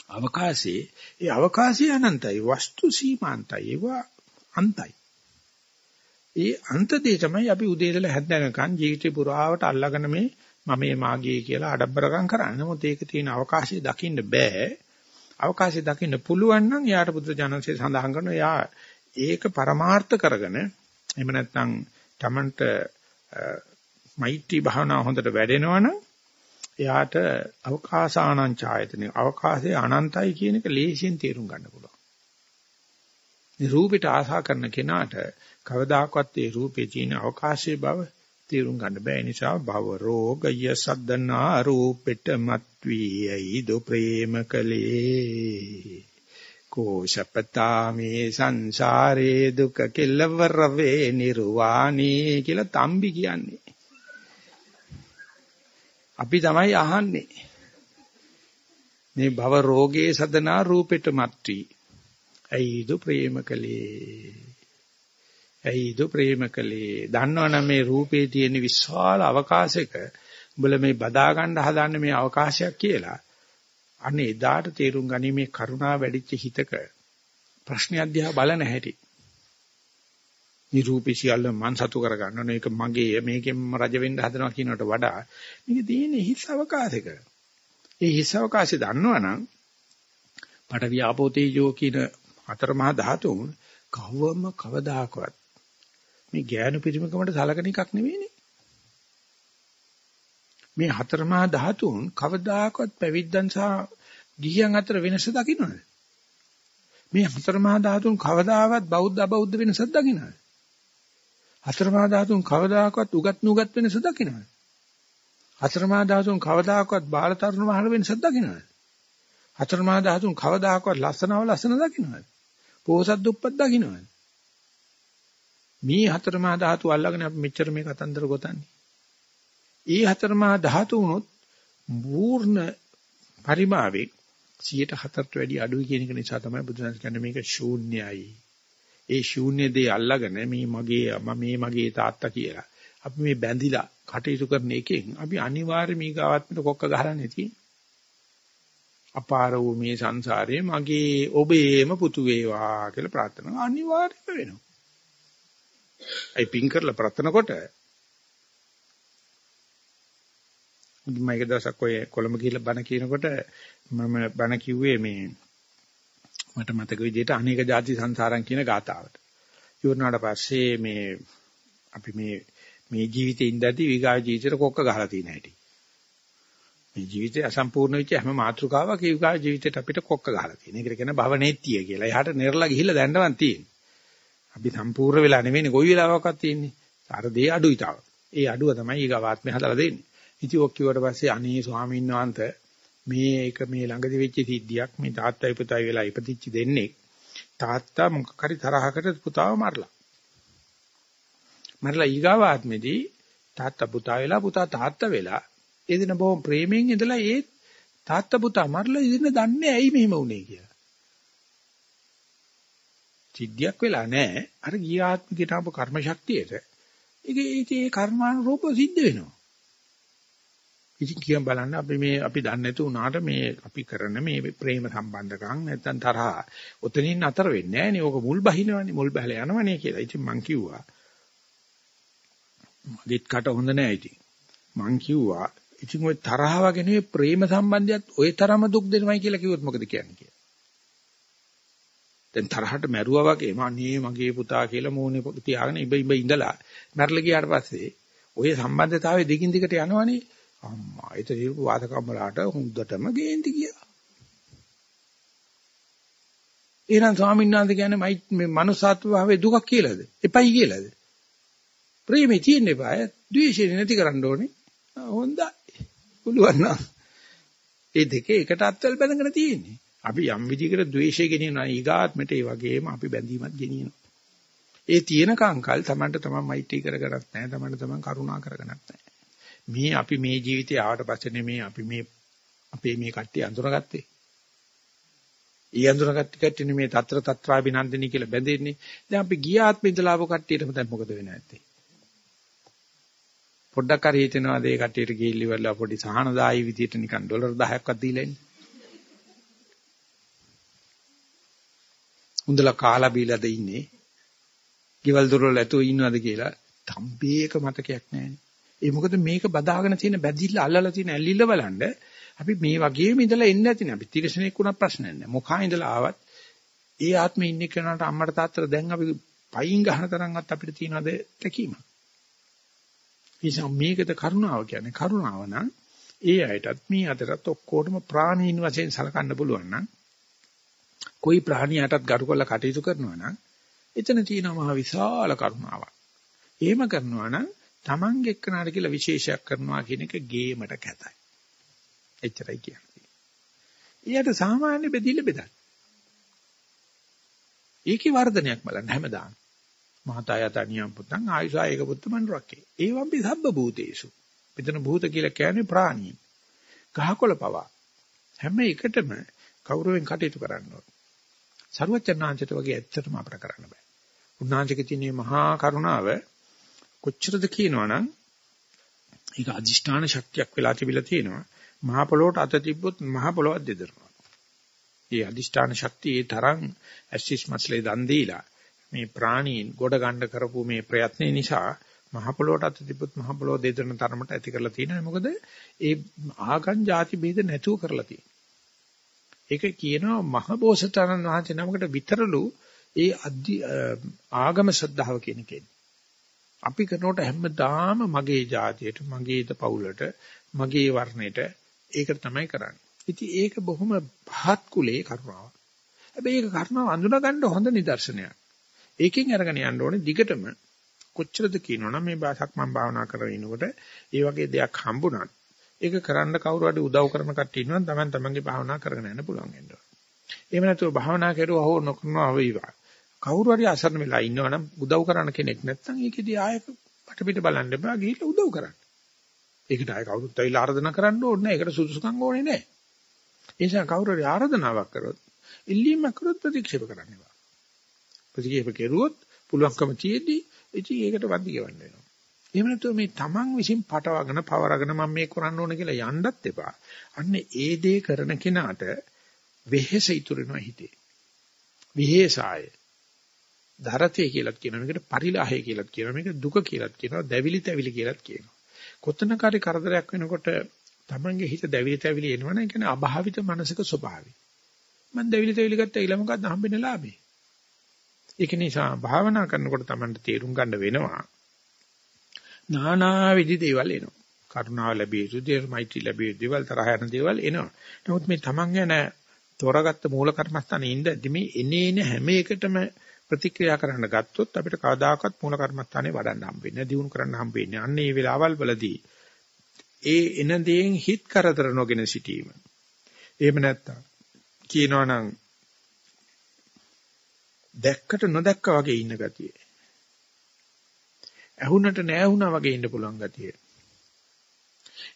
අවකාශයේ. ඒ අවකාශය අනන්තයි වස්තු සීමාන්තයි ඒවා අන්තයි. ඒ අන්ත දේ තමයි අපි උදේ ඉඳලා හැන්දනකන් ජීවිතේ පුරාවට අල්ලගෙන මේ මම මේ මාගේ කියලා ආඩම්බරකම් කරන්නේ. නමුත් ඒක තියෙන අවකාශය දකින්න බෑ. අවකාශය දකින්න පුළුවන් නම් යාට බුද්ධ ජනන්සේ සඳහන් කරනවා යා ඒක පරමාර්ථ කරගෙන එහෙම නැත්නම් Tamanට මෛත්‍රී භාවනාව හොඳට වැඩෙනවනම් එයාට අවකාශානං ඡායතනෙ අවකාශයේ අනන්තයි කියන එක ලේසියෙන් තේරුම් ගන්න පුළුවන්. මේ රූපෙට ආශා කරන කෙනාට කවදාකවත් ඒ රූපේ තියෙන අවකාශයේ බව තේරුම් ගන්න බෑ. නිසා භව රෝගය සද්දනා රූපෙට මත්වී දු ප්‍රේම කලේ කෝශපතා මේ සංසාරේ දුක කෙලවර වේ නිර්වාණී කියලා තම්බි කියන්නේ. අපි තමයි අහන්නේ. මේ භව රෝගේ සදනා රූපෙට මත්වී ඇයිද ප්‍රේම කලේ ඇයිද ප්‍රේම කලේ දන්නවනම් මේ රූපේ තියෙන විශාල අවකාශයක උඹලා මේ බදා ගන්න හදන්නේ මේ අවකාශයක් කියලා. අනේ එදාට තේරුම් ගනි මේ කරුණා වැඩිච්ච හිතක ප්‍රශ්නයක් දිහා බලන හැටි. මේ රූපේ සියල්ල මන් සතු කර ගන්න ඕනේ. ඒක මගේ මේකෙන් රජ වෙන්න හදනවා කියනකට වඩා මේක තියෙන්නේ හිස් අවකාශයක. ඒ හිස් අවකාශය දන්නවනම් පට වියාපෝ තේජෝ කියන හතර මහා ධාතුන් කවවම කවදාකවත් මේ ඥාන පිරිමකමට සලකන එකක් නෙවෙයිනේ. මේ හතර මහා ධාතුන් කවදාකවත් පැවිද්දන් සහ ගිහියන් අතර වෙනස දකින්නවද? මේ හතර මහා ධාතුන් කවදාවත් බෞද්ධ අබෞද්ධ වෙනසක් දකින්නවද? හතර මහා ධාතුන් කවදාකවත් උගත් නුගත් වෙනස දකින්නවද? හතර මහා ධාතුන් කවදාකවත් බාල තරුණ මහල වෙනසක් දකින්නවද? හතර මහා ධාතුන් කවදාකවත් ලස්සනව ලස්සන දකින්නවද? පෝසත් දුප්පත් දකින්නවද? මේ හතර මහා ධාතු අල්ලගෙන අපි මෙච්චර මේ කතන්දර ගොතන්නේ. ඒ හතර මහා ධාතු වුණොත් පූර්ණ පරිමාවේ 104ට වැඩි අඩුයි කියන එක නිසා තමයි බුදුසසුන කියන්නේ මේක ශූන්‍යයි. ඒ ශූන්‍ය දේ අල්ලගෙන මේ මගේ මේ මගේ තාත්තා කියලා. අපි මේ බැඳිලා කටයුතු කරන එකෙන් අපි අනිවාර්යයෙන් මීගාවත්මට කොක්ක ගහන්නේ තියෙන්නේ. අපාර වූ මේ සංසාරේ මගේ ඔබේම පුතු වේවා කියලා ප්‍රාර්ථනා අනිවාර්යයෙන්ම වෙනවා. ඒ පින් කරලා ප්‍රාර්ථනා කොට මම එක දවසක් ඔය කොළඹ ගිහිල්ලා බණ කියනකොට මම බණ කිව්වේ මේ මට මතක විදිහට අනේක ಜಾති සංසාරම් කියන ගාතාවට. ඉවරනාට පස්සේ මේ අපි මේ මේ ජීවිතේ ඉඳදී විගා ජීවිතේට කොක්ක ගහලා තියෙන හැටි. මේ ජීවිතය අසම්පූර්ණ වෙච්ච හැම මාත්‍රකාවක් විගා ජීවිතේට අපිට කොක්ක ගහලා තියෙන. ඒකට කියන භවනේත්‍ය කියලා. එහාට නිර්ලා ගිහිල්ලා දැන්නවත් තියෙන්නේ. අපි සම්පූර්ණ වෙලා නෙවෙයි කොයි වෙලාවකවත් තියෙන්නේ. අර දේ අඩුයි තාම. ඒ අඩුව තමයි ඊගාවාත්මේ හදලා දෙන්නේ. ඉතින් ඔක් කිව්වට පස්සේ අනේ ස්වාමීන් වහන්සේ මේ එක මේ ළඟදි වෙච්ච සිද්ධියක් මේ තාත්තයි පුතයි වෙලා ඉපදිච්ච දෙන්නේ තාත්තා මොකක් හරි තරහකට පුතාව මරලා. මරලා ඊගාවාත්මේදී තාත්තා පුතා වෙලා පුතා තාත්තා වෙලා ඒ දින බොහොම ප්‍රේමයෙන් ඉඳලා ඒ තාත්තා පුතා මරලා ඉදින දන්නේ ඇයි මෙහෙම වුනේ කියලා. සිද්ධියක් වෙලා නැහැ. අර ගිය ආත්මිකයට ආපු කර්ම ශක්තියට ඒක ඒ කර්මානුරූපව සිද්ධ වෙනවා. ඉතින් කියන් බලන්න අපි මේ අපි දන්නේ නැතු වුණාට මේ අපි කරන මේ ප්‍රේම සම්බන්ධකම් නැත්තම් තරහා උතනින් අතර වෙන්නේ නැහැ නේ. ඕක මුල් බහිනවනේ මුල් බහලා යනවනේ කියලා. ඉතින් මං කිව්වා මගෙත් කට හොඳ නැහැ ඉතින්. මං කිව්වා ඉතින් ওই තරහ වගේ නෙවෙයි ප්‍රේම සම්බන්ධයත් ওই තරම දුක් දෙනවයි කියලා කිව්වොත් මොකද කියන්නේ කියලා. දැන් තරහට මැරුවා වගේ අනේ මගේ පුතා කියලා මූණේ තියාගෙන ඉබ ඉබ ඉඳලා මැරලා ගියාට පස්සේ ওই සම්බන්ධතාවය දිගින් දිගට යනවනේ අම්මා ඒත දීපු වාදකම්මලාට හොඳටම ගේන්ති ගියා. එහෙනම් ස්වාමීන් වහන්සේ කියන්නේ මේ මනුස්සත්ව භාවයේ දුකක් කියලාද? එපයි කියලාද? ප්‍රේමේ තියෙන්න එපාය. ද්වේෂය නැති කරන්න ඕනේ. හොඳයි. පුළුවන් නම්. ඒ දෙකේ එකට අත්වල බැඳගෙන තියෙන්නේ. අපි යම් විදිහකට ද්වේෂය ගෙනියනවා ඊගාත්මට ඒ වගේම අපි බැඳීමක් ගෙනියනවා. ඒ තියෙන කංකල් Tamanට Taman මෛත්‍රී කරගන්නත් නැහැ. Tamanට Taman කරුණා කරගන්නත් නැහැ. මේ අපි මේ ජීවිතය ආවට පස්සේ නෙමේ අපි මේ අපේ මේ කට්ටිය අඳුරගත්තේ. ඊ අඳුරගත්ත කට්ටිය නෙමේ తත්‍ර తත්‍රාබිනන්දිනී කියලා බැඳෙන්නේ. දැන් අපි ගිය ආත්මෙ ඉඳලා ආපු කට්ටියටම දැන් මොකද වෙන්නේ නැත්තේ? පොඩ්ඩක් හරි හිතෙනවාද ඒ කට්ටියට ගිහිල්ලි වල පොඩි සහනදායි විදියට නිකන් ඩොලර් 10ක්වත් දීලා ඉන්නේ. හුඳලා කාලා බීලාද ඉන්නේ. ගෙවල් දොරවල් ඇතුළේ ඉන්නවද කියලා තම්බේක මතකයක් නැහැ. ඒ මොකද මේක බදාගෙන තියෙන බැදිල්ල අල්ලලා තියෙන ඇල්ලිල්ල බලන්න අපි මේ වගේම ඉඳලා එන්නේ නැතිනේ. අපි තිරසනෙක් වුණා ප්‍රශ්නයක් නැහැ. මොකා ඉඳලා ආවත් ඒ ආත්මේ ඉන්නේ කෙනාට අම්මට තාත්තට දැන් අපි පයින් ගහන තරම්වත් අපිට තියනද තැකීම. නිසා මේකද කරුණාව කියන්නේ කරුණාව නම් ඒ අයටත් මේ අතරත් ඔක්කොටම ප්‍රාණීන් වශයෙන් සලකන්න පුළුවන් නම් કોઈ ප්‍රාණියටත් ගරු කරලා කටයුතු කරනවා නම් එතන තියෙනවා මහ විශාල කරුණාවක්. එහෙම කරනවා නම් Tamange එක්කනාට කියලා විශේෂයක් කරනවා කියන එක ගේමට කැතයි. එච්චරයි කියන්නේ. ඊයට සාමාන්‍ය බෙදිල්ල බෙදන්න. ඒකේ වර්ධනයක් බලන්න හැමදාම. මහතාය තනියම් පුතන් ආයුෂායක පුත්ත මනුරක්කේ. ඒ වම්පි සබ්බ භූතේසු. මෙතන භූත කියලා කියන්නේ ප්‍රාණී. ගහකොළ පවා. හැම එකටම කෞරවෙන් කටයුතු කරන්න ඕන. සරුවචනාංශයට වගේ ඇත්තටම අපිට කරන්න බෑ. උන්වහන්සේගේ තියෙන මහා කරුණාව කොච්චරද කියනවනම් ඒක අදිෂ්ඨාන ශක්තියක් වෙලා තිබිලා තියෙනවා. මහ පොළොවට අත තිබ්බොත් මහ පොළොවක් දෙදරනවා. ඒ අදිෂ්ඨාන ශක්තිය ඒ තරම් ඇසිස් මස්ලේ දන් දීලා මේ ප්‍රාණීන් ගොඩ ගන්න කරපු මේ ප්‍රයත්නේ නිසා මහ පොළොවට අත තිබ්බොත් මහ පොළොව දෙදරන තරමට ඇති කරලා තියෙනවා. මොකද ඒ ආගම් ಜಾති ભેද නැතුව කරලා තියෙනවා. ඒක කියනවා මහ බෝසතාණන් වහන්සේ නමකට විතරලු ඒ ආගම ශ්‍රද්ධාව කියන කෙනේ. අපි කරනකොට හැමදාම මගේ જાතියට, මගේද පවුලට, මගේ වර්ණයට ඒක තමයි කරන්නේ. ඉතින් ඒක බොහොම පහත් කුලේ කරුණාවක්. හැබැයි ඒක කරුණාව අඳුනා ගන්න හොඳ නිදර්ශනයක්. ඒකෙන් අරගෙන යන්න ඕනේ දිගටම කොච්චරද කියනවනම් මේ භාෂාවක් මම භාවනා කරගෙන ඉනකොට ඒ වගේ දෙයක් හම්බුණත් ඒක කරන්න කවුරු හරි උදව් කරන කට්ටිය ඉන්නවා තමන් තමන්ගේ භාවනා කරගෙන යන්න පුළුවන් වෙනවා. එහෙම නැතුව භාවනා කරුවා හෝ නොකරනවා වේවා. කවුරු හරි අසරණ වෙලා ඉන්නවනම් උදව් කරන්න කෙනෙක් නැත්නම් ඒකෙදී ආයෙ පිට බලන්න එපා ගිහිල්ලා උදව් කරන්න. ඒකට ආයෙ කවුරුත් ඇවිල්ලා ආරාධනා කරන්න ඕනේ නැහැ. ඒකට සුදුසුකම් ඕනේ නැහැ. ඒ නිසා කවුරු හරි ආරාධනාවක් කරොත් ඉල්ලීමක් කරොත් ප්‍රතික්ෂේප කරන්න එපා. ප්‍රතික්ෂේප කෙරුවොත් පුළුවන්කම තියෙද්දි ඉතින් ඒකට වන්දි ගෙවන්න වෙනවා. එහෙම නැත්නම් මේ Taman විසින් පටවගෙන පවරගෙන මම මේ කරන්න ඕන කියලා යන්නත් එපා. අන්න ඒ දේ කරන කෙනාට වෙහෙස ඉතුරු වෙනවා හිතේ. විහෙසාය. ධරතේ කියලාත් කියනවා මේකට පරිලාහය කියලාත් කියනවා මේක දුක කියලාත් කියනවා දැවිලි තැවිලි කියලාත් කියනවා. කොතනකාරී කරදරයක් වෙනකොට Tamange හිත දැවිලි තැවිලි එනවනේ ඒ කියන්නේ අභාවිත මානසික ස්වභාවය. මම දැවිලි තැවිලි ගත්තා ඊළඟ මොකක්ද හම්බෙන්නේ ලාභේ. ඒක නිසා භාවනා කරනකොට Tamanට තේරුම් ගන්න වෙනවා. නානා විදි දේවල් එනවා. කරුණාව ලැබිය යුතු දේවල්, මෛත්‍රී ලැබිය යුතු දේවල්, තරහ යන දේවල් එනවා. නමුත් මේ Taman ගැන තෝරාගත්ත මූල කර්මස්ථානේ ඉඳදී මේ එනේන හැම එකටම ප්‍රතික්‍රියා කරන්න ගත්තොත් අපිට කවදාකවත් මූල කර්මස්ථානේ වඩන්න හම්බෙන්නේ නැහැ, දිනු කරන්න හම්බෙන්නේ. අන්න ඒ වෙලාවල් වලදී ඒ එන දේෙන් හිත කරදර නොගෙන සිටීම. එහෙම නැත්තම් කියනවනම් දැක්කට නොදැක්කා වගේ ඉන්න ගතිය. ඇහුනට නැහැ වගේ ඉන්න පුළුවන් ගතිය.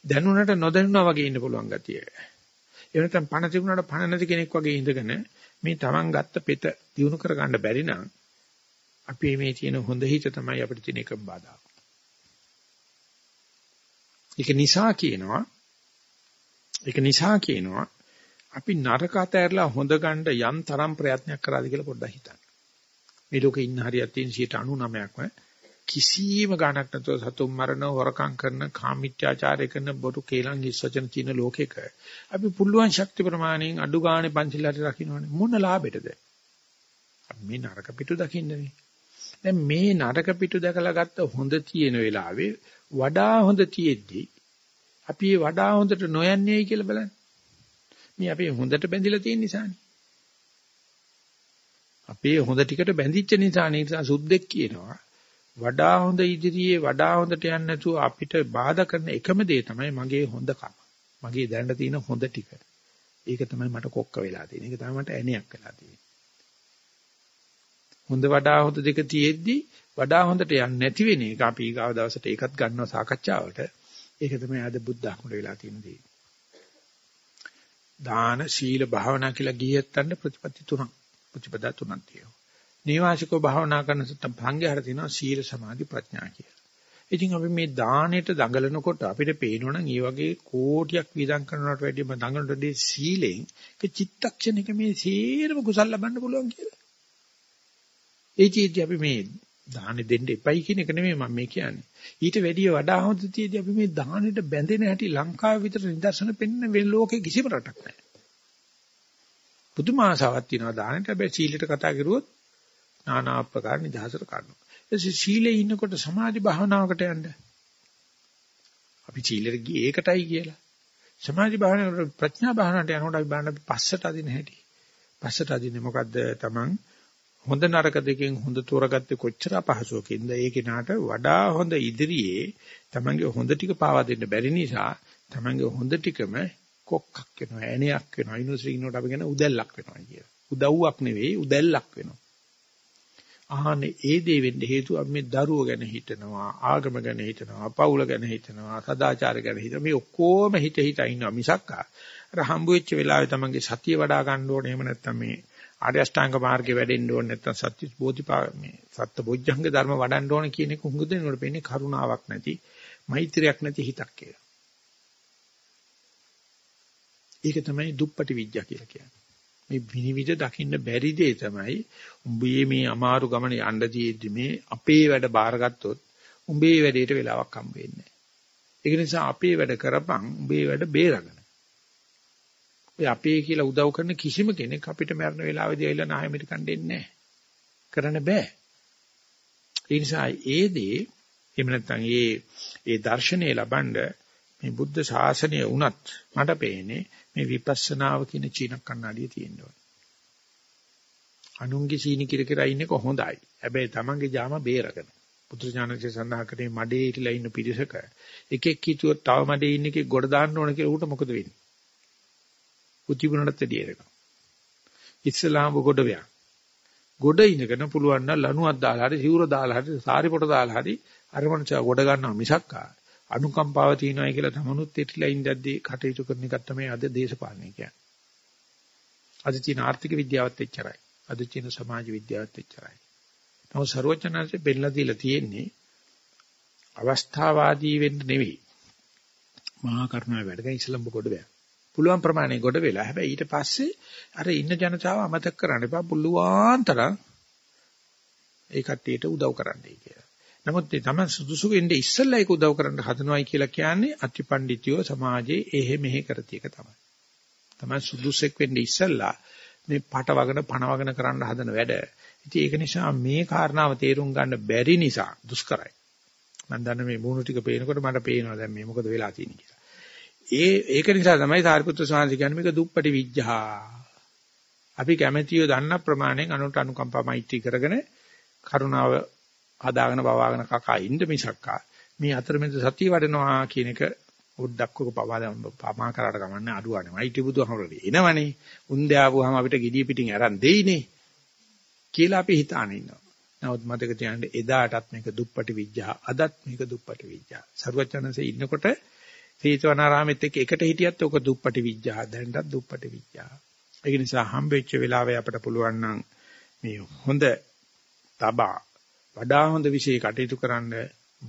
දැනුණට නොදැනුණා වගේ ඉන්න පුළුවන් ගතිය. ඒ නැත්නම් පණ තිබුණාට පණ නැති කෙනෙක් වගේ ඉඳගෙන මේ Taman ගත්ත පෙත දිනු කර ගන්න බැරි නම් අපි මේ තියෙන හොඳ හිත තමයි අපිට තියෙන එකම බාධා. ඒක නිසා කියනවා ඒක නිසා කියනවා අපි නරක අතහැරලා හොඳ ගන්න යම් තරම් ප්‍රයත්නයක් කරාද කියලා පොඩ්ඩක් හිතන්න. මේ ලෝකේ ඉන්න හරියක් තියෙන 99%ක්ම කිසිම ගාණක් නැතුව සතුම් මරණ හොරකම් කරන කාමීත්‍යාචාරය කරන බොරු කේලම් හිස්වචන කියන ලෝකෙක අපි පුළුවන් ශක්ති ප්‍රමාණයෙන් අඩු ගානේ පන්සිල් හරි රකින්නවනේ. මොන ලාභෙටද? අපි මේ නරක පිටු දකින්නේ දැන් මේ නරක පිටු දැකලා ගත්ත හොඳ තියෙන වෙලාවේ වඩා හොඳ තියෙද්දි අපි වඩා හොඳට නොයන්නේයි කියලා බලන්න. මේ අපි හොඳට බැඳිලා තියෙන නිසානේ. අපේ හොඳ ටිකට බැඳිච්ච නිසා නිසා සුද්දෙක් කියනවා. වඩා හොඳ ඉදිරියේ වඩා හොඳට යන්න නැතුව අපිට බාධා කරන එකම දේ තමයි මගේ හොඳකම. මගේ දැනට තියෙන හොඳ ටික. ඒක තමයි මට කොක්ක වෙලා තියෙන්නේ. ඒක තමයි මට ඇණයක් වෙලා තියෙන්නේ. හොඳ වඩා හොඳ දෙක තියෙද්දි වඩා හොඳට යන්නේ නැති වෙන එක අපි ඊගාව දවසට ඒකත් ගන්නවා සාකච්ඡාවට. ඒක තමයි අද බුද්ධ ධර්මවල වෙලා තියෙන දේ. දාන සීල භාවනා කියලා ගියත්තන්න ප්‍රතිපත්ති තුනක් ප්‍රතිපදා තුනක් තියෙනවා. නේවාසිකව භාවනා කරන සංඝයාට තියෙනවා සීල සමාධි ප්‍රඥා කියලා. ඉතින් අපි මේ දානෙට දඟලනකොට අපිට පේනවනම් මේ වගේ කෝටියක් වියදම් කරනවට වැඩිය දඟලනටදී සීලෙන් ඒ චිත්තක්ෂණික මේ සීරම කුසල් ලබන්න පුළුවන් කියලා. ඒ චීති අපි මේ දානෙ දෙන්න එපයි කියන එක නෙමෙයි මම මේ කියන්නේ. ඊට වැඩිය වඩා හොඳ තියදී අපි මේ දානෙට බැඳෙන හැටි ලංකාව විතර නිදර්ශන පෙන්න වෙන ලෝකේ කිසිම රටක් නැහැ. පුදුම ආසාවක් තියෙනවා දානෙට හැබැයි සීලෙට කතා කරුවොත් নানা ආකාර නිදහසට කරනවා. ඊට සීලේ ඉන්නකොට සමාධි භාවනාවකට යන්න. අපි සීලෙට ගියේ ඒකටයි කියලා. සමාධි භාවනාවට ප්‍රඥා භාවනාවට යනකොට අපි බලන්න පස්සට අදින හැටි. පස්සට අදින්නේ මොකද්ද? Taman හොඳ නරක දෙකෙන් හොඳ තෝරගත්තේ කොච්චර අපහසුවකින්ද ඒ කෙනාට වඩා හොඳ ඉදිරියේ තමන්ගේ හොඳ ටික පාවා දෙන්න බැරි නිසා තමන්ගේ හොඳ ටිකම කොක්කක් වෙනවා ඇණයක් වෙනවා යුනිවර්සිටි ඉන්නකොට අපි කියන උදැල්ලක් වෙනවා කියලා. උදව්වක් නෙවෙයි උදැල්ලක් වෙනවා. ආහනේ ඒ දේ වෙන්න හේතුව අපි මේ දරුවෝ ගැන හිතනවා ආගම ගැන හිතනවා පවුල ගැන හිතනවා සදාචාර ගැන හිතනවා මේ ඔක්කොම හිත හිත ඉන්නවා මිසක් අර හම්බ වෙච්ච වෙලාවේ තමන්ගේ සතිය වඩා ගන්න ඕනේ එහෙම නැත්නම් මේ ආර්ය අෂ්ටාංග මාර්ගේ වැඩෙන්න ඕනේ නැත්නම් සත්‍ය බෝධිපා මේ සත්‍ය බොජ්ජංග ධර්ම වඩන්න ඕනේ කියන එක හුඟ දෙනකොට පේන්නේ කරුණාවක් නැති මෛත්‍රියක් නැති හිතක් කියලා. ඒක තමයි දුප්පටි විද්‍යාව කියලා කියන්නේ. මේ විනිවිද දකින්න බැරි දේ තමයි උඹේ මේ අමාරු ගමන යන්න දීද්දි මේ අපේ වැඩ බාරගත්තොත් උඹේ වැඩේට වෙලාවක් හම්බ වෙන්නේ නැහැ. ඒක නිසා අපේ වැඩ කරපන් උඹේ වැඩ බේරගන්න. ඔය අපේ කියලා උදව් කරන කිසිම කෙනෙක් අපිට මරණ වෙලාවේදී ඇවිල්ලා නාය මෙරිකන් දෙන්නේ නැහැ. කරන්න බෑ. ඒ නිසා ඒ දේ එහෙම නැත්නම් ඒ ඒ දර්ශනය ලබනද මේ බුද්ධ ශාසනය වුණත් මට පේන්නේ මේ විපස්සනාව කියන චීන කන්නඩිය තියෙනවා. අනුන්ගේ සීනි කිර කිර ඉන්නේ කොහොඳයි. හැබැයි Tamange ජාම බේරගෙන. පුත්‍රඥානසේ සඳහන් කරේ මඩේ ඉట్లా ඉන්න පිරිසක එකෙක් හිතුවොත් තව මඩේ ඉන්න එකෙක් ගොඩ දාන්න ඕන කියලා ඌට මොකද වෙන්නේ? උතිබුණට දෙඩියරක. ඉස්ලාම ගොඩ ව්‍යා. ගොඩ ඉනගෙන පුළුවන් නම් ලණුවක් දාලා හරි සිවුර දාලා හරි සාරි පොට දාලා හරි අර මනුස්සයා ගොඩ ගන්නවා මිසක් අනුකම්පාව තියනවායි කියලා තමනුත් එట్లా ඉඳද්දී කටයුතු කරන එක තමයි අද දේශපාලනය කියන්නේ. අද චීන ආර්ථික විද්‍යාවත් එච්චරයි. අද චීන සමාජ විද්‍යාවත් එච්චරයි. නමුත් ਸਰවඥාන්සේ බෙන්ලා දීලා තියෙන්නේ අවස්ථාවාදී වෙන්න නෙවෙයි. මහා කරුණාවේ වැඩගෙන ඉස්ලම්බ කොට බෑ. පුළුවන් ප්‍රමාණය කොට වෙලා. හැබැයි ඊට පස්සේ අර ඉන්න ජනතාව අමතක කරන්න එපා. පුළුවන් තරම් ඒ කට්ටියට උදව් කරන්නයි කියලා. නමුත් මේ තමයි සුදුසු වෙන්නේ ඉස්සෙල්ලා ඒක උදව් කරන්න හදනවයි කියලා කියන්නේ අතිපණ්ඩිතයෝ සමාජයේ එහෙ මෙහෙ කරති එක තමයි. තමයි සුදුසෙක් වෙන්නේ ඉස්සෙල්ලා මේ පට වගන පණ වගන කරන්න හදන වැඩ. ඉතින් ඒක නිසා මේ කාරණාව තේරුම් ගන්න බැරි නිසා දුෂ්කරයි. මම දන්න මේ මූණු ටික පේනකොට මට පේනවා දැන් මේ මොකද වෙලා තියෙන්නේ කියලා. ඒ ඒක නිසා තමයි සාරිපුත්‍ර ස්වාමීන් කියන්නේ මේක දුප්පටි විඥා. අපි කැමැතිව දන්න ප්‍රමාණයෙන් අනුන්ට අනුකම්පා මෛත්‍රී කරගෙන කරුණාව හදාගෙන බවාගෙන කකා ඉන්න මිසක්කා මේ අතරමැද සතිය වඩනවා කියන එක පොඩ්ඩක් ඔක පමා කරාට ගමන්නේ අඩුවනේ. මෛත්‍රී බුදුහමරේ එනවනේ. උන්දේ ආවම අපිට gediy පිටින් අරන් දෙයිනේ කියලා අපි හිතාන ඉන්නවා. නමුත් මතක තියාගන්න එදාටත් මේක දුප්පටි විඥා අදත් මේක දුප්පටි විඥා. සරුවචනන්සේ ඉන්නකොට සීතවනාරාමෙත් එක්ක එකට හිටියත් ඔක දුප්පටි විඥා දැනටත් දුප්පටි විඥා. ඒක නිසා හම්බෙච්ච වෙලාවේ අපිට පුළුවන් නම් මේ හොඳ තබා වඩා හොඳ විශේෂ කටයුතු කරන්න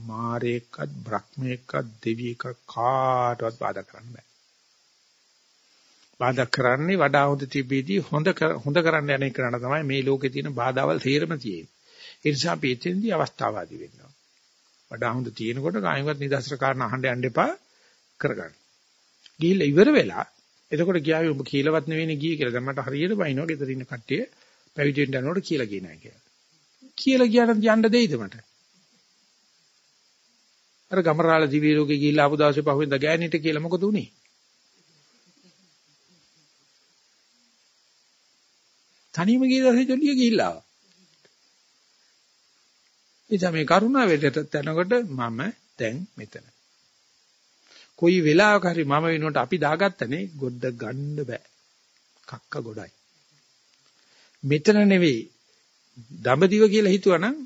මාරේකත් බ්‍රහ්මේකත් දෙවියෙක් කාටවත් බාධා කරන්න බෑ. බාධා කරන්නේ වඩා හොඳ තිබෙදී හොඳ හොඳ කරන්න යන එක කරන තමයි මේ ලෝකේ තියෙන බාධාවල් තේරෙම තියෙන්නේ. ඒ නිසා අපි එතෙන්දී අවස්ථාවාදී වෙනවා. වඩා හොඳ තියෙනකොට කායිමත් නිදර්ශන කාරණා අහන්න යන්න එපා. කරගන්න. ගිහිල්ලා ඉවර වෙලා එතකොට ගියාවේ ඔබ කීලවත් නෙවෙයිනේ ගියේ කියලා. දැන් මට හරියට බයිනවා ගෙදර ඉන්න කට්ටිය පැවිදි වෙන්න යනකොට කියලා ගියේ නැහැ කියලා. කියලා ගියාට යන්න දෙයිද මට? අර ගමරාල දිවි ලෝකේ ගිහිල්ලා ආපු දවසේ පහුවෙන්ද ගෑණිට කියලා මොකද උනේ? තනියම ගිය දවසේ ජොලිය ගිහිල්ලා ආවා. එතන මේ කරුණා වේදට යනකොට මම දැන් මෙතන. කොයි වෙලාවක හරි මම වෙනුවට අපි දාගත්තනේ ගොඩ ගන්න බෑ. කක්ක ගොඩයි. මෙතන නෙවෙයි දඹදිව කියලා හිතුවනම්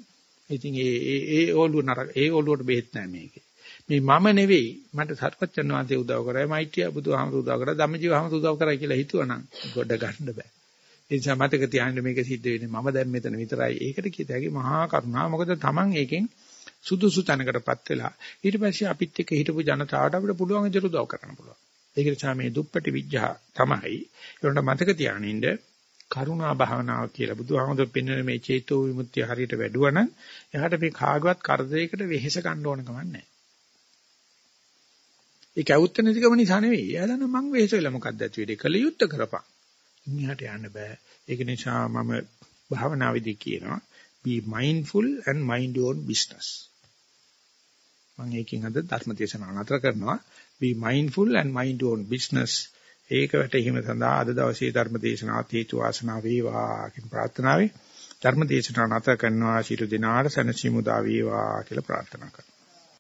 ඉතින් ඒ ඒ ඒ ඕලුව නරක ඒ ඕලුවට බෙහෙත් නැහැ මේකේ. මේ මම නෙවෙයි මට සත්පච්චන් වහන්සේ උදව් කරයි මෛත්‍රිය බුදුහාමුදුරුවෝ උදව් කරා ධම්මජීව හාමුදුරුවෝ උදව් කරයි කියලා හිතුවනම් ගොඩ ගන්න බෑ. ඒ නිසා මතක තියාගන්න මේක සිද්ධ වෙන්නේ මම දැන් මෙතන විතරයි. ඒකට කියත හැකි මහා කරුණා. මොකද Taman ඒකෙන් සුදුසු තැනකටපත් වෙලා ඊට පස්සේ අපිත් එක්ක හිටපු ජනතාවට අපිට පුළුවන් විදිහට උදව් කරන්න පුළුවන්. ඒක නිසා මේ දුප්පටි විඥා තමයි ඒකට මතක තියානින්න කරුණා භාවනාව කියලා බුදුහාමුදුරු පෙන්වන මේ චේතෝ විමුක්තිය හරියට වැඩුවනම් එහාට මේ කාගවත් කරදරයකට වෙහෙස ගන්න ඕන කමක් නැහැ. ඒක අවුත් නැතිකම නිසා නෙවෙයි. එයා දන්න මං වෙහෙස වෙලා මොකක්ද ඇති වෙන්නේ? කල යුත්තේ කරපන්. ඉන්නහට යන්න බෑ. ඒක නිසා මම භාවනාවේදී කියනවා be mindful and mind your own business. මම ඒකෙන් අද ධර්ම දේශනාව නතර කරනවා. be mindful and mind your own business. ඒක වැටහීම සඳහා අද දවසේ ධර්ම දේශනාවත් හේතු වාසනා වේවා කියන ප්‍රාර්ථනාවයි. ධර්ම දේශනාව නැත කරනවා ශිරු දිනාට සනසිමුදා වේවා කියලා ප්‍රාර්ථනා කරනවා.